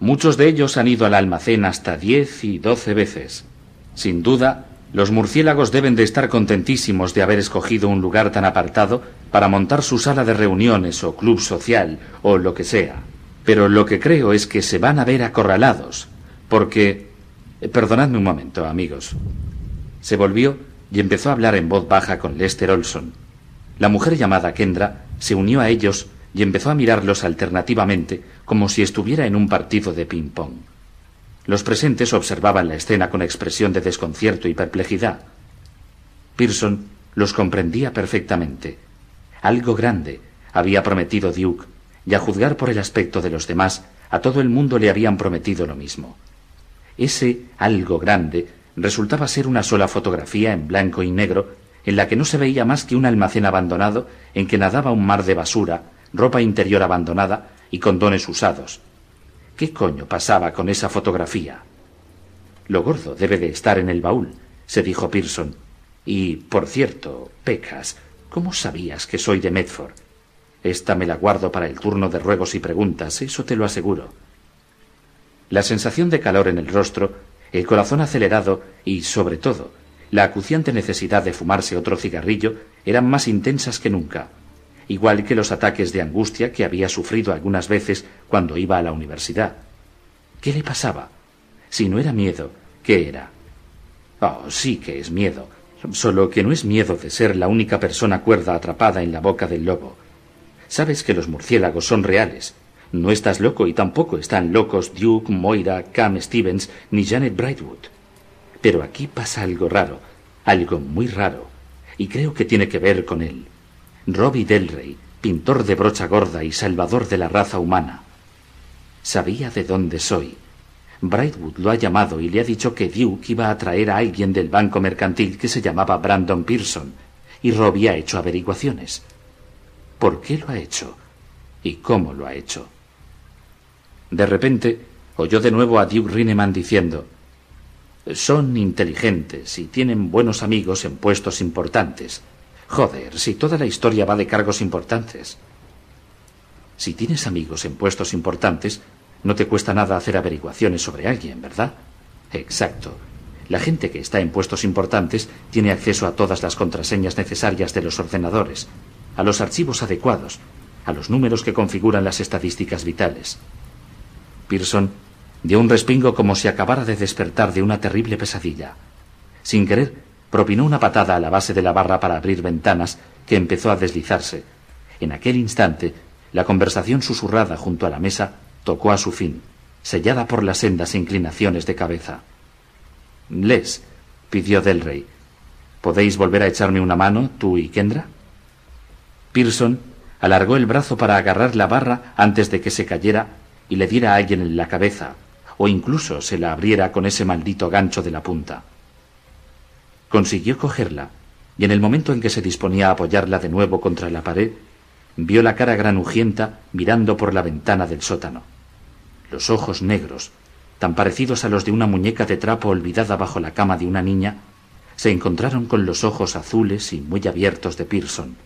Muchos de ellos han ido al almacén hasta diez y doce veces. Sin duda, los murciélagos deben de estar contentísimos de haber escogido un lugar tan apartado para montar su sala de reuniones o club social o lo que sea. Pero lo que creo es que se van a ver acorralados, porque... Eh, perdonadme un momento, amigos. Se volvió y empezó a hablar en voz baja con Lester Olson. La mujer llamada Kendra se unió a ellos y empezó a mirarlos alternativamente como si estuviera en un partido de ping-pong. Los presentes observaban la escena con expresión de desconcierto y perplejidad. Pearson los comprendía perfectamente. Algo grande había prometido Duke, y a juzgar por el aspecto de los demás, a todo el mundo le habían prometido lo mismo. Ese algo grande resultaba ser una sola fotografía en blanco y negro, en la que no se veía más que un almacén abandonado en que nadaba un mar de basura, ropa interior abandonada y condones usados. ¿Qué coño pasaba con esa fotografía? Lo gordo debe de estar en el baúl, se dijo Pearson. Y, por cierto, Pecas, ¿cómo sabías que soy de Medford? Esta me la guardo para el turno de ruegos y preguntas, eso te lo aseguro. La sensación de calor en el rostro, el corazón acelerado y, sobre todo, la acuciante necesidad de fumarse otro cigarrillo eran más intensas que nunca igual que los ataques de angustia que había sufrido algunas veces cuando iba a la universidad. ¿Qué le pasaba? Si no era miedo, ¿qué era? Oh, sí que es miedo, solo que no es miedo de ser la única persona cuerda atrapada en la boca del lobo. Sabes que los murciélagos son reales. No estás loco y tampoco están locos Duke, Moira, Cam Stevens ni Janet Brightwood. Pero aquí pasa algo raro, algo muy raro, y creo que tiene que ver con él. Robbie Delray, pintor de brocha gorda y salvador de la raza humana. Sabía de dónde soy. Brightwood lo ha llamado y le ha dicho que Duke iba a traer a alguien del banco mercantil que se llamaba Brandon Pearson, y Robbie ha hecho averiguaciones. ¿Por qué lo ha hecho? ¿Y cómo lo ha hecho? De repente oyó de nuevo a Duke Rineman diciendo Son inteligentes y tienen buenos amigos en puestos importantes. Joder, si toda la historia va de cargos importantes. Si tienes amigos en puestos importantes, no te cuesta nada hacer averiguaciones sobre alguien, ¿verdad? Exacto. La gente que está en puestos importantes tiene acceso a todas las contraseñas necesarias de los ordenadores, a los archivos adecuados, a los números que configuran las estadísticas vitales. Pearson dio un respingo como si acabara de despertar de una terrible pesadilla. Sin querer, propinó una patada a la base de la barra para abrir ventanas, que empezó a deslizarse. En aquel instante, la conversación susurrada junto a la mesa tocó a su fin, sellada por las sendas inclinaciones de cabeza. Les, pidió Delrey, ¿podéis volver a echarme una mano, tú y Kendra? Pearson alargó el brazo para agarrar la barra antes de que se cayera y le diera a alguien en la cabeza, o incluso se la abriera con ese maldito gancho de la punta. Consiguió cogerla, y en el momento en que se disponía a apoyarla de nuevo contra la pared, vio la cara granujienta mirando por la ventana del sótano. los ojos negros, tan parecidos a los de una muñeca de trapo olvidada bajo la cama de una niña, se encontraron con los ojos azules y muy abiertos de Pearson.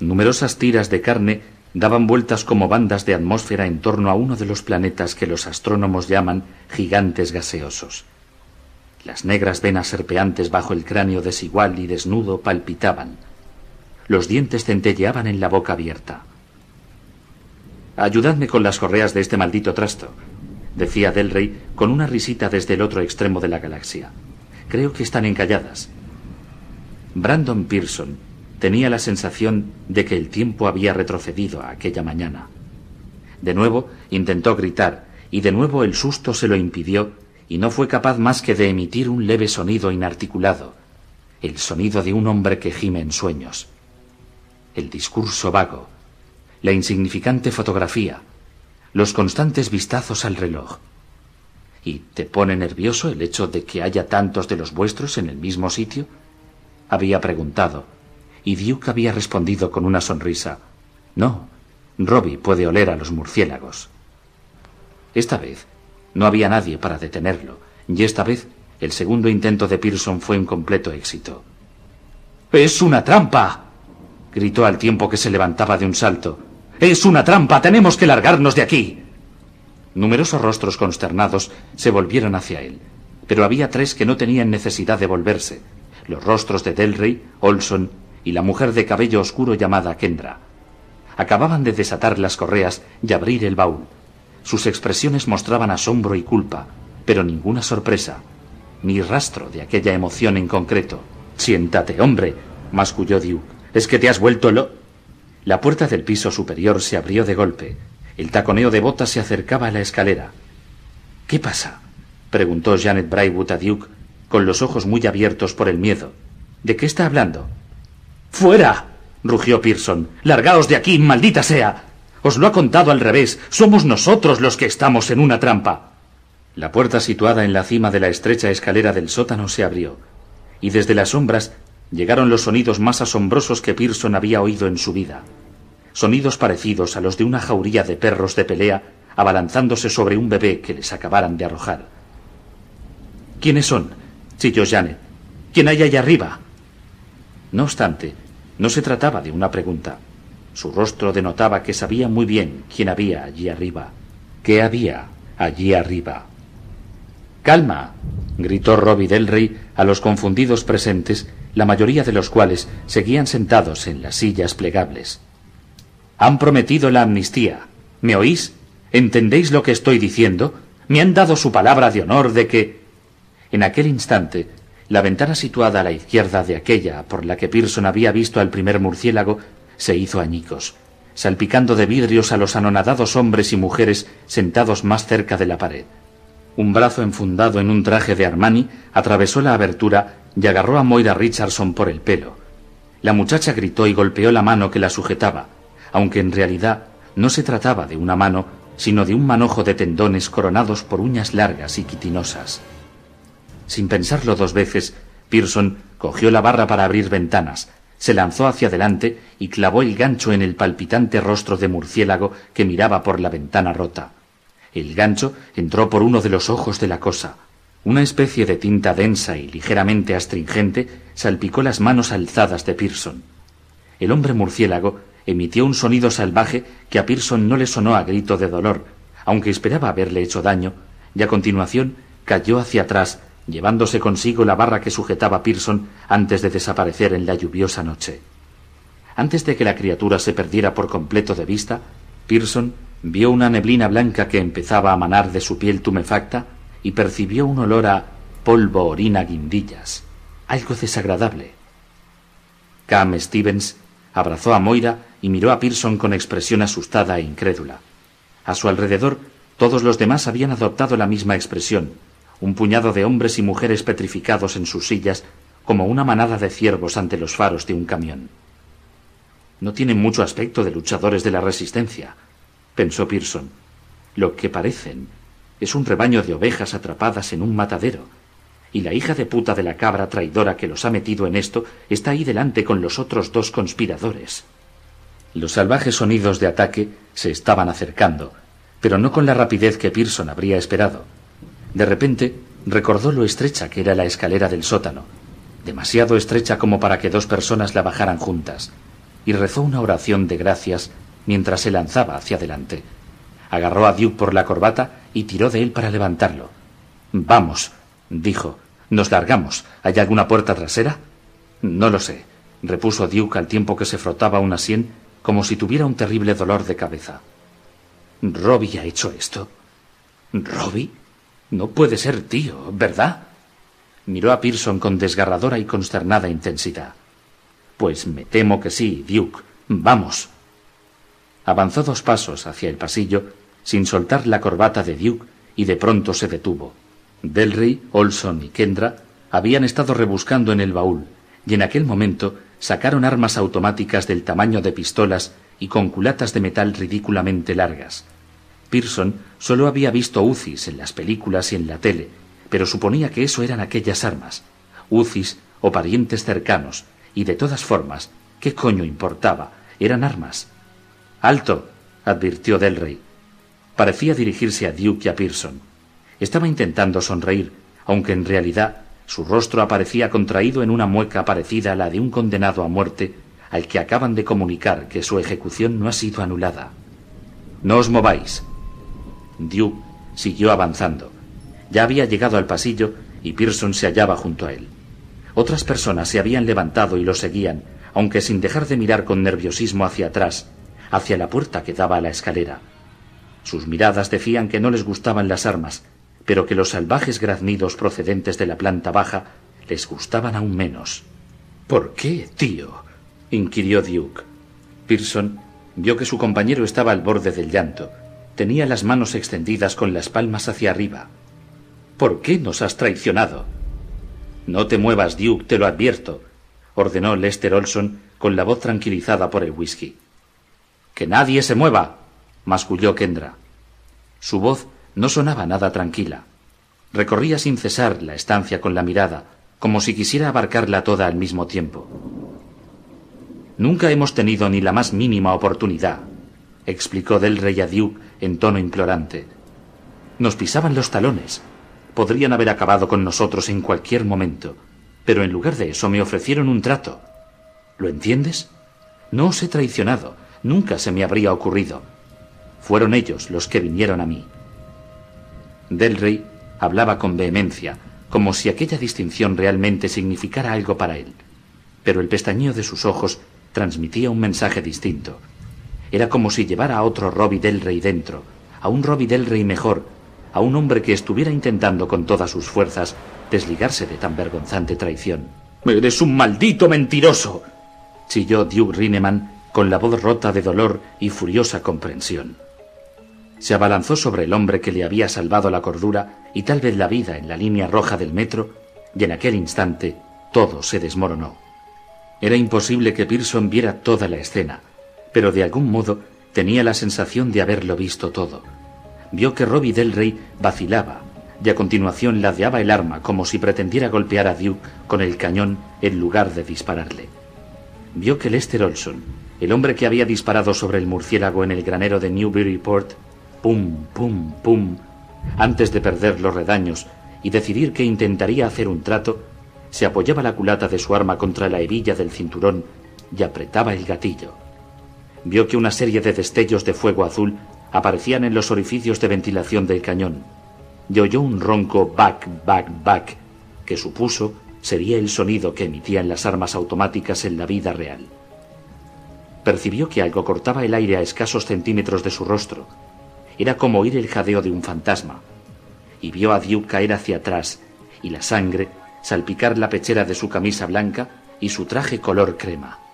Numerosas tiras de carne daban vueltas como bandas de atmósfera en torno a uno de los planetas que los astrónomos llaman gigantes gaseosos. Las negras venas serpeantes bajo el cráneo desigual y desnudo palpitaban. Los dientes centelleaban en la boca abierta. Ayudadme con las correas de este maldito trasto, decía Delrey con una risita desde el otro extremo de la galaxia. Creo que están encalladas. Brandon Pearson tenía la sensación de que el tiempo había retrocedido a aquella mañana. De nuevo intentó gritar, y de nuevo el susto se lo impidió, y no fue capaz más que de emitir un leve sonido inarticulado, el sonido de un hombre que gime en sueños. El discurso vago, la insignificante fotografía, los constantes vistazos al reloj. ¿Y te pone nervioso el hecho de que haya tantos de los vuestros en el mismo sitio? Había preguntado, y Duke había respondido con una sonrisa. No, Robbie puede oler a los murciélagos. Esta vez no había nadie para detenerlo, y esta vez el segundo intento de Pearson fue un completo éxito. ¡Es una trampa! gritó al tiempo que se levantaba de un salto. Es una trampa. Tenemos que largarnos de aquí. Numerosos rostros consternados se volvieron hacia él, pero había tres que no tenían necesidad de volverse. Los rostros de Delray, Olson y la mujer de cabello oscuro llamada Kendra. Acababan de desatar las correas y abrir el baúl. Sus expresiones mostraban asombro y culpa, pero ninguna sorpresa, ni rastro de aquella emoción en concreto. Siéntate, hombre, masculló Duke. ¿Es que te has vuelto lo... La puerta del piso superior se abrió de golpe. El taconeo de botas se acercaba a la escalera. ¿Qué pasa? preguntó Janet Braywood a Duke, con los ojos muy abiertos por el miedo. ¿De qué está hablando? ¡Fuera! rugió Pearson. ¡Largaos de aquí, maldita sea! Os lo ha contado al revés. Somos nosotros los que estamos en una trampa. La puerta situada en la cima de la estrecha escalera del sótano se abrió, y desde las sombras llegaron los sonidos más asombrosos que Pearson había oído en su vida. Sonidos parecidos a los de una jauría de perros de pelea abalanzándose sobre un bebé que les acabaran de arrojar. ¿Quiénes son? chilló Janet. ¿Quién hay allá arriba? No obstante, no se trataba de una pregunta. Su rostro denotaba que sabía muy bien quién había allí arriba. ¿Qué había allí arriba? Calma, gritó Robbie Delray a los confundidos presentes la mayoría de los cuales seguían sentados en las sillas plegables. Han prometido la amnistía. ¿Me oís? ¿Entendéis lo que estoy diciendo? Me han dado su palabra de honor de que... En aquel instante, la ventana situada a la izquierda de aquella por la que Pearson había visto al primer murciélago se hizo añicos, salpicando de vidrios a los anonadados hombres y mujeres sentados más cerca de la pared. Un brazo enfundado en un traje de Armani atravesó la abertura y agarró a Moira Richardson por el pelo. La muchacha gritó y golpeó la mano que la sujetaba, aunque en realidad no se trataba de una mano, sino de un manojo de tendones coronados por uñas largas y quitinosas. Sin pensarlo dos veces, Pearson cogió la barra para abrir ventanas, se lanzó hacia adelante y clavó el gancho en el palpitante rostro de murciélago que miraba por la ventana rota. El gancho entró por uno de los ojos de la cosa, una especie de tinta densa y ligeramente astringente salpicó las manos alzadas de Pearson. El hombre murciélago emitió un sonido salvaje que a Pearson no le sonó a grito de dolor, aunque esperaba haberle hecho daño, y a continuación cayó hacia atrás, llevándose consigo la barra que sujetaba Pearson antes de desaparecer en la lluviosa noche. Antes de que la criatura se perdiera por completo de vista, Pearson vio una neblina blanca que empezaba a manar de su piel tumefacta y percibió un olor a polvo, orina, guindillas, algo desagradable. Cam Stevens abrazó a Moira y miró a Pearson con expresión asustada e incrédula. A su alrededor, todos los demás habían adoptado la misma expresión, un puñado de hombres y mujeres petrificados en sus sillas como una manada de ciervos ante los faros de un camión. No tienen mucho aspecto de luchadores de la resistencia, pensó Pearson. Lo que parecen es un rebaño de ovejas atrapadas en un matadero. Y la hija de puta de la cabra traidora que los ha metido en esto está ahí delante con los otros dos conspiradores. Los salvajes sonidos de ataque se estaban acercando, pero no con la rapidez que Pearson habría esperado. De repente recordó lo estrecha que era la escalera del sótano, demasiado estrecha como para que dos personas la bajaran juntas, y rezó una oración de gracias mientras se lanzaba hacia adelante. Agarró a Duke por la corbata y tiró de él para levantarlo. Vamos, dijo. Nos largamos. ¿Hay alguna puerta trasera? No lo sé, repuso Duke al tiempo que se frotaba una sien como si tuviera un terrible dolor de cabeza. ¿Robbie ha hecho esto? ¿Robbie? No puede ser tío, ¿verdad? Miró a Pearson con desgarradora y consternada intensidad. Pues me temo que sí, Duke. Vamos. Avanzó dos pasos hacia el pasillo sin soltar la corbata de Duke y de pronto se detuvo. Delry, Olson y Kendra habían estado rebuscando en el baúl y en aquel momento sacaron armas automáticas del tamaño de pistolas y con culatas de metal ridículamente largas. Pearson solo había visto UCIs en las películas y en la tele, pero suponía que eso eran aquellas armas, UCIs o parientes cercanos, y de todas formas, ¿qué coño importaba? Eran armas. Alto, advirtió Delray. Parecía dirigirse a Duke y a Pearson. Estaba intentando sonreír, aunque en realidad su rostro aparecía contraído en una mueca parecida a la de un condenado a muerte al que acaban de comunicar que su ejecución no ha sido anulada. No os mováis. Duke siguió avanzando. Ya había llegado al pasillo y Pearson se hallaba junto a él. Otras personas se habían levantado y lo seguían, aunque sin dejar de mirar con nerviosismo hacia atrás, hacia la puerta que daba a la escalera. Sus miradas decían que no les gustaban las armas, pero que los salvajes graznidos procedentes de la planta baja les gustaban aún menos. ¿Por qué, tío? inquirió Duke. Pearson vio que su compañero estaba al borde del llanto. Tenía las manos extendidas con las palmas hacia arriba. ¿Por qué nos has traicionado? No te muevas, Duke, te lo advierto, ordenó Lester Olson con la voz tranquilizada por el whisky. Que nadie se mueva, masculló Kendra. Su voz no sonaba nada tranquila. Recorría sin cesar la estancia con la mirada, como si quisiera abarcarla toda al mismo tiempo. Nunca hemos tenido ni la más mínima oportunidad, explicó Del Rey a Duke en tono implorante. Nos pisaban los talones. Podrían haber acabado con nosotros en cualquier momento, pero en lugar de eso me ofrecieron un trato. ¿Lo entiendes? No os he traicionado, nunca se me habría ocurrido. Fueron ellos los que vinieron a mí. Del Rey hablaba con vehemencia, como si aquella distinción realmente significara algo para él, pero el pestañeo de sus ojos transmitía un mensaje distinto. Era como si llevara a otro Robbie del Rey dentro, a un Robbie del Rey mejor, a un hombre que estuviera intentando con todas sus fuerzas desligarse de tan vergonzante traición. ¡Eres un maldito mentiroso! chilló Duke Rineman con la voz rota de dolor y furiosa comprensión. Se abalanzó sobre el hombre que le había salvado la cordura y tal vez la vida en la línea roja del metro, y en aquel instante todo se desmoronó. Era imposible que Pearson viera toda la escena, pero de algún modo tenía la sensación de haberlo visto todo. Vio que Robbie del Rey vacilaba y a continuación ladeaba el arma como si pretendiera golpear a Duke con el cañón en lugar de dispararle. Vio que Lester Olson, el hombre que había disparado sobre el murciélago en el granero de Newburyport, pum, pum, pum, antes de perder los redaños y decidir que intentaría hacer un trato, se apoyaba la culata de su arma contra la hebilla del cinturón y apretaba el gatillo. Vio que una serie de destellos de fuego azul aparecían en los orificios de ventilación del cañón y oyó un ronco back, back, back que supuso sería el sonido que emitían las armas automáticas en la vida real. Percibió que algo cortaba el aire a escasos centímetros de su rostro. Era como oír el jadeo de un fantasma. Y vio a Duke caer hacia atrás y la sangre salpicar la pechera de su camisa blanca y su traje color crema.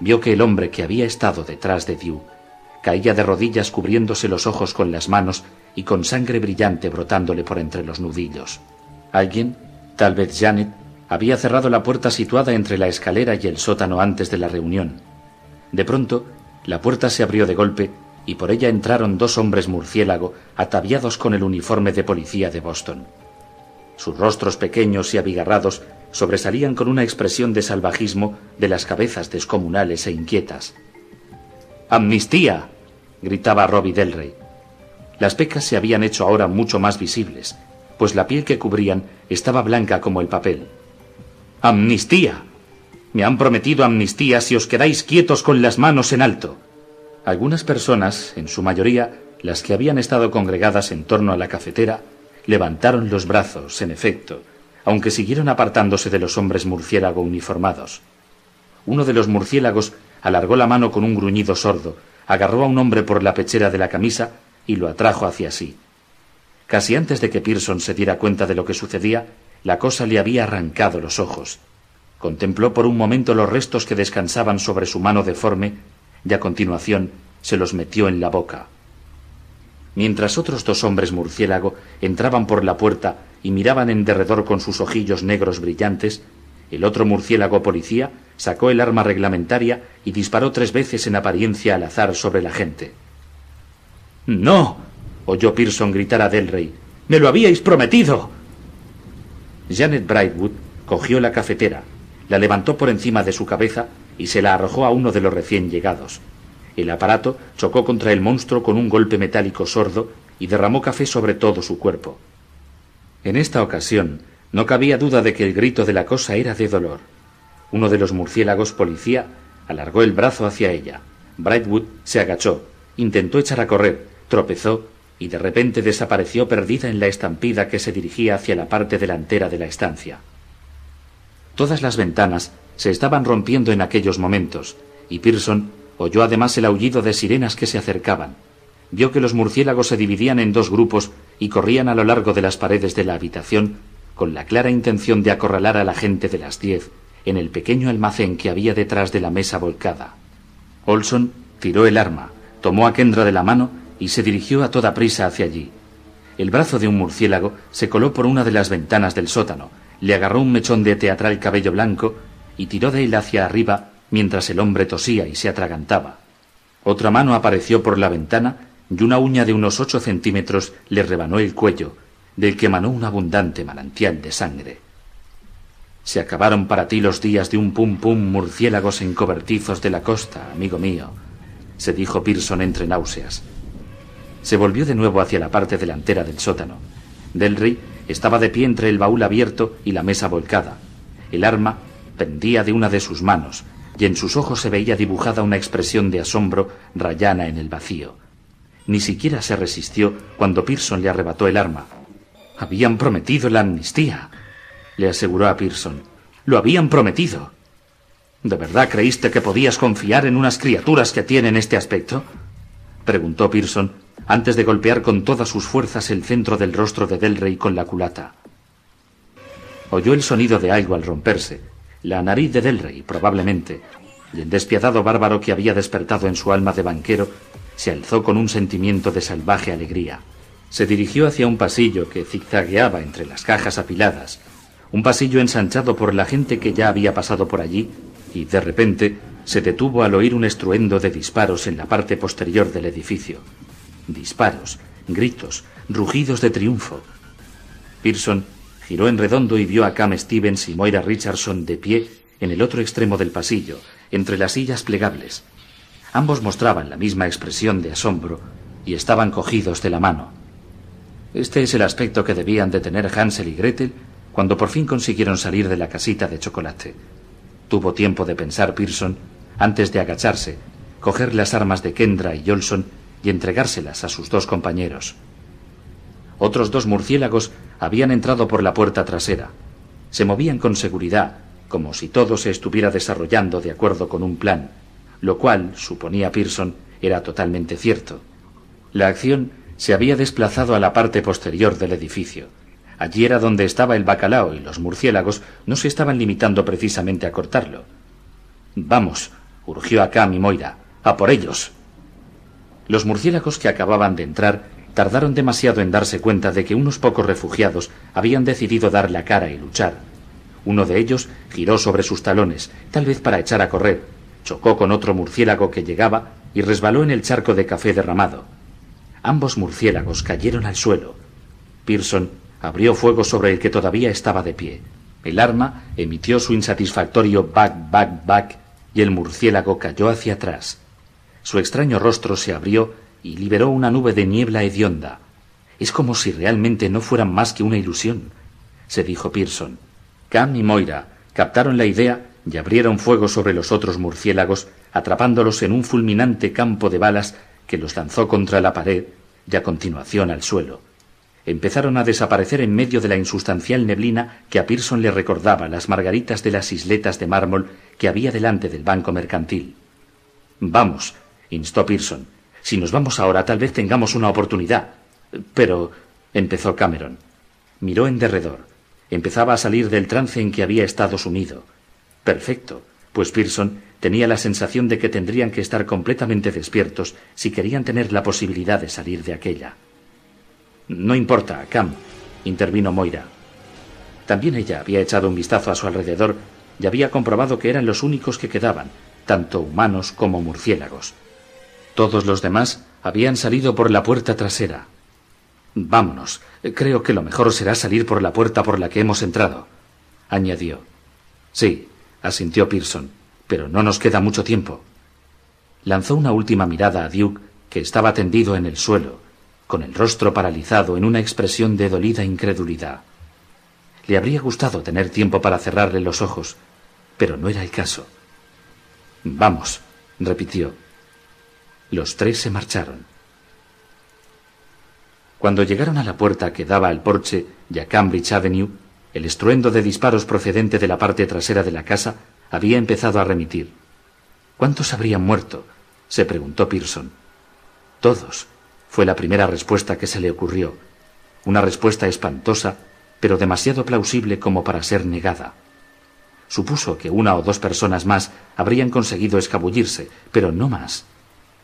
Vio que el hombre que había estado detrás de Dew caía de rodillas cubriéndose los ojos con las manos y con sangre brillante brotándole por entre los nudillos. Alguien, tal vez Janet, había cerrado la puerta situada entre la escalera y el sótano antes de la reunión. De pronto, la puerta se abrió de golpe y por ella entraron dos hombres murciélago ataviados con el uniforme de policía de Boston. Sus rostros pequeños y abigarrados sobresalían con una expresión de salvajismo de las cabezas descomunales e inquietas. ¡Amnistía! gritaba Robbie Delray. Las pecas se habían hecho ahora mucho más visibles, pues la piel que cubrían estaba blanca como el papel. ¡Amnistía! Me han prometido amnistía si os quedáis quietos con las manos en alto. Algunas personas, en su mayoría las que habían estado congregadas en torno a la cafetera, levantaron los brazos, en efecto, aunque siguieron apartándose de los hombres murciélago uniformados. Uno de los murciélagos alargó la mano con un gruñido sordo, agarró a un hombre por la pechera de la camisa y lo atrajo hacia sí. Casi antes de que Pearson se diera cuenta de lo que sucedía, la cosa le había arrancado los ojos. Contempló por un momento los restos que descansaban sobre su mano deforme y a continuación se los metió en la boca. Mientras otros dos hombres murciélago entraban por la puerta y miraban en derredor con sus ojillos negros brillantes, el otro murciélago policía sacó el arma reglamentaria y disparó tres veces en apariencia al azar sobre la gente. ¡No! oyó Pearson gritar a Delray. ¡Me lo habíais prometido! Janet Brightwood cogió la cafetera, la levantó por encima de su cabeza y se la arrojó a uno de los recién llegados. El aparato chocó contra el monstruo con un golpe metálico sordo y derramó café sobre todo su cuerpo. En esta ocasión no cabía duda de que el grito de la cosa era de dolor. Uno de los murciélagos policía alargó el brazo hacia ella. Brightwood se agachó, intentó echar a correr, tropezó y de repente desapareció perdida en la estampida que se dirigía hacia la parte delantera de la estancia. Todas las ventanas se estaban rompiendo en aquellos momentos, y Pearson Oyó además el aullido de sirenas que se acercaban. Vio que los murciélagos se dividían en dos grupos y corrían a lo largo de las paredes de la habitación con la clara intención de acorralar a la gente de las diez en el pequeño almacén que había detrás de la mesa volcada. Olson tiró el arma, tomó a Kendra de la mano y se dirigió a toda prisa hacia allí. El brazo de un murciélago se coló por una de las ventanas del sótano, le agarró un mechón de teatral cabello blanco y tiró de él hacia arriba mientras el hombre tosía y se atragantaba. Otra mano apareció por la ventana y una uña de unos ocho centímetros le rebanó el cuello, del que emanó un abundante manantial de sangre. Se acabaron para ti los días de un pum pum murciélagos en cobertizos de la costa, amigo mío, se dijo Pearson entre náuseas. Se volvió de nuevo hacia la parte delantera del sótano. Delry estaba de pie entre el baúl abierto y la mesa volcada. El arma pendía de una de sus manos, y en sus ojos se veía dibujada una expresión de asombro rayana en el vacío. Ni siquiera se resistió cuando Pearson le arrebató el arma. Habían prometido la amnistía, le aseguró a Pearson. Lo habían prometido. ¿De verdad creíste que podías confiar en unas criaturas que tienen este aspecto? preguntó Pearson antes de golpear con todas sus fuerzas el centro del rostro de Delray con la culata. Oyó el sonido de algo al romperse la nariz de Delrey, probablemente, y el despiadado bárbaro que había despertado en su alma de banquero se alzó con un sentimiento de salvaje alegría. Se dirigió hacia un pasillo que zigzagueaba entre las cajas apiladas, un pasillo ensanchado por la gente que ya había pasado por allí, y de repente se detuvo al oír un estruendo de disparos en la parte posterior del edificio. Disparos, gritos, rugidos de triunfo. Pearson Giró en redondo y vio a Cam Stevens y Moira Richardson de pie en el otro extremo del pasillo, entre las sillas plegables. Ambos mostraban la misma expresión de asombro y estaban cogidos de la mano. Este es el aspecto que debían de tener Hansel y Gretel cuando por fin consiguieron salir de la casita de chocolate. Tuvo tiempo de pensar Pearson antes de agacharse, coger las armas de Kendra y Jolson y entregárselas a sus dos compañeros. Otros dos murciélagos habían entrado por la puerta trasera. Se movían con seguridad, como si todo se estuviera desarrollando de acuerdo con un plan, lo cual, suponía Pearson, era totalmente cierto. La acción se había desplazado a la parte posterior del edificio. Allí era donde estaba el bacalao y los murciélagos no se estaban limitando precisamente a cortarlo. Vamos, urgió acá mi Moira, a por ellos. Los murciélagos que acababan de entrar tardaron demasiado en darse cuenta de que unos pocos refugiados habían decidido dar la cara y luchar. Uno de ellos giró sobre sus talones, tal vez para echar a correr, chocó con otro murciélago que llegaba y resbaló en el charco de café derramado. Ambos murciélagos cayeron al suelo. Pearson abrió fuego sobre el que todavía estaba de pie. El arma emitió su insatisfactorio back, back, back y el murciélago cayó hacia atrás. Su extraño rostro se abrió y liberó una nube de niebla hedionda. Es como si realmente no fueran más que una ilusión, se dijo Pearson. Cam y Moira captaron la idea y abrieron fuego sobre los otros murciélagos, atrapándolos en un fulminante campo de balas que los lanzó contra la pared y a continuación al suelo. Empezaron a desaparecer en medio de la insustancial neblina que a Pearson le recordaba las margaritas de las isletas de mármol que había delante del banco mercantil. Vamos, instó Pearson. Si nos vamos ahora, tal vez tengamos una oportunidad. Pero. empezó Cameron. Miró en derredor. Empezaba a salir del trance en que había estado sumido. Perfecto, pues Pearson tenía la sensación de que tendrían que estar completamente despiertos si querían tener la posibilidad de salir de aquella. No importa, Cam, intervino Moira. También ella había echado un vistazo a su alrededor y había comprobado que eran los únicos que quedaban, tanto humanos como murciélagos. Todos los demás habían salido por la puerta trasera. Vámonos. Creo que lo mejor será salir por la puerta por la que hemos entrado, añadió. Sí, asintió Pearson, pero no nos queda mucho tiempo. Lanzó una última mirada a Duke, que estaba tendido en el suelo, con el rostro paralizado en una expresión de dolida incredulidad. Le habría gustado tener tiempo para cerrarle los ojos, pero no era el caso. Vamos, repitió. Los tres se marcharon. Cuando llegaron a la puerta que daba al porche a Cambridge Avenue, el estruendo de disparos procedente de la parte trasera de la casa había empezado a remitir. ¿Cuántos habrían muerto? se preguntó Pearson. Todos, fue la primera respuesta que se le ocurrió. Una respuesta espantosa, pero demasiado plausible como para ser negada. Supuso que una o dos personas más habrían conseguido escabullirse, pero no más.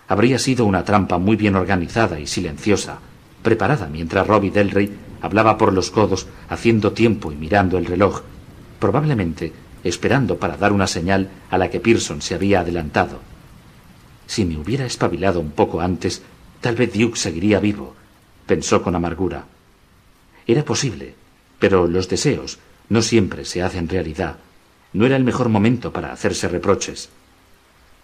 Habría sido una trampa muy bien organizada y silenciosa, preparada mientras Robbie Delray hablaba por los codos, haciendo tiempo y mirando el reloj, probablemente esperando para dar una señal a la que Pearson se había adelantado. Si me hubiera espabilado un poco antes, tal vez Duke seguiría vivo, pensó con amargura. Era posible, pero los deseos no siempre se hacen realidad. No era el mejor momento para hacerse reproches.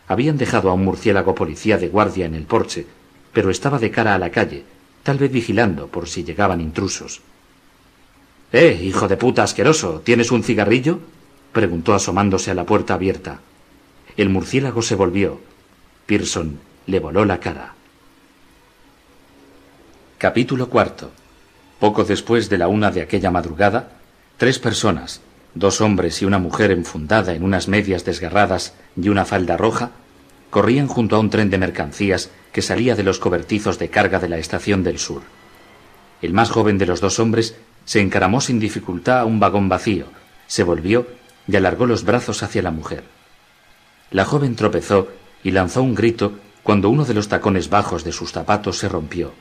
Habían dejado a un murciélago policía de guardia en el porche, pero estaba de cara a la calle, tal vez vigilando por si llegaban intrusos. ¡Eh, hijo de puta asqueroso! ¿Tienes un cigarrillo? preguntó asomándose a la puerta abierta. El murciélago se volvió. Pearson le voló la cara. Capítulo cuarto. Poco después de la una de aquella madrugada, tres personas, dos hombres y una mujer enfundada en unas medias desgarradas y una falda roja, corrían junto a un tren de mercancías que salía de los cobertizos de carga de la estación del sur. El más joven de los dos hombres se encaramó sin dificultad a un vagón vacío, se volvió y alargó los brazos hacia la mujer. La joven tropezó y lanzó un grito cuando uno de los tacones bajos de sus zapatos se rompió.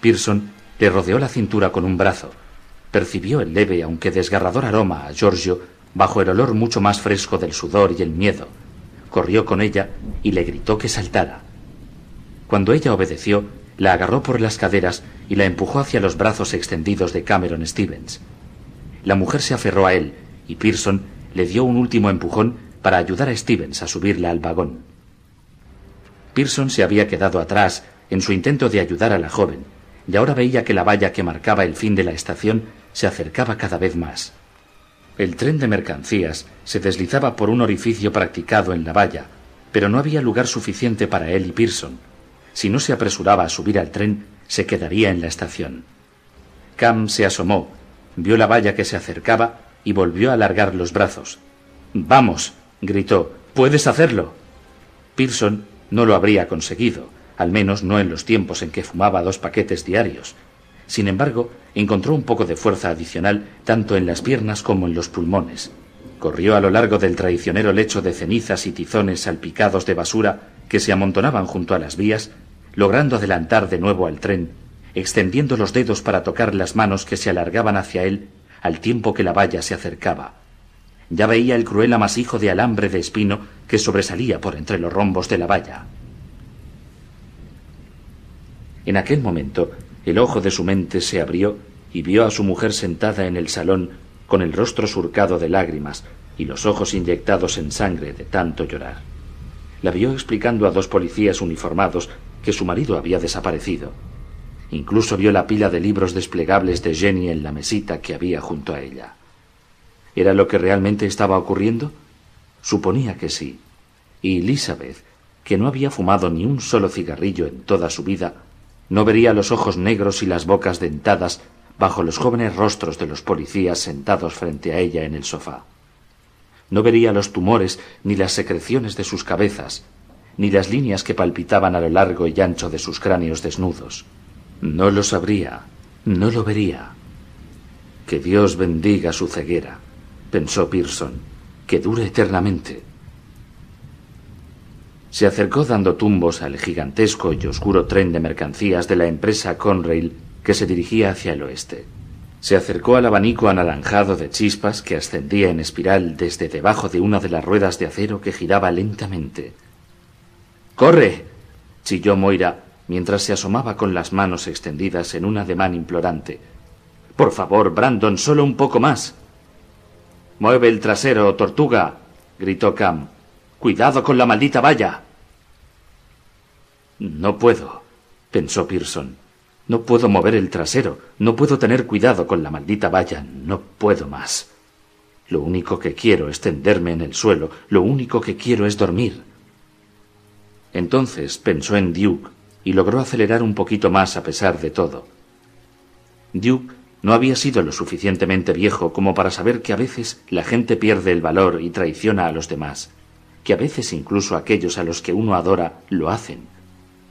Pearson le rodeó la cintura con un brazo, percibió el leve aunque desgarrador aroma a Giorgio bajo el olor mucho más fresco del sudor y el miedo. Corrió con ella y le gritó que saltara. Cuando ella obedeció, la agarró por las caderas y la empujó hacia los brazos extendidos de Cameron Stevens. La mujer se aferró a él y Pearson le dio un último empujón para ayudar a Stevens a subirla al vagón. Pearson se había quedado atrás en su intento de ayudar a la joven, y ahora veía que la valla que marcaba el fin de la estación se acercaba cada vez más. El tren de mercancías se deslizaba por un orificio practicado en la valla, pero no había lugar suficiente para él y Pearson. Si no se apresuraba a subir al tren, se quedaría en la estación. Cam se asomó, vio la valla que se acercaba y volvió a alargar los brazos. Vamos, gritó, puedes hacerlo. Pearson no lo habría conseguido, al menos no en los tiempos en que fumaba dos paquetes diarios. Sin embargo, encontró un poco de fuerza adicional tanto en las piernas como en los pulmones. Corrió a lo largo del traicionero lecho de cenizas y tizones salpicados de basura que se amontonaban junto a las vías, logrando adelantar de nuevo al tren, extendiendo los dedos para tocar las manos que se alargaban hacia él al tiempo que la valla se acercaba. Ya veía el cruel amasijo de alambre de espino que sobresalía por entre los rombos de la valla. En aquel momento, el ojo de su mente se abrió y vio a su mujer sentada en el salón con el rostro surcado de lágrimas y los ojos inyectados en sangre de tanto llorar. La vio explicando a dos policías uniformados que su marido había desaparecido. Incluso vio la pila de libros desplegables de Jenny en la mesita que había junto a ella. ¿Era lo que realmente estaba ocurriendo? Suponía que sí. Y Elizabeth, que no había fumado ni un solo cigarrillo en toda su vida, no vería los ojos negros y las bocas dentadas bajo los jóvenes rostros de los policías sentados frente a ella en el sofá. No vería los tumores ni las secreciones de sus cabezas, ni las líneas que palpitaban a lo largo y ancho de sus cráneos desnudos. No lo sabría, no lo vería. Que Dios bendiga su ceguera, pensó Pearson, que dure eternamente. Se acercó dando tumbos al gigantesco y oscuro tren de mercancías de la empresa Conrail que se dirigía hacia el oeste. Se acercó al abanico anaranjado de chispas que ascendía en espiral desde debajo de una de las ruedas de acero que giraba lentamente. ¡Corre! chilló Moira mientras se asomaba con las manos extendidas en un ademán implorante. Por favor, Brandon, solo un poco más. Mueve el trasero, tortuga, gritó Cam. Cuidado con la maldita valla. No puedo, pensó Pearson. No puedo mover el trasero, no puedo tener cuidado con la maldita valla, no puedo más. Lo único que quiero es tenderme en el suelo, lo único que quiero es dormir. Entonces pensó en Duke, y logró acelerar un poquito más a pesar de todo. Duke no había sido lo suficientemente viejo como para saber que a veces la gente pierde el valor y traiciona a los demás, que a veces incluso aquellos a los que uno adora lo hacen.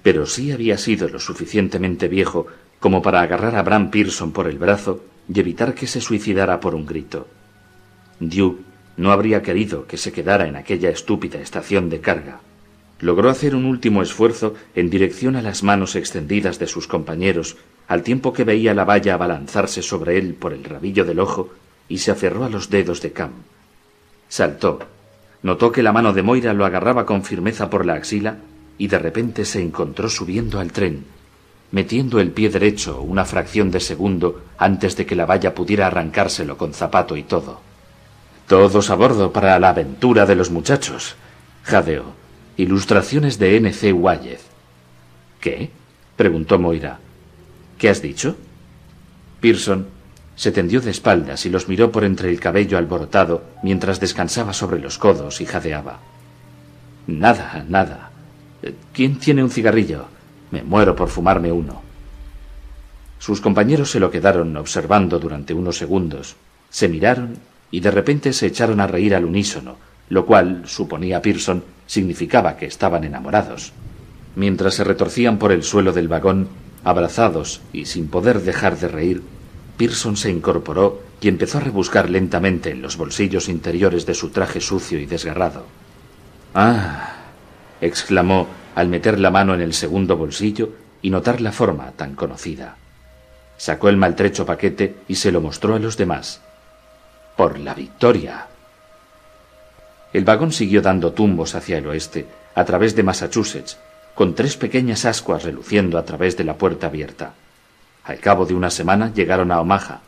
Pero sí había sido lo suficientemente viejo como para agarrar a Bram Pearson por el brazo y evitar que se suicidara por un grito. Duke no habría querido que se quedara en aquella estúpida estación de carga logró hacer un último esfuerzo en dirección a las manos extendidas de sus compañeros, al tiempo que veía la valla abalanzarse sobre él por el rabillo del ojo, y se aferró a los dedos de Cam. Saltó. Notó que la mano de Moira lo agarraba con firmeza por la axila y de repente se encontró subiendo al tren, metiendo el pie derecho una fracción de segundo antes de que la valla pudiera arrancárselo con zapato y todo. Todos a bordo para la aventura de los muchachos, jadeó. Ilustraciones de N.C. Wayez. ¿Qué? preguntó Moira. ¿Qué has dicho? Pearson se tendió de espaldas y los miró por entre el cabello alborotado mientras descansaba sobre los codos y jadeaba. Nada, nada. ¿Quién tiene un cigarrillo? Me muero por fumarme uno. Sus compañeros se lo quedaron observando durante unos segundos, se miraron y de repente se echaron a reír al unísono, lo cual, suponía Pearson, significaba que estaban enamorados. Mientras se retorcían por el suelo del vagón, abrazados y sin poder dejar de reír, Pearson se incorporó y empezó a rebuscar lentamente en los bolsillos interiores de su traje sucio y desgarrado. Ah, exclamó al meter la mano en el segundo bolsillo y notar la forma tan conocida. Sacó el maltrecho paquete y se lo mostró a los demás. Por la victoria. El vagón siguió dando tumbos hacia el oeste, a través de Massachusetts, con tres pequeñas ascuas reluciendo a través de la puerta abierta. Al cabo de una semana llegaron a Omaha.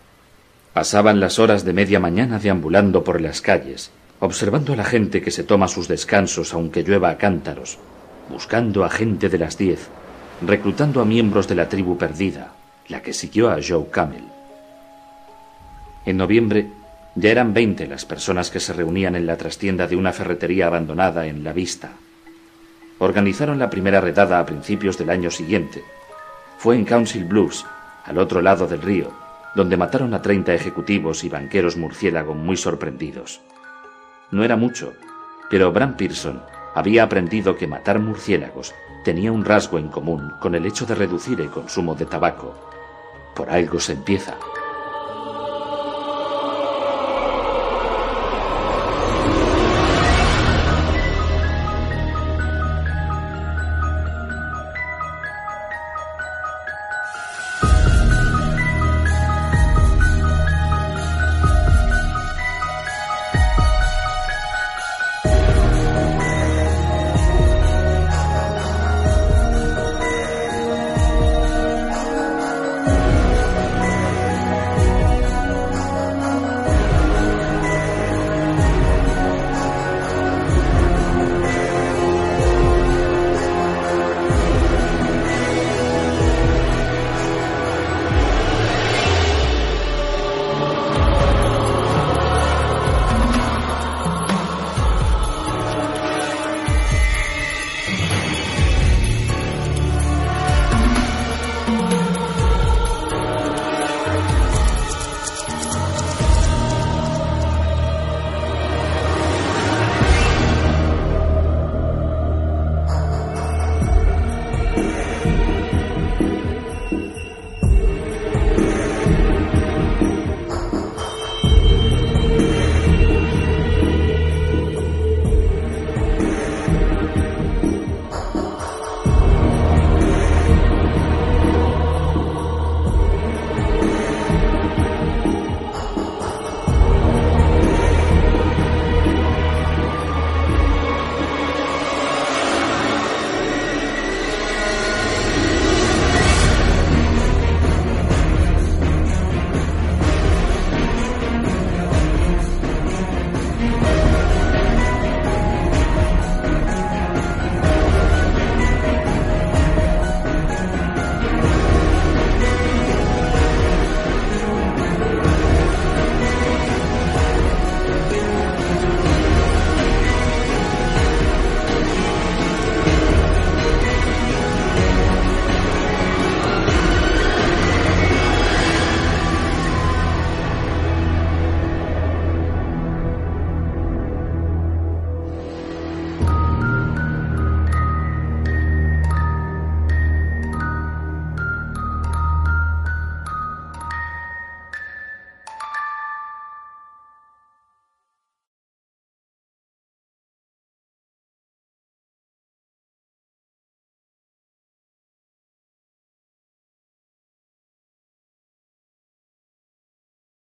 Pasaban las horas de media mañana deambulando por las calles, observando a la gente que se toma sus descansos aunque llueva a cántaros, buscando a gente de las diez, reclutando a miembros de la tribu perdida, la que siguió a Joe Camel. En noviembre ya eran veinte las personas que se reunían en la trastienda de una ferretería abandonada en La Vista. Organizaron la primera redada a principios del año siguiente. Fue en Council Bluffs, al otro lado del río, donde mataron a treinta ejecutivos y banqueros murciélago muy sorprendidos. No era mucho, pero Bram Pearson había aprendido que matar murciélagos tenía un rasgo en común con el hecho de reducir el consumo de tabaco. Por algo se empieza.